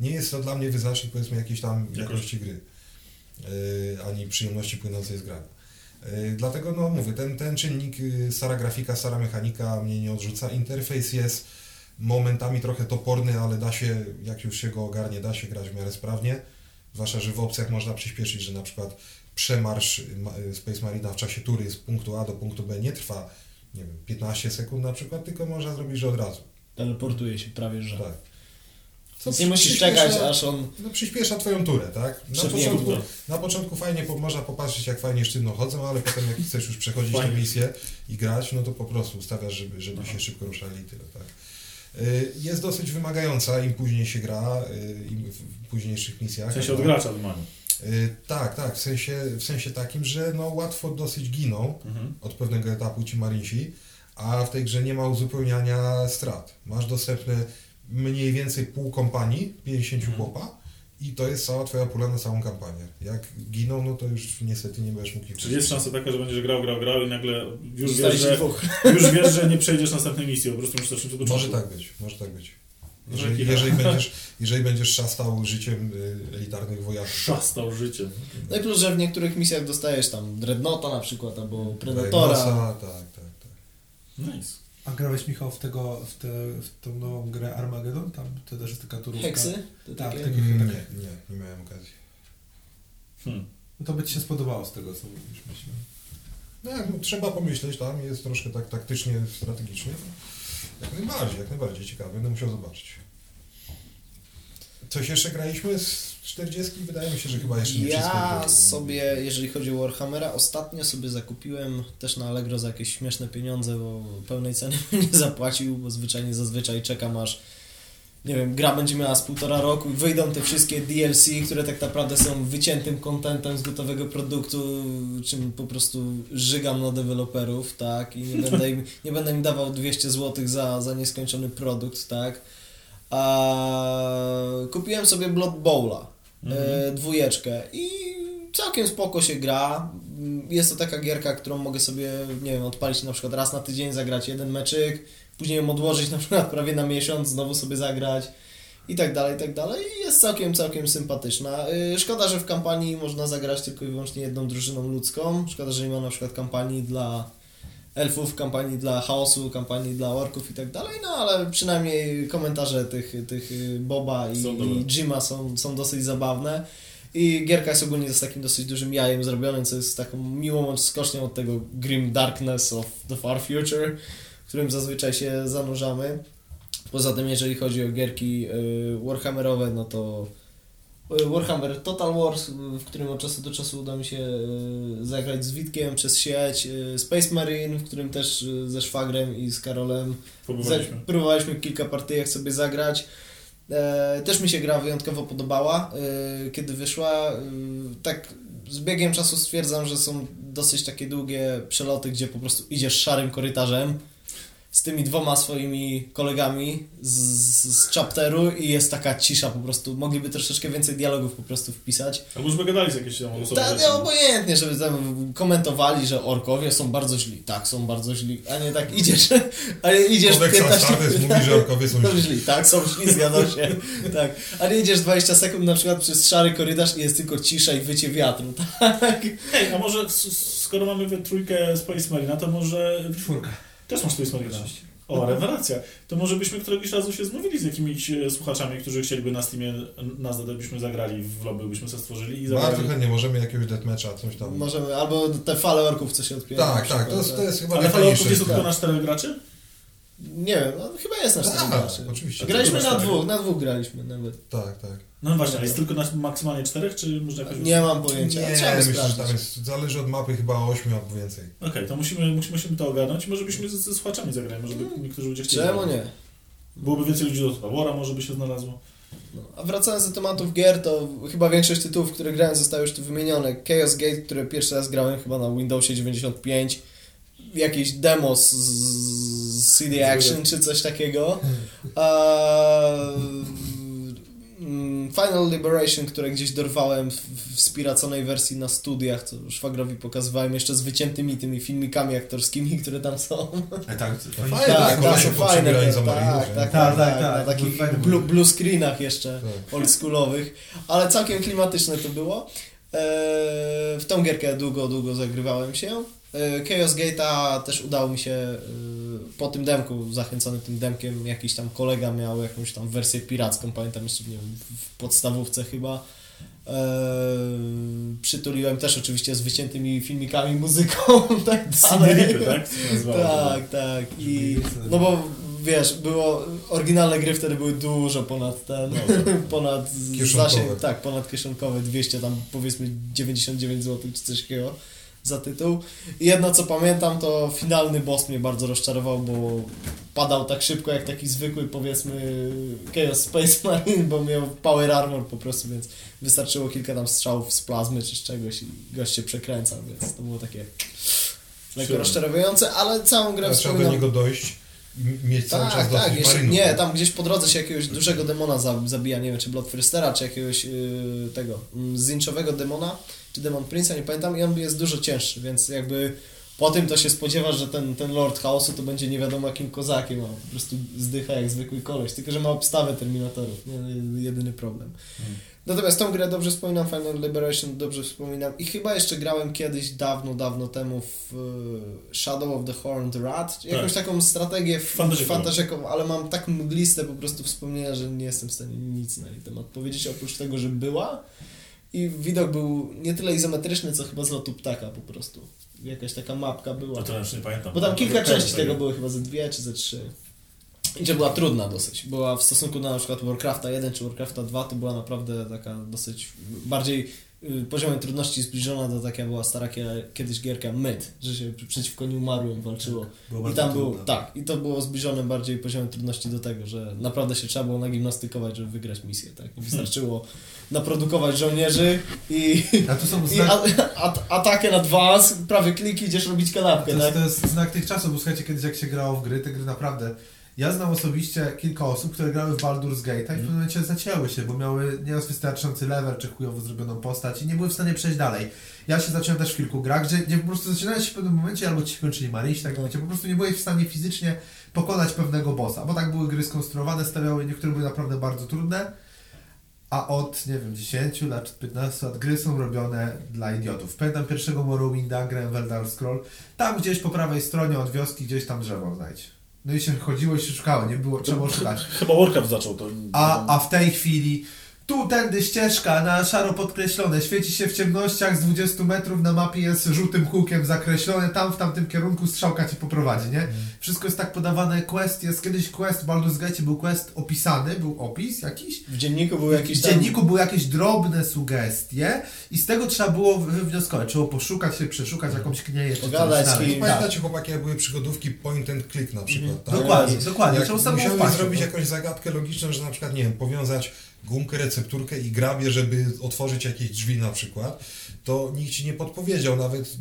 Nie jest to dla mnie wyznacznik, powiedzmy, jakiejś tam jakości gry, yy, ani przyjemności płynącej z grania. Yy, Dlatego, no mówię, ten, ten czynnik yy, stara grafika, stara mechanika mnie nie odrzuca. Interfejs jest momentami trochę toporny, ale da się, jak już się go ogarnie, da się grać w miarę sprawnie. Zwłaszcza, że w opcjach można przyspieszyć, że na przykład przemarsz ma- Space Marina w czasie tury z punktu A do punktu B nie trwa, nie wiem, 15 sekund na przykład, tylko można zrobić, że od razu. Teleportuje się prawie, że. Tak. Więc nie musisz czekać, aż on... No przyspiesza twoją turę, tak? Na Przebiegł, początku, no. na początku fajnie po, można popatrzeć, jak fajnie sztywno chodzą, ale potem jak chcesz już przechodzić tę misję i grać, no to po prostu ustawiasz, żeby, żeby się szybko ruszali i tyle, tak? Y, Jest dosyć wymagająca, im później się gra, y, im w późniejszych misjach. W sensie od gracza wymaga. Y, Tak, tak, w sensie, w sensie takim, że no łatwo dosyć giną Mhm. od pewnego etapu ci marinsi, a w tej grze nie ma uzupełniania strat. Masz dostępne mniej więcej pół kompanii, 50 Mhm. chłopa i to jest cała twoja pula na całą kampanię. Jak giną, no to już niestety nie będziesz mógł ich Czyli jest szansa taka, że będziesz grał, grał, grał i nagle już wiesz, że, <laughs> już wiesz, że nie przejdziesz następnej misji, po prostu musisz zacząć od Może tak być, może tak być. No Jeżeli, jeżeli, <laughs> będziesz, jeżeli będziesz szastał życiem y, elitarnych wojaków. Szastał życie. No i plus, że w niektórych misjach dostajesz tam Dreadnoughta na przykład, albo Predatora. Reynosa, tak, tak, tak. Nice. A grałeś, Michał, w, tego, w, te, w tą nową grę Armageddon? Tam to też jest taka turówka. Heksy? To Tak, takie... takie- Nie, nie, nie miałem okazji. Hmm. No to by Ci się spodobało z tego, co mówisz, myślę. No jak no, trzeba pomyśleć, tam jest troszkę tak taktycznie, strategicznie. Jak najbardziej, jak najbardziej ciekawe, będę musiał zobaczyć. Coś jeszcze graliśmy z 40? Wydaje mi się, że chyba jeszcze nie. Ja sobie, jeżeli chodzi o Warhammera, ostatnio sobie zakupiłem też na Allegro za jakieś śmieszne pieniądze, bo pełnej ceny <laughs> nie zapłacił, bo zwyczajnie zazwyczaj czekam aż nie wiem, gra będzie miała z półtora roku i wyjdą te wszystkie DLC, które tak naprawdę są wyciętym kontentem z gotowego produktu, czym po prostu żygam na deweloperów, tak, i nie <laughs> będę im, nie będę im dawał 200 zł za, za nieskończony produkt, tak. A kupiłem sobie Blood Bowla, e, dwójeczkę i całkiem spoko się gra. Jest to taka gierka, którą mogę sobie, nie wiem, odpalić na przykład raz na tydzień, zagrać jeden meczyk, później ją odłożyć <laughs> na przykład prawie na miesiąc, znowu sobie zagrać i tak dalej, i tak dalej. Jest całkiem, całkiem sympatyczna. Yy, Szkoda, że w kampanii można zagrać tylko i wyłącznie jedną drużyną ludzką. Szkoda, że nie ma na przykład kampanii dla elfów, kampanii dla chaosu, kampanii dla orków i tak dalej, no ale przynajmniej komentarze tych, tych y, Boba i, i Jima są, są dosyć zabawne. I gierka jest ogólnie z takim dosyć dużym jajem zrobiona, co jest taką miłą odskocznią od tego grim darkness of the far future, w którym zazwyczaj się zanurzamy. Poza tym, jeżeli chodzi o gierki y, Warhammerowe, no to Warhammer Total Wars, w którym od czasu do czasu uda mi się y, zagrać z Witkiem przez sieć, y, Space Marine, w którym też y, ze Szwagrem i z Karolem Próbowaliśmy. próbowaliśmy kilka partyjek sobie zagrać. E, też mi się gra wyjątkowo podobała, e, kiedy wyszła. E, tak z biegiem czasu stwierdzam, że są dosyć takie długie przeloty, gdzie po prostu idziesz szarym korytarzem z tymi dwoma swoimi kolegami z, z chapteru i jest taka cisza po prostu. Mogliby troszeczkę więcej dialogów po prostu wpisać. Albo już by gadali z jakieś tam osoby. Tak, nie, obojętnie, żeby tam komentowali, że orkowie są bardzo źli. Tak, są bardzo źli. A nie tak idziesz, <laughs> a nie idziesz Kodeks Astartes mówi, że orkowie <laughs> są źli. źli. Tak, są źli, zgadzam się. <laughs> Tak. A nie idziesz 20 sekund na przykład przez szary korytarz i jest tylko cisza i wycie wiatru. Tak. Hej, a może skoro mamy we trójkę Space Marina, to może... Czwórka. Też masz Space Marina. O, rewelacja. To może byśmy któregoś razu się zmówili z jakimiś e, słuchaczami, którzy chcieliby na Steamie nas dodać, byśmy zagrali w lobby, byśmy sobie stworzyli i Bardzo zagrali. chętnie możemy jakiegoś deathmatcha, coś tam. Możemy, albo te fale orków, co się odpierają. Tak, tak, to jest, to jest chyba Ale Falloutów najfajniejsze. jest tylko na czterech graczy? Nie wiem, no, chyba jest na czterech Tak, graczy. oczywiście. Graliśmy na dwóch, na dwóch graliśmy nawet. Tak, tak. No właśnie, a jest tylko na maksymalnie czterech, czy można jakoś... Nie mam pojęcia, Nie, trzeba myślę, że tam jest, zależy od mapy chyba 8 albo więcej. Okej, to musimy, musimy, musimy to ogarnąć. Może byśmy ze, ze słuchaczami zagrali, może by niektórzy ludzie chcieli. Czemu nie? Byłoby więcej ludzi do Towora, może by się znalazło. No, a wracając do tematów gier, to chyba większość tytułów, które grałem zostały już tu wymienione. Chaos Gate, które pierwszy raz grałem chyba na Windowsie 95. Jakieś demo z, z CD Action czy coś takiego. A, mm, Final Liberation, które gdzieś dorwałem w, spiraconej wersji na studiach, co szwagrowi pokazywałem jeszcze z wyciętymi tymi filmikami aktorskimi, które tam są. E, tak, Fajne, Tak, tak, tak, są fajne. Tak, tak, Tak, tak, tak, tak, tak, na takich blue, blue screenach jeszcze Tak. oldschoolowych, ale całkiem klimatyczne to było. Eee, w tą gierkę długo, długo zagrywałem się. Eee, Chaos Gate'a też udało mi się eee, po tym demku, zachęcony tym demkiem, jakiś tam kolega miał jakąś tam wersję piracką, pamiętam jeszcze nie wiem, w podstawówce chyba. Eee, przytuliłem też oczywiście z wyciętymi filmikami, muzyką, <laughs> tak dalej. CD-ripy, tak? Tak, tak. I, no bo wiesz, było, oryginalne gry wtedy były dużo ponad ten, <laughs> ponad Kieszonkowe. zasięg, tak, ponad kieszonkowe, 200 tam powiedzmy 99 zł czy coś takiego za tytuł. I jedno co pamiętam to finalny boss mnie bardzo rozczarował, bo padał tak szybko jak taki zwykły powiedzmy Chaos Space Marine, bo miał power armor po prostu, więc wystarczyło kilka tam strzałów z plazmy czy z czegoś i gość się przekręcał, więc to było takie lekko rozczarowujące, ale całą grę Trzeba do wspominam... niego dojść i mieć cały Tak, czas tak, jeszcze, Marinów. nie, tam gdzieś po drodze się jakiegoś dużego demona za- zabija, nie wiem, czy Bloodthirstera, czy jakiegoś yy, tego, mm, zinczowego demona, czy Demon Prince'a, nie pamiętam, i on jest dużo cięższy, więc jakby po tym to się spodziewasz, że ten, ten Lord Chaosu to będzie nie wiadomo jakim kozakiem, a po prostu zdycha jak zwykły koleś, tylko że ma obstawę Terminatorów, nie, jedyny problem. Natomiast tą grę dobrze wspominam, Final Liberation dobrze wspominam i chyba jeszcze grałem kiedyś dawno, dawno temu w e, Shadow of the Horned Rat, jakąś taką strategię f- Fantazjową. fantazjową, ale mam tak mgliste po prostu wspomnienia, że nie jestem w stanie nic na jej temat powiedzieć, oprócz tego, że była i widok był nie tyle izometryczny, co chyba z lotu ptaka po prostu. Jakaś taka mapka była. No to już nie pamiętam. Bo tam kilka Pewnie części tego były chyba ze dwie czy ze trzy. I że była trudna dosyć. Była w stosunku do na przykład Warcrafta 1 czy Warcrafta 2 to była naprawdę taka dosyć bardziej y, poziomem trudności zbliżona do taka była stara kie- kiedyś gierka Myth, że się przeciwko nieumarłym walczyło. Było I tam było, trudne. tak, i to było zbliżone bardziej poziomem trudności do tego, że naprawdę się trzeba było nagimnastykować, żeby wygrać misję, tak? I wystarczyło <laughs> naprodukować żołnierzy i, A tu są znak, atakę na advance, prawy klik idziesz robić kanapkę, to, tak? to jest znak tych czasów, bo słuchajcie, kiedyś jak się grało w gry, te gry naprawdę... Ja znam osobiście kilka osób, które grały w Baldur's Gate i w pewnym momencie zacięły się, bo miały nieraz wystarczający level czy chujowo zrobioną postać i nie były w stanie przejść dalej. Ja się zacząłem też w kilku grach, gdzie, gdzie po prostu zaczynałeś się w pewnym momencie albo ci się kończyli marysi, tak wiecie, po prostu nie byłeś w stanie fizycznie pokonać pewnego bossa, bo tak były gry skonstruowane, stawiały, niektóre były naprawdę bardzo trudne, a od, nie wiem, 10 lat czy 15 lat gry są robione dla idiotów. Pamiętam pierwszego Morrowinda, grałem w Elder Scroll, tam gdzieś po prawej stronie od wioski gdzieś tam drzewo znajdź. No i się chodziło i się szukało, nie było, trzeba szukać. Chyba Warcraft zaczął to. A, a w tej chwili tu tędy ścieżka na szaro podkreślone, świeci się w ciemnościach z 20 metrów na mapie jest żółtym kółkiem zakreślone, tam w tamtym kierunku strzałka cię poprowadzi, nie? Wszystko jest tak podawane, quest jest, kiedyś quest w Baldur's Gate był quest opisany, był opis jakiś, W dzienniku był jakiś w tam... dzienniku były jakieś drobne sugestie i z tego trzeba było wywnioskować, trzeba było poszukać się, przeszukać jakąś knieję czy coś Pogadać z znaleźć. kim. Pamiętacie chłopaki, jak były przygodówki point and click na przykład, tak? Dokładnie, dokładnie, Jak trzeba samo musiałeś wpaść. zrobić jakąś zagadkę logiczną, że na przykład, nie wiem, powiązać gumkę, recepturkę i grabie, żeby otworzyć jakieś drzwi na przykład, to nikt ci nie podpowiedział nawet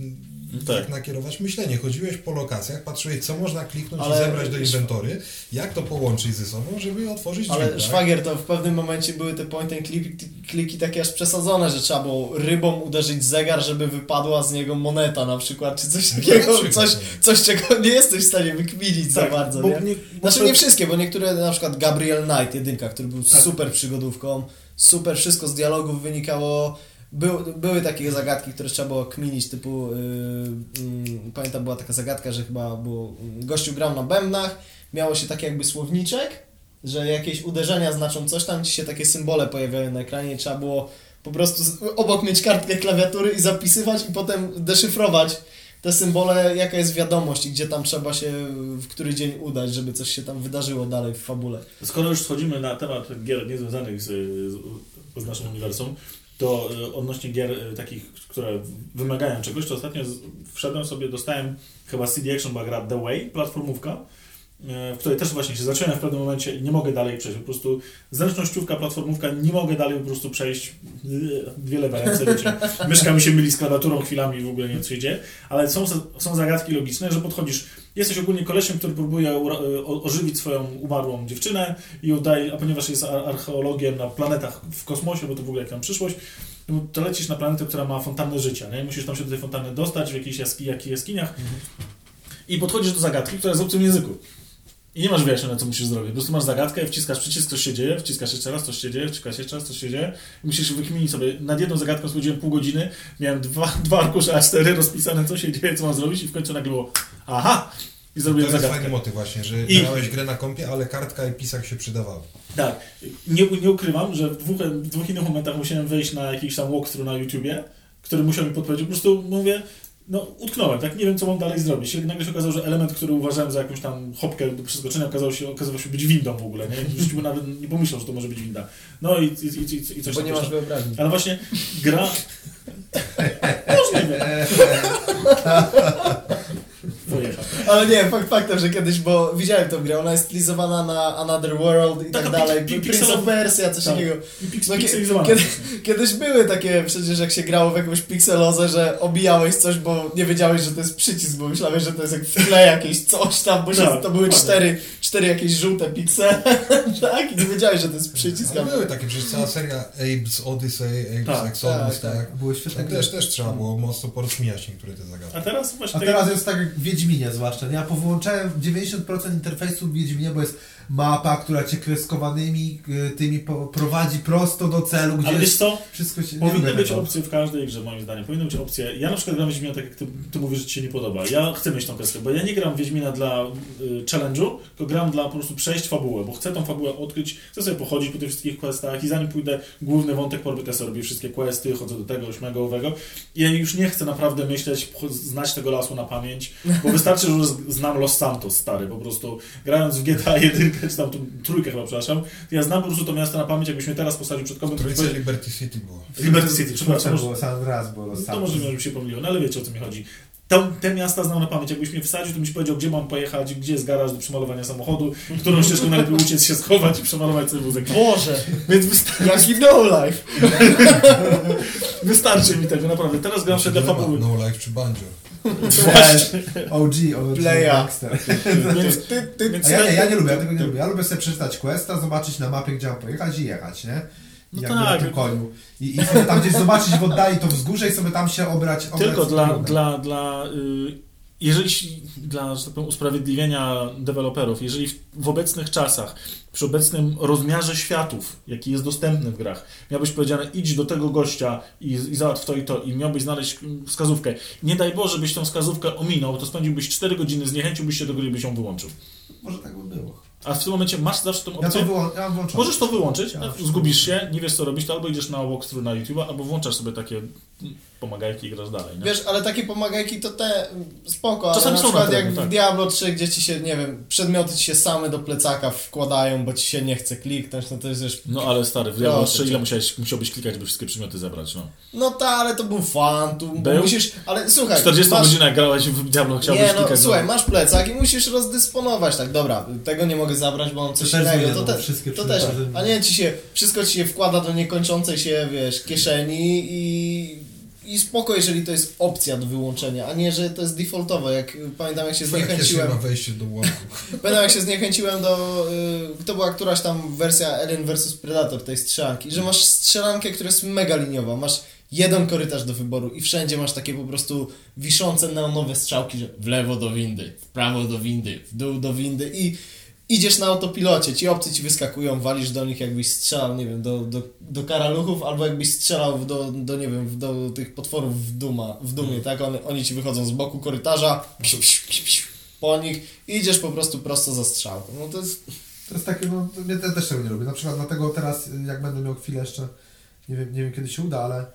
Tak. jak nakierować myślenie. Chodziłeś po lokacjach, patrzyłeś, co można kliknąć Ale- i zebrać do inwentory, jak to połączyć ze sobą, żeby otworzyć drzwi. Ale tak? szwagier to w pewnym momencie były te point and click, kliki takie aż przesadzone, że trzeba było rybą uderzyć zegar, żeby wypadła z niego moneta na przykład, czy coś No, takiego, coś, coś czego nie jesteś w stanie wykminić za Tak, bardzo, bo nie? nie- Znaczy bo- nie wszystkie, bo niektóre, na przykład Gabriel Knight, jedynka, który był Tak. super przygodówką, super, wszystko z dialogów wynikało, był, były takie zagadki, które trzeba było kminić, typu, yy, mm, pamiętam była taka zagadka, że chyba było, gościu grał na bębnach, miało się taki jakby słowniczek, że jakieś uderzenia znaczą coś tam, ci się takie symbole pojawiają na ekranie trzeba było po prostu obok mieć kartkę klawiatury i zapisywać i potem deszyfrować te symbole, jaka jest wiadomość i gdzie tam trzeba się w który dzień udać, żeby coś się tam wydarzyło dalej w fabule. Skoro już schodzimy na temat gier niezwiązanych z, z, z naszym uniwersum, to e, odnośnie gier e, takich, które wymagają czegoś, to ostatnio wszedłem sobie, dostałem chyba CD Action była gra The Way, platformówka, e, w której też właśnie się zacząłem w pewnym momencie i nie mogę dalej przejść. Po prostu zręcznościówka, platformówka, nie mogę dalej po prostu przejść e, lewe ręce, wiecie. Myszka mi się myli z klawiaturą chwilami i w ogóle nie wiem co się dzieje, ale są, są zagadki logiczne, że podchodzisz, jesteś ogólnie kolesiem, który próbuje o- ożywić swoją umarłą dziewczynę i udaje, a ponieważ jest ar- archeologiem na planetach w kosmosie, bo to w ogóle jak tam przyszłość, no to lecisz na planetę, która ma fontannę życia, nie? Musisz tam się do tej fontanny dostać w jakichś jaski, jak, jaskiniach i podchodzisz do zagadki, która jest w obcym języku. I nie masz wyjaśnienia, co musisz zrobić. Po prostu masz zagadkę, wciskasz przycisk, coś się dzieje, wciskasz jeszcze raz, coś się dzieje, wciskasz jeszcze raz, coś się dzieje. I musisz wykminić sobie. Nad jedną zagadką spędziłem pół godziny, miałem dwa, <laughs> dwa arkusze A4 rozpisane, co się dzieje, co mam zrobić i w końcu nagle było aha! I To zrobiłem jest zagadkę. fajny motyw właśnie, że I- grałeś grę na kompie, ale kartka i pisak się przydawały. Tak. Nie, nie ukrywam, że w dwóch, w dwóch innych momentach musiałem wejść na jakiś tam walkthrough na YouTubie, który musiał mi podpowiedzieć. Po prostu mówię, no utknąłem, tak? Nie wiem, co mam dalej zrobić. I nagle się okazało, że element, który uważałem za jakąś tam hopkę do przeskoczenia, okazał się, okazywał się być windą w ogóle, nie? W życiu bym nawet nie pomyślał, że to może być winda. No i, i, i, i, coś Bo nie masz tam. wyobraźni. Ale właśnie gra... <laughs> Możliwe. <laughs> Ale nie, fakt faktem, że kiedyś, bo widziałem tą grę, ona jest stylizowana na Another World i tak Taka dalej, pik- pik- Prince of Persia, coś tak. takiego. No, kiedy- Kiedyś były takie, przecież jak się grało w jakąś pikselozę, że obijałeś coś, bo nie wiedziałeś, że to jest przycisk, bo myślałeś, że to jest jak w tle jakieś coś tam, bo się, Tak, to były cztery, cztery jakieś żółte piksele, <laughs> tak? I nie wiedziałeś, że to jest przycisk. Ale a- były takie, przecież cała seria Abe's Odyssey, Abe's Tak, Exodus, tak, tak. Były świetne Tak gry. też, też trzeba było mocno porozkminiać niektóre te zagadki. A teraz właśnie... A tak teraz jest tak jak w Wiedźminie zwłaszcza. Ja powyłączałem 90% interfejsu w Wiedźminie, bo jest mapa, która cię kreskowanymi y, tymi prowadzi prosto do celu, gdzie Ale wiesz co? wszystko się... Powinny być opcje w każdej grze, moim zdaniem. Powinny być opcje. Ja na przykład gram Wiedźmina tak, jak ty, ty mówisz, że ci się nie podoba. Ja chcę mieć tą kreskę, bo ja nie gram Wiedźmina dla y, challenge'u, tylko gram dla po prostu przejść fabułę, bo chcę tą fabułę odkryć, chcę sobie pochodzić po tych wszystkich questach i zanim pójdę główny wątek porbite sobie robię wszystkie questy, chodzę do tego, ośmego, owego. I ja już nie chcę naprawdę myśleć, znać tego lasu na pamięć, bo wystarczy, że już znam Los Santos, stary, po prostu grając w GTA 1, czy tam trójkę chyba, przepraszam, ja znam po prostu to miasto na pamięć, jakbyś mnie teraz posadził przed byś trójce Liberty City było. Liberty City, przepraszam, To może- było San Andreas, było Los to może mi się pomyliło, no ale wiecie o co mi chodzi. Tam, te miasta znam na pamięć. Jakbyś mnie wsadził, to byś powiedział, gdzie mam pojechać, gdzie jest garaż do przemalowania samochodu, którą ścieżką najlepiej uciec się schować i przemalować sobie muzykę. Boże, Więc wystarczy, jaki no life. <laughs> wystarczy mi tego, naprawdę. Teraz gram sobie dla fabuły. No Life czy Banjo. Właśnie. OG, OG Playa. Więc, Ty, ty, więc ja nie, ja nie lubię, ja tego nie lubię. Ja lubię sobie przeczytać questa, zobaczyć na mapie, gdzie mam pojechać i jechać, nie? No Jakby tak. na tym koniu. I, I sobie tam gdzieś zobaczyć w oddali to wzgórze i sobie tam się obrać. obrać Tylko dla, trudno. dla, dla y, jeżeli dla że tak powiem, usprawiedliwienia deweloperów, jeżeli w, w obecnych czasach, przy obecnym rozmiarze światów, jaki jest dostępny w grach, miałbyś powiedziane idź do tego gościa i, i załatw to i to i miałbyś znaleźć mm, wskazówkę. Nie daj Boże, byś tą wskazówkę ominął, to spędziłbyś 4 godziny, zniechęciłbyś się do gry byś ją wyłączył. Może tak by było. A w tym momencie masz zawsze tą Ja to opcję. wyłą- ja włączone. Możesz to wyłączyć, Ja zgubisz się, nie wiesz co robić, to albo idziesz na walkthrough na YouTube, albo włączasz sobie takie pomagajki i grasz dalej. Nie? Wiesz, ale takie pomagajki to te mm, spoko, ale Czasami na są przykład jak tak. w Diablo 3, gdzie ci się, nie wiem, przedmioty ci się same do plecaka wkładają, bo ci się nie chce kliknąć, no to jest już... No ale stary, w Diablo Proszę 3 ile cię. musiałeś, musiałbyś klikać, żeby wszystkie przedmioty zebrać, no. No tak, ale to był fan, tu Był? musisz, ale słuchaj, 40 masz... godzinach grałeś w Diablo, chciałbyś Nie, no klikać. słuchaj, masz plecak i musisz rozdysponować, tak, dobra, tego nie mogę zabrać, bo mam coś też innego, to, no, te, wszystkie to też, a nie ci się, wszystko ci się wkłada do niekończącej się, wiesz, kieszeni i, i spoko, jeżeli to jest opcja do wyłączenia, a nie, że to jest defaultowo, jak pamiętam jak się Twoja zniechęciłem, ma wejście do łapy. <laughs> pamiętam jak się zniechęciłem do, y, to była któraś tam wersja Alien vs Predator tej strzelanki, że masz strzelankę, która jest mega liniowa, masz jeden korytarz do wyboru i wszędzie masz takie po prostu wiszące neonowe strzałki, że w lewo do windy, w prawo do windy, w dół do windy i idziesz na autopilocie, ci obcy ci wyskakują, walisz do nich jakbyś strzelał, nie wiem, do, do, do karaluchów, albo jakbyś strzelał do, do, nie wiem, do tych potworów w, duma, w dumie, tak? Oni, oni ci wychodzą z boku korytarza, psiu, psiu, psiu, po nich i idziesz po prostu prosto za strzałką. No to jest... To jest takie, no, ja te- też tego nie lubię. Na przykład dlatego teraz, y, jak będę miał chwilę jeszcze, nie wiem, nie wiem kiedy się uda, ale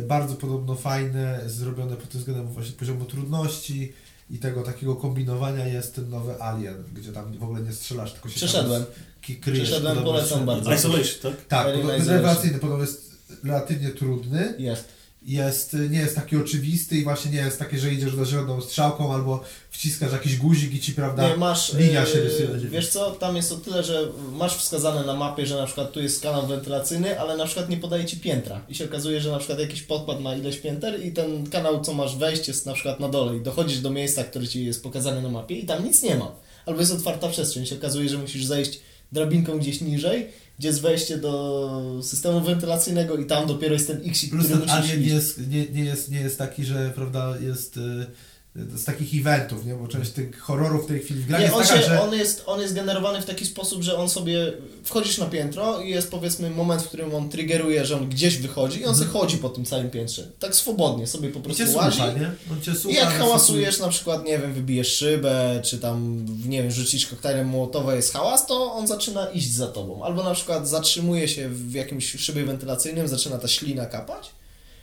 y, bardzo podobno fajne, zrobione pod tym względem właśnie poziomu trudności i tego takiego kombinowania jest ten nowy Alien, gdzie tam w ogóle nie strzelasz, tylko się Przeszedłem. tam kryjesz. Przeszedłem, polecam bardzo. Isolation, tak? Tak, Alien podobno jest Isolation. rewelacyjny, podobno jest relatywnie trudny, Jest. Jest, nie jest taki oczywisty i właśnie nie jest takie, że idziesz do żadną strzałką albo wciskasz jakiś guzik i ci, prawda, Nie, masz, linia się yy, rysuje. Wiesz co, tam jest o tyle, że masz wskazane na mapie, że na przykład tu jest kanał wentylacyjny, ale na przykład nie podaje ci piętra. I się okazuje, że na przykład jakiś podkład ma ileś pięter i ten kanał, co masz wejść, jest na przykład na dole i dochodzisz do miejsca, które ci jest pokazane na mapie i tam nic nie ma. Albo jest otwarta przestrzeń. Się okazuje, że musisz zejść drabinką gdzieś niżej, gdzie jest wejście do systemu wentylacyjnego i tam dopiero jest ten X, Plus który ten musisz Alien iść. jest, nie, nie, jest, nie jest taki, że prawda, jest y, z takich eventów, nie? bo część tych horrorów w tej chwili w grach Nie, jest on, taka, się, że... on, jest, on jest generowany w taki sposób, że on sobie wchodzisz na piętro i jest powiedzmy moment, w którym on triggeruje, że on gdzieś wychodzi i on sobie chodzi po tym całym piętrze. Tak swobodnie sobie po I prostu cię łazi. słucha, nie? On cię słucha. I jak hałasujesz, na przykład, nie wiem, wybijesz szybę, czy tam, nie wiem, rzucisz koktajlem mołotowa, jest hałas, to on zaczyna iść za tobą. Albo na przykład zatrzymuje się w jakimś szybie wentylacyjnym, zaczyna ta ślina kapać.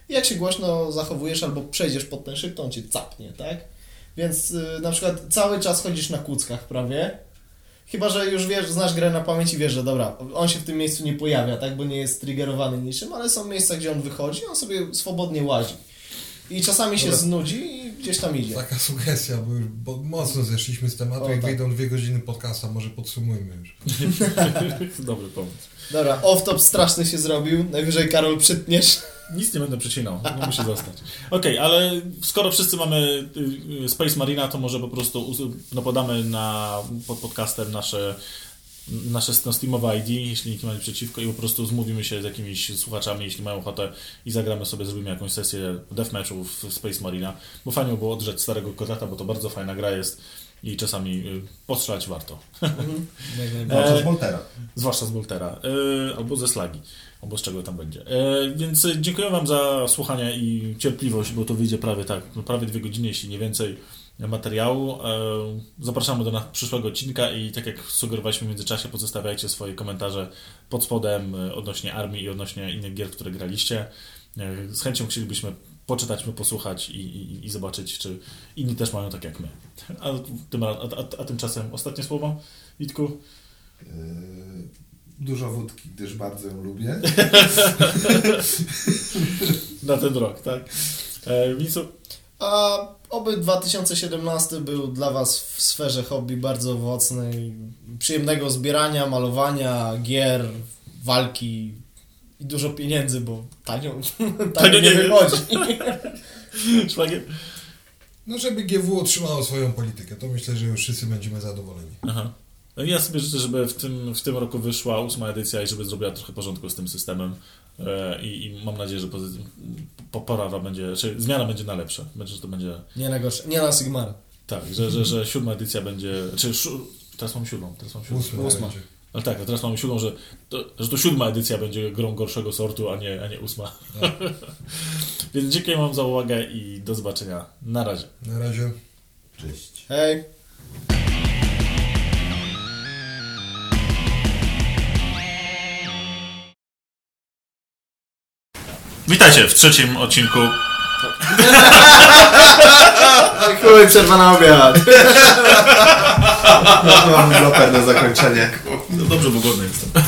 Jak się głośno zachowujesz albo przejdziesz pod ten szyb, to on cię capnie, tak? Więc y, na przykład cały czas chodzisz na kuckach prawie. Chyba, że już wiesz, znasz grę na pamięć i wiesz, że dobra, on się w tym miejscu nie pojawia, tak, bo nie jest triggerowany niczym, ale są miejsca, gdzie on wychodzi, on sobie swobodnie łazi. I czasami się Dobra. znudzi i gdzieś tam idzie. Taka sugestia, bo już bo mocno zeszliśmy z tematu. O, Jak tak. wyjdą dwie godziny podcasta, może podsumujmy już. <laughs> Dobry pomysł. Dobra, off-top straszny się zrobił, najwyżej Karol przytniesz. Nic nie będę przecinał, no musi zostać. Okej, ale skoro wszyscy mamy y, y, Space Marina, to może po prostu us- no, podamy na, pod podcastem nasze, nasze no, Steamowe ID, jeśli nikt nie ma nic przeciwko i po prostu zmówimy się z jakimiś słuchaczami, jeśli mają ochotę i zagramy sobie, zrobimy jakąś sesję deathmatchu w Space Marina, bo fajnie by było odrzeć starego kozaka, bo to bardzo fajna gra jest i czasami y, postrzelać warto. <laughs> Zwłaszcza E, z Boltera. Zwłaszcza z Boltera, y, albo ze Slagi, albo z czego tam będzie. E, więc dziękuję Wam za słuchanie i cierpliwość, bo to wyjdzie prawie tak, no prawie dwie godziny, jeśli nie więcej materiału. E, zapraszamy do na przyszłego odcinka i tak jak sugerowaliśmy w międzyczasie, pozostawiajcie swoje komentarze pod spodem e, odnośnie armii i odnośnie innych gier, które graliście. E, z chęcią chcielibyśmy poczytać, posłuchać i, i, i zobaczyć, czy inni też mają tak jak my. A, tym, a, a, a tymczasem ostatnie słowo, Witku? Dużo wódki, gdyż bardzo ją lubię. <laughs> Na ten rok, tak? E, Wicu? A oby 2017 był dla Was w sferze hobby bardzo owocnej, przyjemnego zbierania, malowania, gier, walki i dużo pieniędzy, bo tanio, <laughs> tanio, Tanio nie nie wychodzi. <laughs> Szwagier? No, żeby GW otrzymało swoją politykę, to myślę, że już wszyscy będziemy zadowoleni. Aha. No ja sobie życzę, żeby w tym, w tym roku wyszła ósma edycja i żeby zrobiła trochę porządku z tym systemem. E, I, I mam nadzieję, że poprawa będzie, czy zmiana będzie na lepsze. Będzie, że to będzie Nie na gorsze, nie na Sigmara. tak, że, że, że siódma edycja będzie. Czy szu, teraz mam siódmą, teraz mam siódmą. Ósma. Ale tak, a teraz mamy siódmą, że to, że to siódma edycja będzie grą gorszego sortu, a nie, a nie ósma. Tak. <laughs> Więc dziękuję Wam za uwagę i do zobaczenia. Na razie. Na razie. Cześć. Hej! Witajcie w trzecim odcinku. <laughs> Chuj, przerwa na obiad! <laughs> Mam bloper na zakończenie. No dobrze, bo głodny jestem.